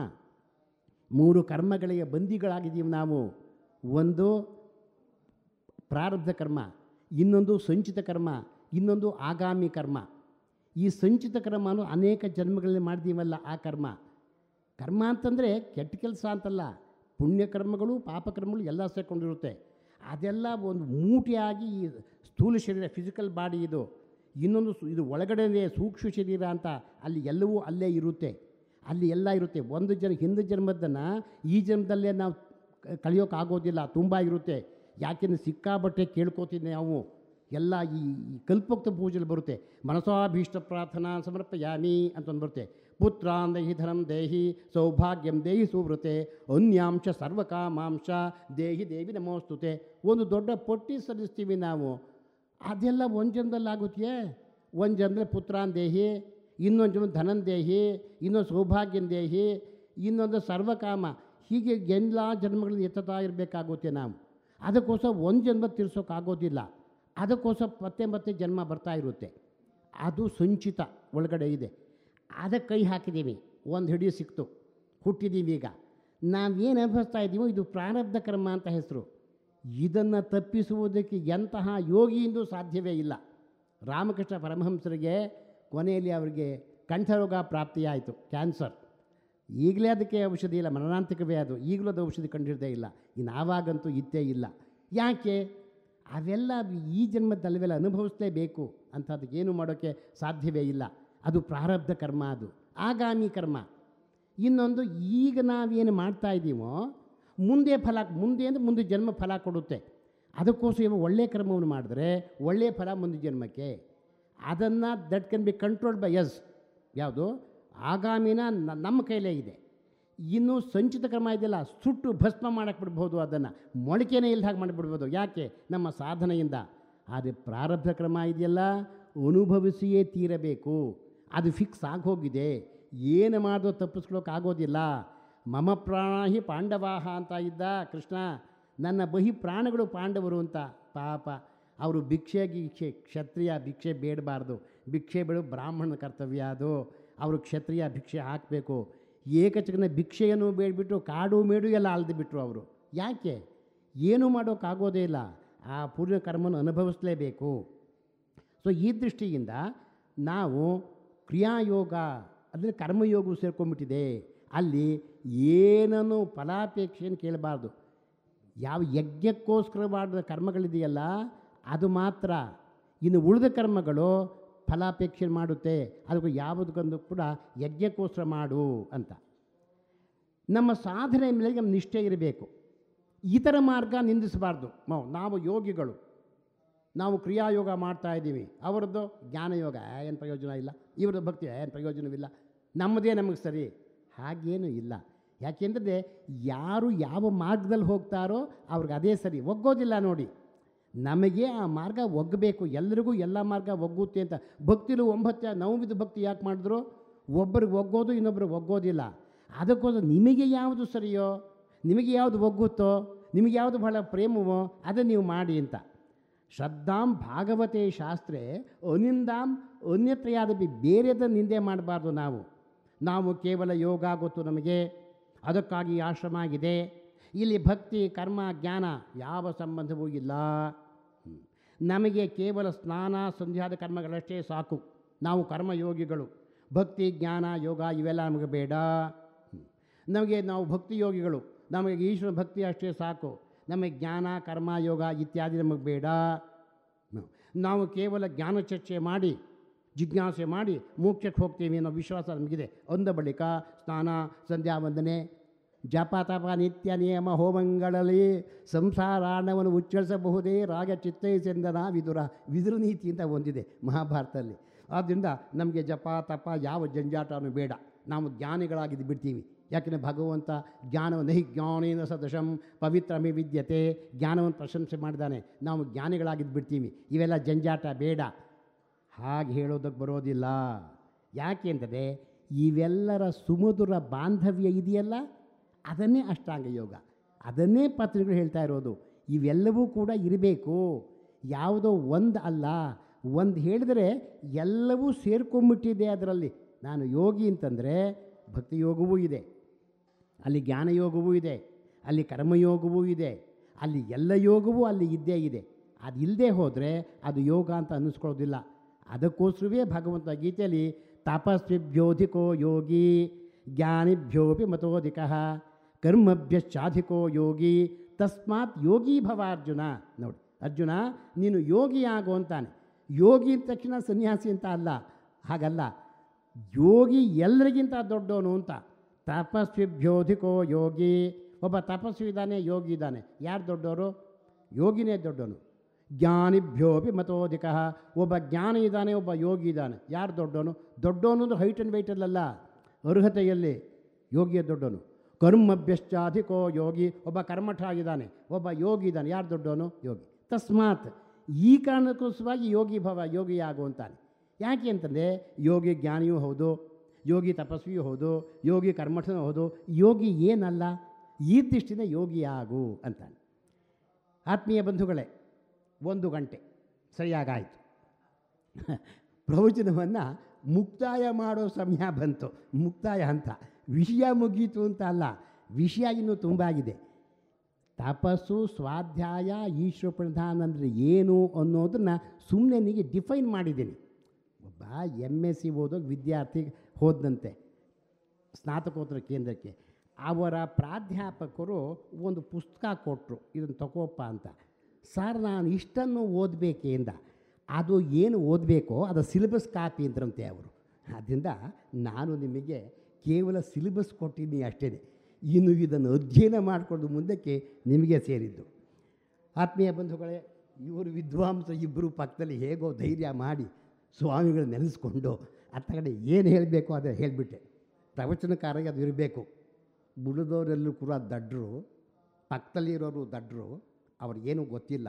Speaker 2: ಮೂರು ಕರ್ಮಗಳಿಗೆ ಬಂದಿಗಳಾಗಿದ್ದೀವಿ ನಾವು ಒಂದು ಪ್ರಾರಬ್ಧ ಕರ್ಮ ಇನ್ನೊಂದು ಸಂಚಿತ ಕರ್ಮ ಇನ್ನೊಂದು ಆಗಾಮಿ ಕರ್ಮ ಈ ಸಂಚಿತ ಕರ್ಮ ಅನೇಕ ಜನ್ಮಗಳಲ್ಲಿ ಮಾಡಿದ್ದೀವಲ್ಲ ಆ ಕರ್ಮ ಕರ್ಮ ಅಂತಂದರೆ ಕೆಟ್ಟ ಕೆಲಸ ಅಂತಲ್ಲ ಪುಣ್ಯಕರ್ಮಗಳು ಪಾಪಕರ್ಮಗಳು ಎಲ್ಲ ಸೇರಿಕೊಂಡಿರುತ್ತೆ ಅದೆಲ್ಲ ಒಂದು ಮೂಟೆಯಾಗಿ ಈ ಸ್ಥೂಲ ಶರೀರ ಫಿಸಿಕಲ್ ಬಾಡಿ ಇದು ಇನ್ನೊಂದು ಇದು ಒಳಗಡೆ ಸೂಕ್ಷ್ಮ ಶರೀರ ಅಂತ ಅಲ್ಲಿ ಎಲ್ಲವೂ ಅಲ್ಲೇ ಇರುತ್ತೆ ಅಲ್ಲಿ ಎಲ್ಲ ಇರುತ್ತೆ ಒಂದು ಜನ ಹಿಂದೆ ಜನ್ಮದ್ದನ್ನು ಈ ಜನ್ಮದಲ್ಲೇ ನಾವು ಕಳಿಯೋಕ್ಕಾಗೋದಿಲ್ಲ ತುಂಬ ಇರುತ್ತೆ ಯಾಕೆಂದರೆ ಸಿಕ್ಕಾಬಟ್ಟೆ ಕೇಳ್ಕೊತೀನಿ ನಾವು ಎಲ್ಲ ಈ ಕಲ್ಪೋಕ್ತ ಪೂಜೆಯಲ್ಲಿ ಬರುತ್ತೆ ಮನಸಾಭೀಷ್ಟ ಪ್ರಾರ್ಥನಾ ಸಮರ್ಪಯಾಮಿ ಅಂತಂದು ಬರುತ್ತೆ ದೇಹಿ ಧನಂ ದೇಹಿ ಸೌಭಾಗ್ಯಂ ದೇಹಿ ಸುವೃತೆ ಅನ್ಯಾಂಶ ಸರ್ವಕಾಮಾಂಶ ದೇಹಿ ದೇವಿ ನಮೋಸ್ತುತೆ ಒಂದು ದೊಡ್ಡ ಪಟ್ಟಿ ಸಲ್ಲಿಸ್ತೀವಿ ನಾವು ಅದೆಲ್ಲ ಒಂದು ಜನ್ಮದಲ್ಲಿ ಆಗುತ್ತೆಯೇ ಒಂದು ಜನರ ಪುತ್ರಾನ್ ದೇಹಿ ಇನ್ನೊಂದು ಜನ ಧನನ್ ದೇಹಿ ಇನ್ನೊಂದು ಸೌಭಾಗ್ಯನ ದೇಹಿ ಇನ್ನೊಂದು ಸರ್ವಕಾಮ ಹೀಗೆ ಎಲ್ಲ ಜನ್ಮಗಳಲ್ಲಿ ಎತ್ತತಾ ಇರಬೇಕಾಗುತ್ತೆ ನಾವು ಅದಕ್ಕೋಸ್ಕರ ಒಂದು ಜನ್ಮ ತೀರ್ಸೋಕ್ಕಾಗೋದಿಲ್ಲ ಅದಕ್ಕೋಸ್ಕರ ಮತ್ತೆ ಮತ್ತೆ ಜನ್ಮ ಬರ್ತಾ ಇರುತ್ತೆ ಅದು ಸಂಚಿತ ಒಳಗಡೆ ಇದೆ ಅದಕ್ಕೆ ಕೈ ಹಾಕಿದ್ದೀವಿ ಒಂದು ಹಿಡಿ ಸಿಕ್ತು ಹುಟ್ಟಿದ್ದೀವಿ ಈಗ ನಾವೇನು ಅನುಭವಿಸ್ತಾ ಇದ್ದೀವೋ ಇದು ಪ್ರಾರಬ್ಧ ಕರ್ಮ ಅಂತ ಹೆಸರು ಇದನ್ನು ತಪ್ಪಿಸುವುದಕ್ಕೆ ಎಂತಹ ಯೋಗಿಯಿಂದ ಸಾಧ್ಯವೇ ಇಲ್ಲ ರಾಮಕೃಷ್ಣ ಪರಮಹಂಸರಿಗೆ ಕೊನೆಯಲ್ಲಿ ಅವರಿಗೆ ಕಂಠರೋಗ ಪ್ರಾಪ್ತಿಯಾಯಿತು ಕ್ಯಾನ್ಸರ್ ಈಗಲೇ ಅದಕ್ಕೆ ಔಷಧಿ ಇಲ್ಲ ಮರಣಾಂತಿಕವೇ ಅದು ಈಗಲೂ ಅದು ಔಷಧಿ ಕಂಡಿರದೇ ಇಲ್ಲ ಇನ್ನು ಆವಾಗಂತೂ ಇದ್ದೇ ಇಲ್ಲ ಯಾಕೆ ಅವೆಲ್ಲ ಈ ಜನ್ಮದಲ್ಲವೆಲ್ಲ ಅನುಭವಿಸಲೇಬೇಕು ಅಂತ ಏನು ಮಾಡೋಕ್ಕೆ ಸಾಧ್ಯವೇ ಇಲ್ಲ ಅದು ಪ್ರಾರಬ್ಧ ಕರ್ಮ ಅದು ಆಗಾಮಿ ಕರ್ಮ ಇನ್ನೊಂದು ಈಗ ನಾವೇನು ಮಾಡ್ತಾ ಇದ್ದೀವೋ ಮುಂದೆ ಫಲ ಮುಂದೆ ಅಂದರೆ ಮುಂದೆ ಜನ್ಮ ಫಲ ಕೊಡುತ್ತೆ ಅದಕ್ಕೋಸ್ಕರ ಇವಾಗ ಒಳ್ಳೆಯ ಕ್ರಮವನ್ನು ಮಾಡಿದ್ರೆ ಒಳ್ಳೆಯ ಫಲ ಮುಂದೆ ಜನ್ಮಕ್ಕೆ ಅದನ್ನು that can be controlled by S ಯಾವುದು ಆಗಾಮಿನ ನಮ್ಮ ಕೈಲೇ ಇದೆ ಇನ್ನೂ ಸಂಚಿತ ಕ್ರಮ ಇದೆಯಲ್ಲ ಸುಟ್ಟು ಭಸ್ಮ ಮಾಡಕ್ಕೆ ಬಿಡ್ಬೋದು ಅದನ್ನು ಮೊಳಕೆನೇ ಇಲ್ಲದ ಹಾಗೆ ಮಾಡಿಬಿಡ್ಬೋದು ಯಾಕೆ ನಮ್ಮ ಸಾಧನೆಯಿಂದ ಆದರೆ ಪ್ರಾರಬ್ಧ ಕ್ರಮ ಇದೆಯಲ್ಲ ಅನುಭವಿಸಿಯೇ ತೀರಬೇಕು ಅದು ಫಿಕ್ಸ್ ಆಗೋಗಿದೆ ಏನು ಮಾಡೋದು ತಪ್ಪಿಸ್ಕೊಳೋಕ್ಕಾಗೋದಿಲ್ಲ ಮಮ ಪ್ರಾಣ ಹಿ ಪಾಂಡವಾಹ ಅಂತ ಇದ್ದ ಕೃಷ್ಣ ನನ್ನ ಬಹಿ ಪ್ರಾಣಗಳು ಪಾಂಡವರು ಅಂತ ಪಾಪ ಅವರು ಭಿಕ್ಷೆ ಗೀಕ್ಷೆ ಕ್ಷತ್ರಿಯ ಭಿಕ್ಷೆ ಬೇಡಬಾರ್ದು ಭಿಕ್ಷೆ ಬೇಡ ಬ್ರಾಹ್ಮಣನ ಕರ್ತವ್ಯ ಅದು ಅವರು ಕ್ಷತ್ರಿಯ ಭಿಕ್ಷೆ ಹಾಕಬೇಕು ಏಕಚಕನ ಭಿಕ್ಷೆಯನ್ನು ಬೇಡಿಬಿಟ್ಟು ಕಾಡು ಮೇಡು ಎಲ್ಲ ಅಲ್ದುಬಿಟ್ರು ಅವರು ಯಾಕೆ ಏನೂ ಮಾಡೋಕ್ಕಾಗೋದೇ ಇಲ್ಲ ಆ ಪೂರ್ಣ ಕರ್ಮನ ಅನುಭವಿಸಲೇಬೇಕು ಸೊ ಈ ದೃಷ್ಟಿಯಿಂದ ನಾವು ಕ್ರಿಯಾಯೋಗ ಅಂದರೆ ಕರ್ಮಯೋಗವು ಸೇರ್ಕೊಂಡ್ಬಿಟ್ಟಿದೆ ಅಲ್ಲಿ ಏನನ್ನು ಫಲಾಪೇಕ್ಷೆಯನ್ನು ಕೇಳಬಾರ್ದು ಯಾವ ಯಜ್ಞಕ್ಕೋಸ್ಕರ ಮಾಡಿದ ಕರ್ಮಗಳಿದೆಯಲ್ಲ ಅದು ಮಾತ್ರ ಇನ್ನು ಉಳಿದ ಕರ್ಮಗಳು ಫಲಾಪೇಕ್ಷೆ ಮಾಡುತ್ತೆ ಅದಕ್ಕೂ ಯಾವುದಕ್ಕೊಂದು ಕೂಡ ಯಜ್ಞಕ್ಕೋಸ್ಕರ ಮಾಡು ಅಂತ ನಮ್ಮ ಸಾಧನೆ ಮೇಲೆ ನಮ್ಮ ನಿಷ್ಠೆ ಇರಬೇಕು ಇತರ ಮಾರ್ಗ ನಿಂದಿಸಬಾರ್ದು ನಾವು ಯೋಗಿಗಳು ನಾವು ಕ್ರಿಯಾಯೋಗ ಮಾಡ್ತಾ ಇದ್ದೀವಿ ಅವರದ್ದು ಜ್ಞಾನಯೋಗ ಏನು ಪ್ರಯೋಜನ ಇಲ್ಲ ಇವ್ರದ್ದು ಭಕ್ತಿ ಏನು ಪ್ರಯೋಜನವಿಲ್ಲ ನಮ್ಮದೇ ನಮಗೆ ಸರಿ ಹಾಗೇನೂ ಇಲ್ಲ ಯಾಕೆಂದರೆ ಯಾರು ಯಾವ ಮಾರ್ಗದಲ್ಲಿ ಹೋಗ್ತಾರೋ ಅವ್ರಿಗೆ ಅದೇ ಸರಿ ಒಗ್ಗೋದಿಲ್ಲ ನೋಡಿ ನಮಗೆ ಆ ಮಾರ್ಗ ಒಗ್ಗಬೇಕು ಎಲ್ರಿಗೂ ಎಲ್ಲ ಮಾರ್ಗ ಒಗ್ಗುತ್ತೆ ಅಂತ ಭಕ್ತಿಲು ಒಂಬತ್ತ ನವಮಿದ ಭಕ್ತಿ ಯಾಕೆ ಮಾಡಿದ್ರು ಒಬ್ಬರಿಗೆ ಒಗ್ಗೋದು ಇನ್ನೊಬ್ರಿಗೆ ಒಗ್ಗೋದಿಲ್ಲ ಅದಕ್ಕೋಸ್ಕರ ನಿಮಗೆ ಯಾವುದು ಸರಿಯೋ ನಿಮಗೆ ಯಾವುದು ಒಗ್ಗುತ್ತೋ ನಿಮಗೆ ಯಾವುದು ಬಹಳ ಪ್ರೇಮವೋ ಅದೇ ನೀವು ಮಾಡಿ ಅಂತ ಶ್ರದ್ಧಾಂ ಭಾಗವತೆ ಶಾಸ್ತ್ರ ಅನಿಂದಾಂ ಅನ್ಯತ್ರಯಾದ ಬೇರೆದ ನಿಂದೆ ಮಾಡಬಾರ್ದು ನಾವು ನಾವು ಕೇವಲ ಯೋಗ ಗೊತ್ತು ನಮಗೆ ಅದಕ್ಕಾಗಿ ಆಶ್ರಮ ಆಗಿದೆ ಇಲ್ಲಿ ಭಕ್ತಿ ಕರ್ಮ ಜ್ಞಾನ ಯಾವ ಸಂಬಂಧವೂ ಇಲ್ಲ ನಮಗೆ ಕೇವಲ ಸ್ನಾನ ಸಂಧ್ಯಾದ ಕರ್ಮಗಳಷ್ಟೇ ಸಾಕು ನಾವು ಕರ್ಮಯೋಗಿಗಳು ಭಕ್ತಿ ಜ್ಞಾನ ಯೋಗ ಇವೆಲ್ಲ ನಮಗೆ ಬೇಡ ನಮಗೆ ನಾವು ಭಕ್ತಿ ಯೋಗಿಗಳು ನಮಗೆ ಈಶ್ವರ ಭಕ್ತಿ ಅಷ್ಟೇ ಸಾಕು ನಮಗೆ ಜ್ಞಾನ ಕರ್ಮ ಯೋಗ ಇತ್ಯಾದಿ ನಮಗೆ ಬೇಡ ನಾವು ಕೇವಲ ಜ್ಞಾನ ಚರ್ಚೆ ಮಾಡಿ ಜಿಜ್ಞಾಸೆ ಮಾಡಿ ಮೋಕ್ಷಕ್ಕೆ ಹೋಗ್ತೀವಿ ಅನ್ನೋ ವಿಶ್ವಾಸ ನಮಗಿದೆ ಅಂದ ಬಳಿಕ ಸ್ನಾನ ಸಂಧ್ಯಾ ವಂದನೆ ಜಪ ತಪ ನಿತ್ಯ ನಿಯಮ ಹೋಮಂಗಳಲ್ಲಿ ಸಂಸಾರಾಣವನ್ನು ಉಚ್ಚರಿಸಬಹುದೇ ರಾಗ ಚಿತ್ತೈಸೆಂದನ ವಿದುರ ವಿದುರ ನೀತಿ ಅಂತ ಹೊಂದಿದೆ ಮಹಾಭಾರತದಲ್ಲಿ ಆದ್ದರಿಂದ ನಮಗೆ ಜಪ ತಪ ಯಾವ ಜಂಜಾಟನೂ ಬೇಡ ನಾವು ಜ್ಞಾನಿಗಳಾಗಿದ್ದು ಬಿಡ್ತೀವಿ ಯಾಕೆಂದರೆ ಭಗವಂತ ಜ್ಞಾನವನ್ನು ಹಿ ಜ್ಞಾನೇನ ಸದೃಶಂ ಪವಿತ್ರಮಿ ವಿದ್ಯತೆ ಜ್ಞಾನವನ್ನು ಪ್ರಶಂಸೆ ಮಾಡಿದ್ದಾನೆ ನಾವು ಜ್ಞಾನಿಗಳಾಗಿದ್ದು ಬಿಡ್ತೀವಿ ಇವೆಲ್ಲ ಜಂಜಾಟ ಬೇಡ ಹಾಗೆ ಹೇಳೋದಕ್ಕೆ ಬರೋದಿಲ್ಲ ಯಾಕೆಂದರೆ ಇವೆಲ್ಲರ ಸುಮಧುರ ಬಾಂಧವ್ಯ ಇದೆಯಲ್ಲ ಅದನ್ನೇ ಅಷ್ಟಾಂಗ ಯೋಗ ಅದನ್ನೇ ಪತ್ರಿಕೆಗಳು ಹೇಳ್ತಾ ಇರೋದು ಇವೆಲ್ಲವೂ ಕೂಡ ಇರಬೇಕು ಯಾವುದೋ ಒಂದು ಅಲ್ಲ ಒಂದು ಹೇಳಿದರೆ ಎಲ್ಲವೂ ಸೇರ್ಕೊಂಬಿಟ್ಟಿದೆ ಅದರಲ್ಲಿ ನಾನು ಯೋಗಿ ಅಂತಂದರೆ ಭಕ್ತಿಯೋಗವೂ ಇದೆ ಅಲ್ಲಿ ಜ್ಞಾನಯೋಗವೂ ಇದೆ ಅಲ್ಲಿ ಕರ್ಮಯೋಗವೂ ಇದೆ ಅಲ್ಲಿ ಎಲ್ಲ ಯೋಗವೂ ಅಲ್ಲಿ ಇದ್ದೇ ಇದೆ ಅದು ಇಲ್ಲದೆ ಹೋದರೆ ಅದು ಯೋಗ ಅಂತ ಅನ್ನಿಸ್ಕೊಳ್ಳೋದಿಲ್ಲ ಅದಕ್ಕೋಸ್ಕರವೇ ಭಗವಂತ ಗೀತೆಯಲ್ಲಿ ತಪಸ್ವಿಭ್ಯೋಧಿಕೋ ಯೋಗಿ ಜ್ಞಾನಿಭ್ಯೋಪಿ ಮತೋಧಿಕ ಕರ್ಮಭ್ಯಶ್ಚಾಧಿಕೋ ಯೋಗಿ ತಸ್ಮಾತ್ ಯೋಗೀ ಭವ ಅರ್ಜುನ ನೋಡಿ ಅರ್ಜುನ ನೀನು ಯೋಗಿ ಆಗೋ ಅಂತಾನೆ ಯೋಗಿ ಅಂದ ತಕ್ಷಣ ಸನ್ಯಾಸಿ ಅಂತ ಅಲ್ಲ ಹಾಗಲ್ಲ ಯೋಗಿ ಎಲ್ಲರಿಗಿಂತ ದೊಡ್ಡೋನು ಅಂತ ತಪಸ್ವಿಭ್ಯೋಧಿಕೋ ಯೋಗಿ ಒಬ್ಬ ತಪಸ್ವಿ ಇದ್ದಾನೆ ಯೋಗಿ ಇದ್ದಾನೆ ಯಾರು ದೊಡ್ಡವರು ಯೋಗಿನೇ ದೊಡ್ಡೋನು ಜ್ಞಾನಿಭ್ಯೋಪಿ ಮತೋಧಿಕ ಒಬ್ಬ ಜ್ಞಾನಿ ಇದ್ದಾನೆ ಒಬ್ಬ ಯೋಗಿ ಇದ್ದಾನೆ ಯಾರು ದೊಡ್ಡೋನು ದೊಡ್ಡೋನು ಹೈಟ್ ಆ್ಯಂಡ್ ವೆಯ್ಟಲ್ಲಲ್ಲ ಅರ್ಹತೆಯಲ್ಲಿ ಯೋಗಿಯ ದೊಡ್ಡೋನು ಕರ್ಮಭ್ಯಶ್ಚಾಧಿಕೋ ಯೋಗಿ ಒಬ್ಬ ಕರ್ಮಠ ಆಗಿದ್ದಾನೆ ಒಬ್ಬ ಯೋಗಿ ಇದ್ದಾನೆ ಯಾರು ದೊಡ್ಡೋನು ಯೋಗಿ ತಸ್ಮಾತ್ ಈ ಕಾರಣಕ್ಕೋಸ್ಕರವಾಗಿ ಯೋಗಿ ಭವ ಯೋಗಿ ಆಗುವಂತಾನೆ ಯಾಕೆ ಅಂತಂದರೆ ಯೋಗಿ ಜ್ಞಾನಿಯೂ ಹೌದು ಯೋಗಿ ತಪಸ್ವಿಯೂ ಹೌದು ಯೋಗಿ ಕರ್ಮಠನೂ ಹೌದು ಯೋಗಿ ಏನಲ್ಲ ಈ ದೃಷ್ಟಿಯಿಂದ ಯೋಗಿಯಾಗು ಅಂತಾನೆ ಆತ್ಮೀಯ ಬಂಧುಗಳೇ ಒಂದು ಗಂಟೆ ಸರಿಯಾಗಾಯಿತು ಪ್ರವಚನವನ್ನು ಮುಕ್ತಾಯ ಮಾಡೋ ಸಮಯ ಬಂತು ಮುಕ್ತಾಯ ಅಂತ ವಿಷಯ ಮುಗೀತು ಅಂತ ಅಲ್ಲ ವಿಷಯ ಇನ್ನೂ ತುಂಬ ಆಗಿದೆ ತಪಸ್ಸು ಸ್ವಾಧ್ಯಾಯ ಈಶ್ವರ ಪ್ರಧಾನ ಅಂದರೆ ಏನು ಅನ್ನೋದನ್ನು ಸುಮ್ಮನೆ ನನಗೆ ಡಿಫೈನ್ ಮಾಡಿದ್ದೀನಿ ಒಬ್ಬ ಎಮ್ ಎಸ್ ಸಿ ಓದೋಗಿ ವಿದ್ಯಾರ್ಥಿ ಹೋದಂತೆ ಸ್ನಾತಕೋತ್ತರ ಕೇಂದ್ರಕ್ಕೆ ಅವರ ಪ್ರಾಧ್ಯಾಪಕರು ಒಂದು ಪುಸ್ತಕ ಕೊಟ್ಟರು ಇದನ್ನು ತಗೋಪ್ಪ ಅಂತ ಸರ್ ನಾನು ಇಷ್ಟನ್ನು ಓದಬೇಕೆ ಅಂದ ಅದು ಏನು ಓದಬೇಕೋ ಅದು ಸಿಲೆಬಸ್ ಕಾಪಿ ಅಂದ್ರಂತೆ ಅವರು ಆದ್ದರಿಂದ ನಾನು ನಿಮಗೆ ಕೇವಲ ಸಿಲೆಬಸ್ ಕೊಟ್ಟಿದ್ದೀನಿ ಅಷ್ಟೇ ಇನ್ನು ಇದನ್ನು ಅಧ್ಯಯನ ಮಾಡಿಕೊಂಡು ಮುಂದಕ್ಕೆ ನಿಮಗೆ ಸೇರಿದ್ದು ಆತ್ಮೀಯ ಬಂಧುಗಳೇ ಇವರು ವಿದ್ವಾಂಸ ಇಬ್ಬರು ಪಕ್ಕದಲ್ಲಿ ಹೇಗೋ ಧೈರ್ಯ ಮಾಡಿ ಸ್ವಾಮಿಗಳು ನೆನೆಸ್ಕೊಂಡು ಅತ್ತ ಕಡೆ ಏನು ಹೇಳಬೇಕು ಅದು ಹೇಳಿಬಿಟ್ಟೆ ಪ್ರವಚನಕಾರಾಗಿ ಅದು ಇರಬೇಕು ಬುಡದವರೆಲ್ಲೂ ಕೂಡ ದಡ್ಡರು ಪಕ್ಕದಲ್ಲಿರೋರು ದಡ್ಡರು ಅವ್ರಿಗೇನು ಗೊತ್ತಿಲ್ಲ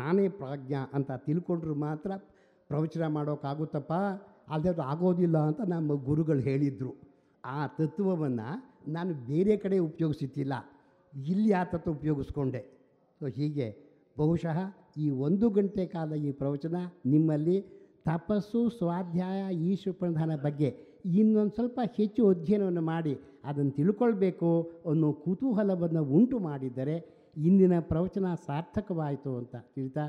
Speaker 2: ನಾನೇ ಪ್ರಾಜ್ಞ ಅಂತ ತಿಳ್ಕೊಂಡ್ರು ಮಾತ್ರ ಪ್ರವಚನ ಮಾಡೋಕ್ಕಾಗುತ್ತಪ್ಪ ಅದು ಆಗೋದಿಲ್ಲ ಅಂತ ನಮ್ಮ ಗುರುಗಳು ಹೇಳಿದರು ಆ ತತ್ವವನ್ನು ನಾನು ಬೇರೆ ಕಡೆ ಉಪಯೋಗಿಸುತ್ತಿಲ್ಲ ಇಲ್ಲಿ ಆ ತತ್ವ ಉಪಯೋಗಿಸ್ಕೊಂಡೆ ಸೊ ಹೀಗೆ ಬಹುಶಃ ಈ ಒಂದು ಗಂಟೆ ಕಾಲ ಈ ಪ್ರವಚನ ನಿಮ್ಮಲ್ಲಿ ತಪಸ್ಸು ಸ್ವಾಧ್ಯಾಯ ಈಶ್ವ ಪ್ರಧಾನ ಬಗ್ಗೆ ಇನ್ನೊಂದು ಸ್ವಲ್ಪ ಹೆಚ್ಚು ಅಧ್ಯಯನವನ್ನು ಮಾಡಿ ಅದನ್ನು ತಿಳ್ಕೊಳ್ಬೇಕು ಅನ್ನೋ ಕುತೂಹಲವನ್ನು ಉಂಟು ಮಾಡಿದರೆ ಇಂದಿನ ಪ್ರವಚನ ಸಾರ್ಥಕವಾಯಿತು ಅಂತ ತಿಳಿತಾ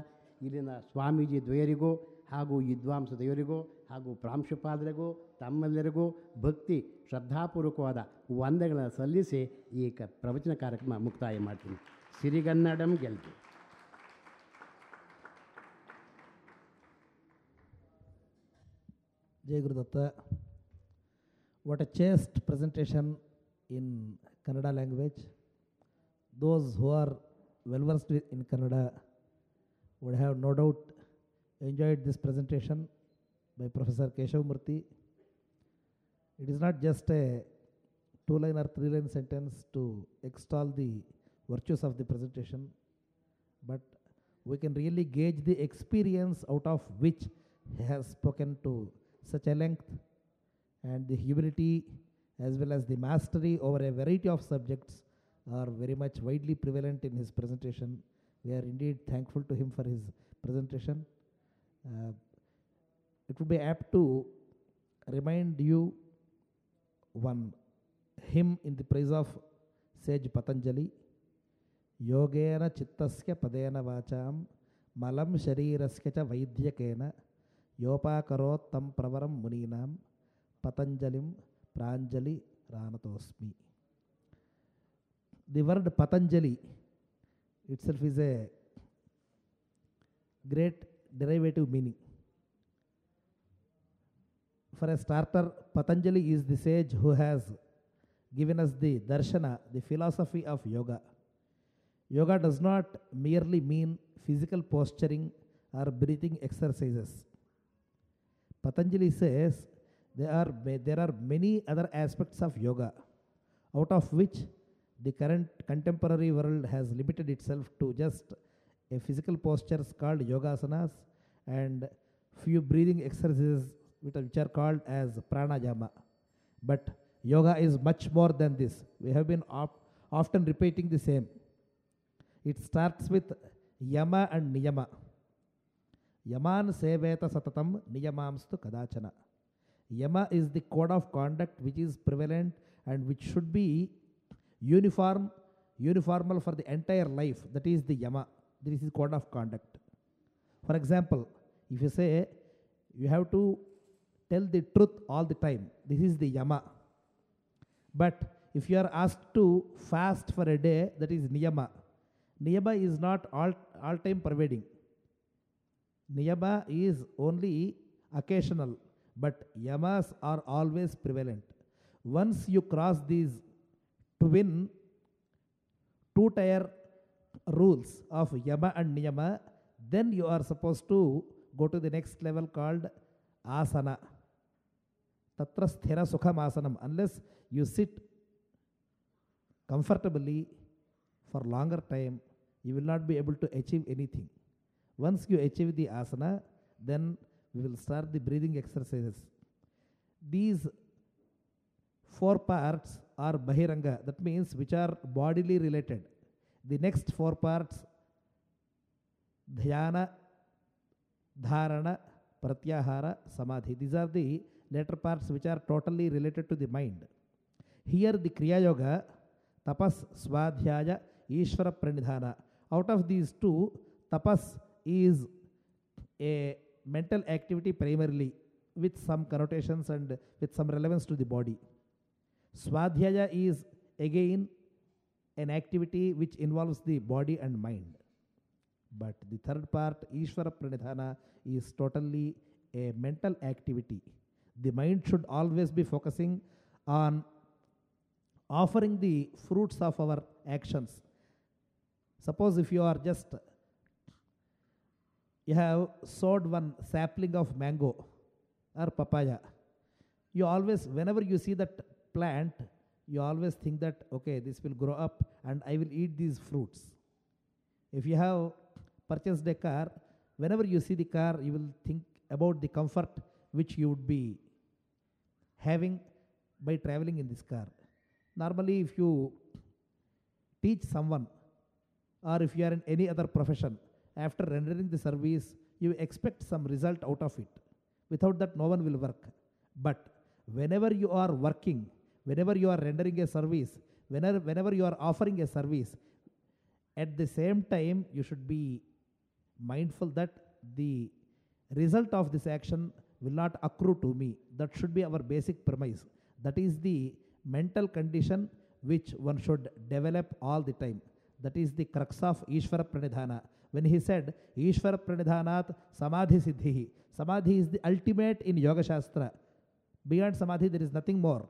Speaker 2: ಇಲ್ಲಿನ ಸ್ವಾಮೀಜಿ ದ್ವಯರಿಗೋ ಹಾಗೂ ವಿದ್ವಾಂಸ ದೇವರಿಗೋ ಹಾಗೂ ಪ್ರಾಂಶುಪಾದರಿಗೂ ತಮ್ಮೆಲ್ಲರಿಗೂ ಭಕ್ತಿ ಶ್ರದ್ಧಾಪೂರ್ವಕವಾದ ವಂದಗಳನ್ನು ಸಲ್ಲಿಸಿ ಈ ಕ ಪ್ರವಚನ ಕಾರ್ಯಕ್ರಮ ಮುಕ್ತಾಯ ಮಾಡ್ತೀನಿ ಸಿರಿಗನ್ನಡಂ ಗೆಲ್ತು
Speaker 1: ಜಯ Gurudatta what a chaste presentation in Kannada language those who are well versed in Kannada would have no doubt enjoyed this presentation by Professor Keshav Murthy. It is not just a two line or three line sentence to extol the virtues of the presentation, but we can really gauge the experience out of which he has spoken to such a length and the humility as well as the mastery over a variety of subjects are very much widely prevalent in his presentation. We are indeed thankful to him for his presentation. Uh, it would be apt to remind you one hymn in the praise of sage Patanjali. యోగేన చిత్తస్య పదేన వాచాం మలం శరీరస్య చ వైద్యకేన యోపాకరోత్తం ప్రవరం మునీనాం పతంజలిం ప్రాంజలి రానతోస్మి The word Patanjali itself is a great derivative meaning. For a starter, Patanjali is the sage who has given us the darshana, the philosophy of yoga. Yoga does not merely mean physical posturing or breathing exercises. Patanjali says there are, there are many other aspects of yoga, out of which the current contemporary world has limited itself to just a physical postures called yogasanas and few breathing exercises with which are called as pranayama but yoga is much more than this we have been of often repeating the same it starts with yama and niyama యమాన్ సేవేత సతతం నియమాంస్తు కదాచన yama is the code of conduct which is prevalent and which should be uniform, uniformal for the entire life. That is the yama. This is code of conduct. For example, if you say you have to tell the truth all the time, this is the yama. But if you are asked to fast for a day, that is niyama. Niyama is not all, all time pervading. Niyama is only occasional, but yamas are always prevalent. Once you cross these to win two tier rules of Yama and Niyama, then you are supposed to go to the next level called asana. Tatra sthira sukham asanam. Unless you sit comfortably for longer time, you will not be able to achieve anything. Once you achieve the asana, then we will start the breathing exercises. These four parts are బహిరంగ that means which are bodily related the next four parts dhyana dharana pratyahara samadhi these are the latter parts which are totally related to the mind here the Kriya Yoga tapas swadhyaya Eshwara pranidhana out of these two tapas is a mental activity primarily with some connotations and with some relevance to the body Swadhyaya is again an activity which involves the body and mind. But the third part, Ishvara Pranidhana, is totally a mental activity. The mind should always be focusing on offering the fruits of our actions. Suppose if you are just, you have sowed one sapling of mango or papaya, you always, whenever you see that plant, you always think that, okay, this will grow up and I will eat these fruits. If you have purchased a car, whenever you see the car, you will think about the comfort which you would be having by traveling in this car. Normally, if you teach someone or if you are in any other profession, after rendering the service, you expect some result out of it. Without that, no one will work. But whenever you are working, whenever you are rendering a service, whenever, whenever you are offering a service, at the same time, you should be mindful that the result of this action will not accrue to me. That should be our basic premise. That is the mental condition which one should develop all the time. That is the crux of Ishvara Pranidhana. When he said, Ishvara Pranidhanat Samadhi Siddhi, Samadhi is the ultimate in Yoga Shastra. Beyond Samadhi, there is nothing more.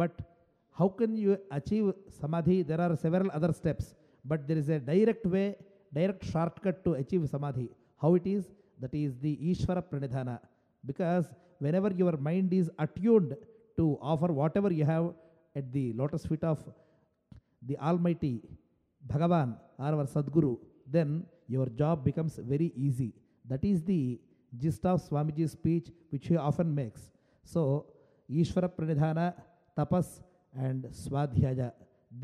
Speaker 1: But how can you achieve samadhi? There are several other steps, but there is a direct way, direct shortcut to achieve samadhi. How it is? That is the Ishvara Pranidhana. Because whenever your mind is attuned to offer whatever you have at the lotus feet of the Almighty Bhagavan or our Sadguru, then your job becomes very easy. That is the gist of Swamiji's speech, which he often makes. So, Ishvara Pranidhana tapas, and swadhyaya.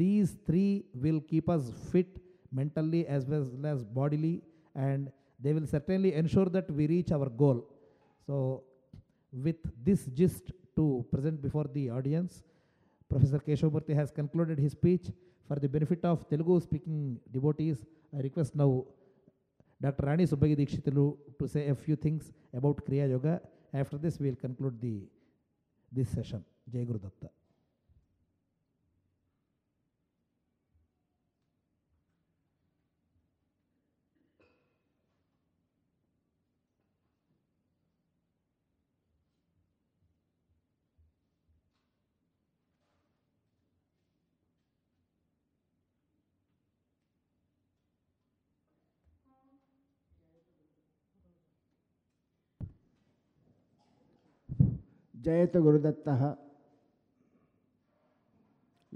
Speaker 1: These three will keep us fit mentally as well as bodily, and they will certainly ensure that we reach our goal. So, with this gist to present before the audience, Professor Keshavamurthy has concluded his speech. For the benefit of Telugu speaking devotees, I request now Dr. Rani Subhagi Dikshitilu to say a few things about Kriya Yoga. After this, we will conclude the this session. Jay Guru Datta.
Speaker 3: జయత Gurudatta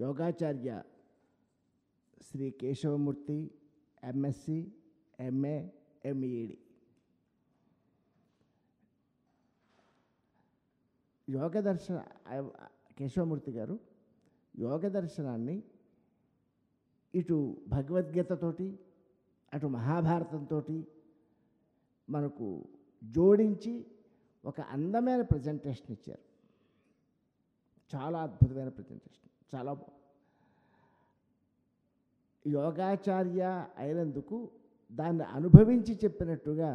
Speaker 3: యోగాచార్య Shri Keshavamurthy MSc MA MEd Yoga Darshana Keshavamurthy గారు యోగ దర్శనాన్ని ఇటు భగవద్గీతతోటి అటు మహాభారతంతో మనకు జోడించి ఒక అందమైన ప్రజెంటేషన్ ఇచ్చారు చాలా అద్భుతమైన ప్రజెంటేషన్ చాలా యోగాచార్య అయినందుకు దాన్ని అనుభవించి చెప్పినట్టుగా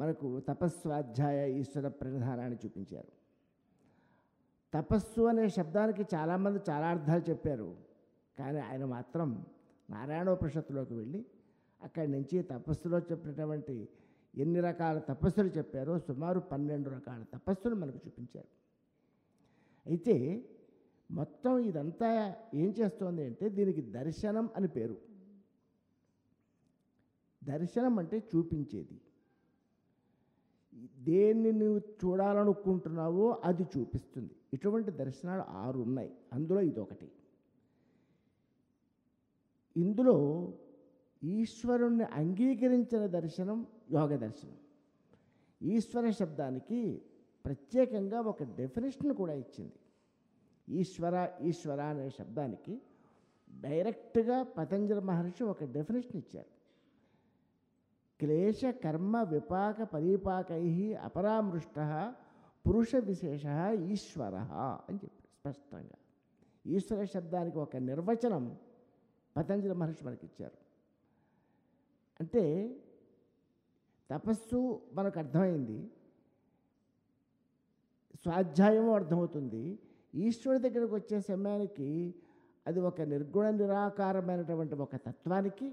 Speaker 3: మనకు తపస్వాధ్యాయ ఈశ్వర ప్రధానాన్ని చూపించారు తపస్సు అనే శబ్దానికి చాలామంది చాలా అర్థాలు చెప్పారు కానీ ఆయన మాత్రం నారాయణోపనిషత్తులోకి వెళ్ళి అక్కడి నుంచి తపస్సులో చెప్పినటువంటి ఎన్ని రకాల తపస్సులు చెప్పారో సుమారు పన్నెండు రకాల తపస్సులు మనకు చూపించారు అయితే మొత్తం ఇదంతా ఏం చేస్తోంది అంటే దీనికి దర్శనం అని పేరు దర్శనం అంటే చూపించేది దేన్ని నువ్వు చూడాలనుకుంటున్నావో అది చూపిస్తుంది ఇటువంటి దర్శనాలు ఆరు ఉన్నాయి అందులో ఇదొకటి ఇందులో ఈశ్వరుణ్ణి అంగీకరించిన దర్శనం యోగ దర్శనం ఈశ్వర శబ్దానికి ప్రత్యేకంగా ఒక డెఫినేషన్ కూడా ఇచ్చింది ఈశ్వర ఈశ్వర అనే శబ్దానికి డైరెక్ట్గా పతంజలి మహర్షి ఒక డెఫినేషన్ ఇచ్చారు క్లేశ కర్మ విపాక పరిపాకై అపరామృష్ట పురుష విశేష ఈశ్వర అని చెప్పారు స్పష్టంగా ఈశ్వర శబ్దానికి ఒక నిర్వచనం పతంజలి మహర్షి మనకిచ్చారు అంటే తపస్సు మనకు అర్థమైంది స్వాధ్యాయము అర్థమవుతుంది ఈశ్వరుడి దగ్గరకు వచ్చే సమయానికి అది ఒక నిర్గుణ నిరాకారమైనటువంటి ఒక తత్వానికి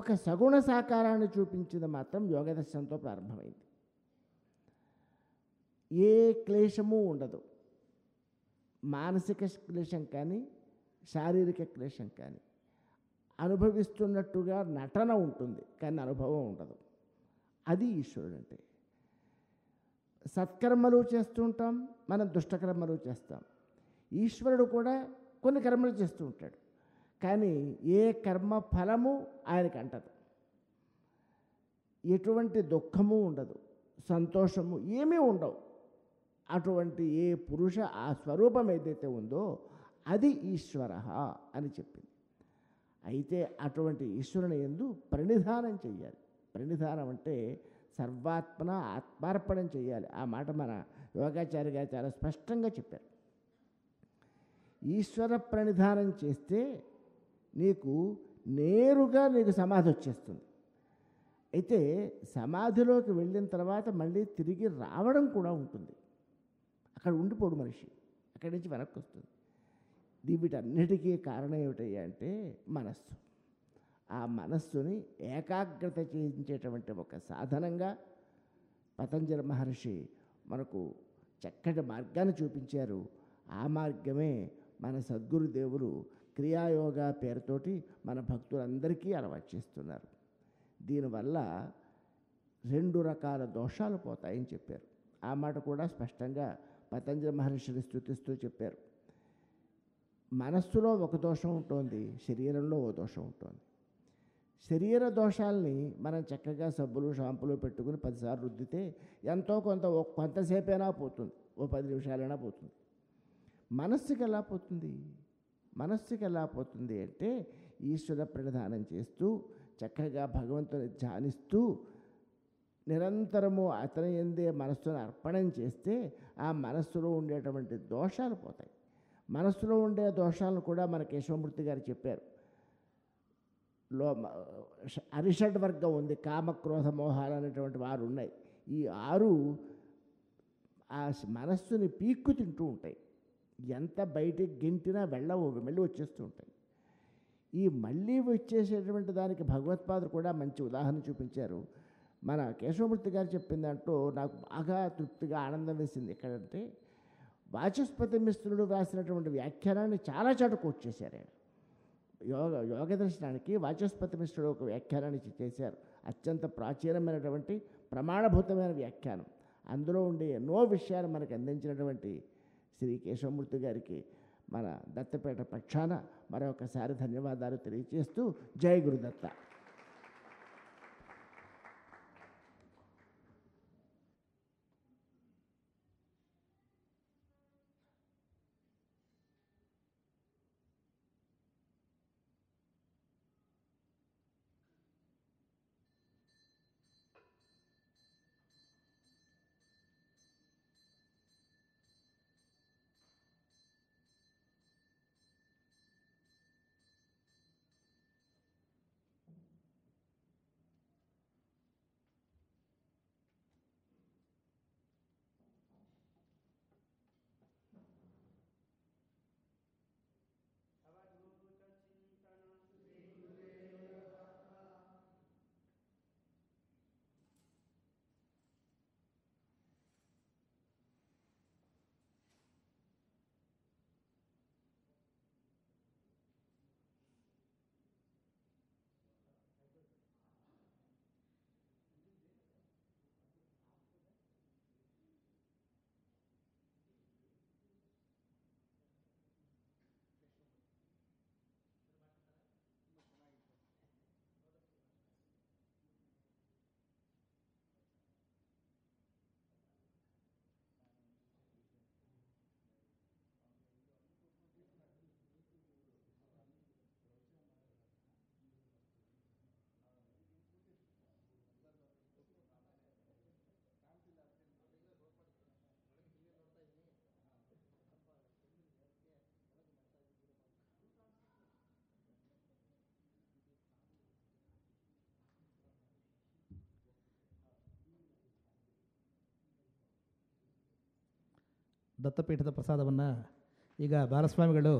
Speaker 3: ఒక సగుణ సాకారాన్ని చూపించింది మాత్రం యోగదర్శనంతో ప్రారంభమైంది ఏ క్లేశము ఉండదు మానసిక క్లేశం కానీ శారీరక క్లేశం కానీ అనుభవిస్తున్నట్టుగా నటన ఉంటుంది కానీ అనుభవం ఉండదు అది ఈశ్వరుడు అంటే సత్కర్మలు చేస్తుంటాం మనం దుష్టకర్మలు చేస్తాం ఈశ్వరుడు కూడా కొన్ని కర్మలు చేస్తూ ఉంటాడు కానీ ఏ కర్మ ఫలము ఆయనకి అంటదు ఎటువంటి దుఃఖము ఉండదు సంతోషము ఏమీ ఉండవు అటువంటి ఏ పురుష ఆ స్వరూపం ఏదైతే ఉందో అది ఈశ్వర అని చెప్పింది అయితే అటువంటి ఈశ్వరుని ఎందు ప్రణిధానం చేయాలి ప్రణిధానం అంటే సర్వాత్మన ఆత్మార్పణం చేయాలి ఆ మాట మన యోగాచార్య గారు చాలా స్పష్టంగా చెప్పారు ఈశ్వర ప్రణిధానం చేస్తే నీకు నేరుగా నీకు సమాధి వచ్చేస్తుంది అయితే సమాధిలోకి వెళ్ళిన తర్వాత మళ్ళీ తిరిగి రావడం కూడా ఉంటుంది అక్కడ ఉండిపోడు మనిషి అక్కడి నుంచి వెనక్కి వస్తుంది వీటన్నిటికీ కారణం ఏమిటయ్యా అంటే మనస్సు ఆ మనస్సుని ఏకాగ్రత చేయించేటువంటి ఒక సాధనంగా పతంజలి మహర్షి మనకు చక్కటి మార్గాన్ని చూపించారు ఆ మార్గమే మన సద్గురుదేవులు క్రియాయోగ పేరుతోటి మన భక్తులందరికీ అలవాటు చేస్తున్నారు దీనివల్ల రెండు రకాల దోషాలు పోతాయని చెప్పారు ఆ మాట కూడా స్పష్టంగా పతంజలి మహర్షిని స్థుతిస్తూ చెప్పారు మనస్సులో ఒక దోషం ఉంటుంది శరీరంలో ఓ దోషం ఉంటుంది శరీర దోషాల్ని మనం చక్కగా సబ్బులు షాంపులు పెట్టుకుని పదిసార్లు రుద్దితే ఎంతో కొంత ఒక కొంతసేపైనా పోతుంది ఓ పది నిమిషాలైనా పోతుంది మనస్సుకి ఎలా పోతుంది మనస్సుకి ఎలా పోతుంది అంటే ఈశ్వర ప్రణిధానం చేస్తూ చక్కగా భగవంతుని ధ్యానిస్తూ నిరంతరము అతని ఎందే మనస్సును అర్పణం చేస్తే ఆ మనస్సులో ఉండేటువంటి దోషాలు పోతాయి మనస్సులో ఉండే దోషాలను కూడా మన కేశవమూర్తి గారు చెప్పారు లో అరిషడ్ వర్గం ఉంది కామ క్రోధ మోహాలు అనేటువంటి వారు ఉన్నాయి ఈ ఆరు ఆ మనస్సుని పీక్కు తింటూ ఉంటాయి ఎంత బయటికి గింటినా వెళ్ళవు మళ్ళీ వచ్చేస్తూ ఉంటాయి ఈ మళ్ళీ వచ్చేసేటువంటి దానికి భగవత్పాదుడు కూడా మంచి ఉదాహరణ చూపించారు మన కేశవమూర్తి గారు చెప్పిన దాంట్లో నాకు బాగా తృప్తిగా ఆనందం వేసింది ఎక్కడంటే వాచస్పతి మిశ్రుడు వ్రాసినటువంటి వ్యాఖ్యానాన్ని చాలా చోట కోట్ చేశారు ఆయన యోగ యోగ దర్శనానికి వాచస్పతి మిశ్రుడు ఒక వ్యాఖ్యానాన్ని చేశారు అత్యంత ప్రాచీనమైనటువంటి ప్రమాణభూతమైన వ్యాఖ్యానం అందులో ఉండే ఎన్నో విషయాలు మనకు అందించినటువంటి శ్రీ కేశవమూర్తి గారికి మన దత్తపేట పక్షాన మరొకసారి ధన్యవాదాలు తెలియజేస్తూ జై గురుదత్త
Speaker 1: ದತ್ತಪೀಠದ ಪ್ರಸಾದವನ್ನು ಈಗ ಬಾಲಸ್ವಾಮಿಗಳು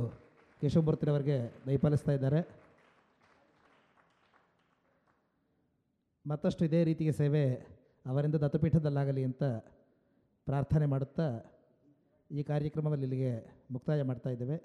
Speaker 1: ಕೇಶವಮೂರ್ತಿರವರಿಗೆ ದಯಪಾಲಿಸ್ತಾ ಇದ್ದಾರೆ ಮತ್ತಷ್ಟು ಇದೇ ರೀತಿಯ ಸೇವೆ ಅವರಿಂದ ದತ್ತಪೀಠದಲ್ಲಾಗಲಿ ಅಂತ ಪ್ರಾರ್ಥನೆ ಮಾಡುತ್ತಾ ಈ ಕಾರ್ಯಕ್ರಮದಲ್ಲಿ ಇಲ್ಲಿಗೆ ಮುಕ್ತಾಯ ಮಾಡ್ತಾ ಇದ್ದೇವೆ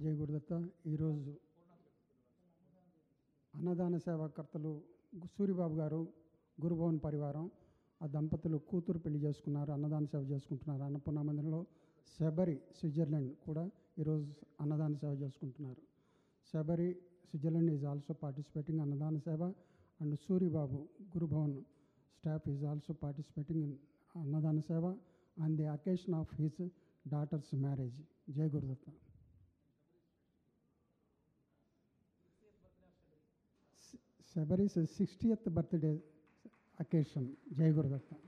Speaker 3: జయ
Speaker 2: గురుదత్త ఈరోజు అన్నదాన సేవాకర్తలు సూరిబాబు గారు గురుభవన్ పరివారం ఆ దంపతులు కూతురు పెళ్లి చేసుకున్నారు అన్నదాన సేవ చేసుకుంటున్నారు అన్నపూర్ణ మందిరంలో శబరి స్విట్జర్లాండ్ కూడా ఈరోజు అన్నదాన సేవ చేసుకుంటున్నారు Sabari Switzerland is also participating అన్నదాన సేవ and Suribabu Gurubhavan staff is also participating in అన్నదాన సేవ and the occasion of his daughter's marriage Jaya Gurudatta Shabari's sixtieth birthday occasion ಜಯಗುರುದತ್ತ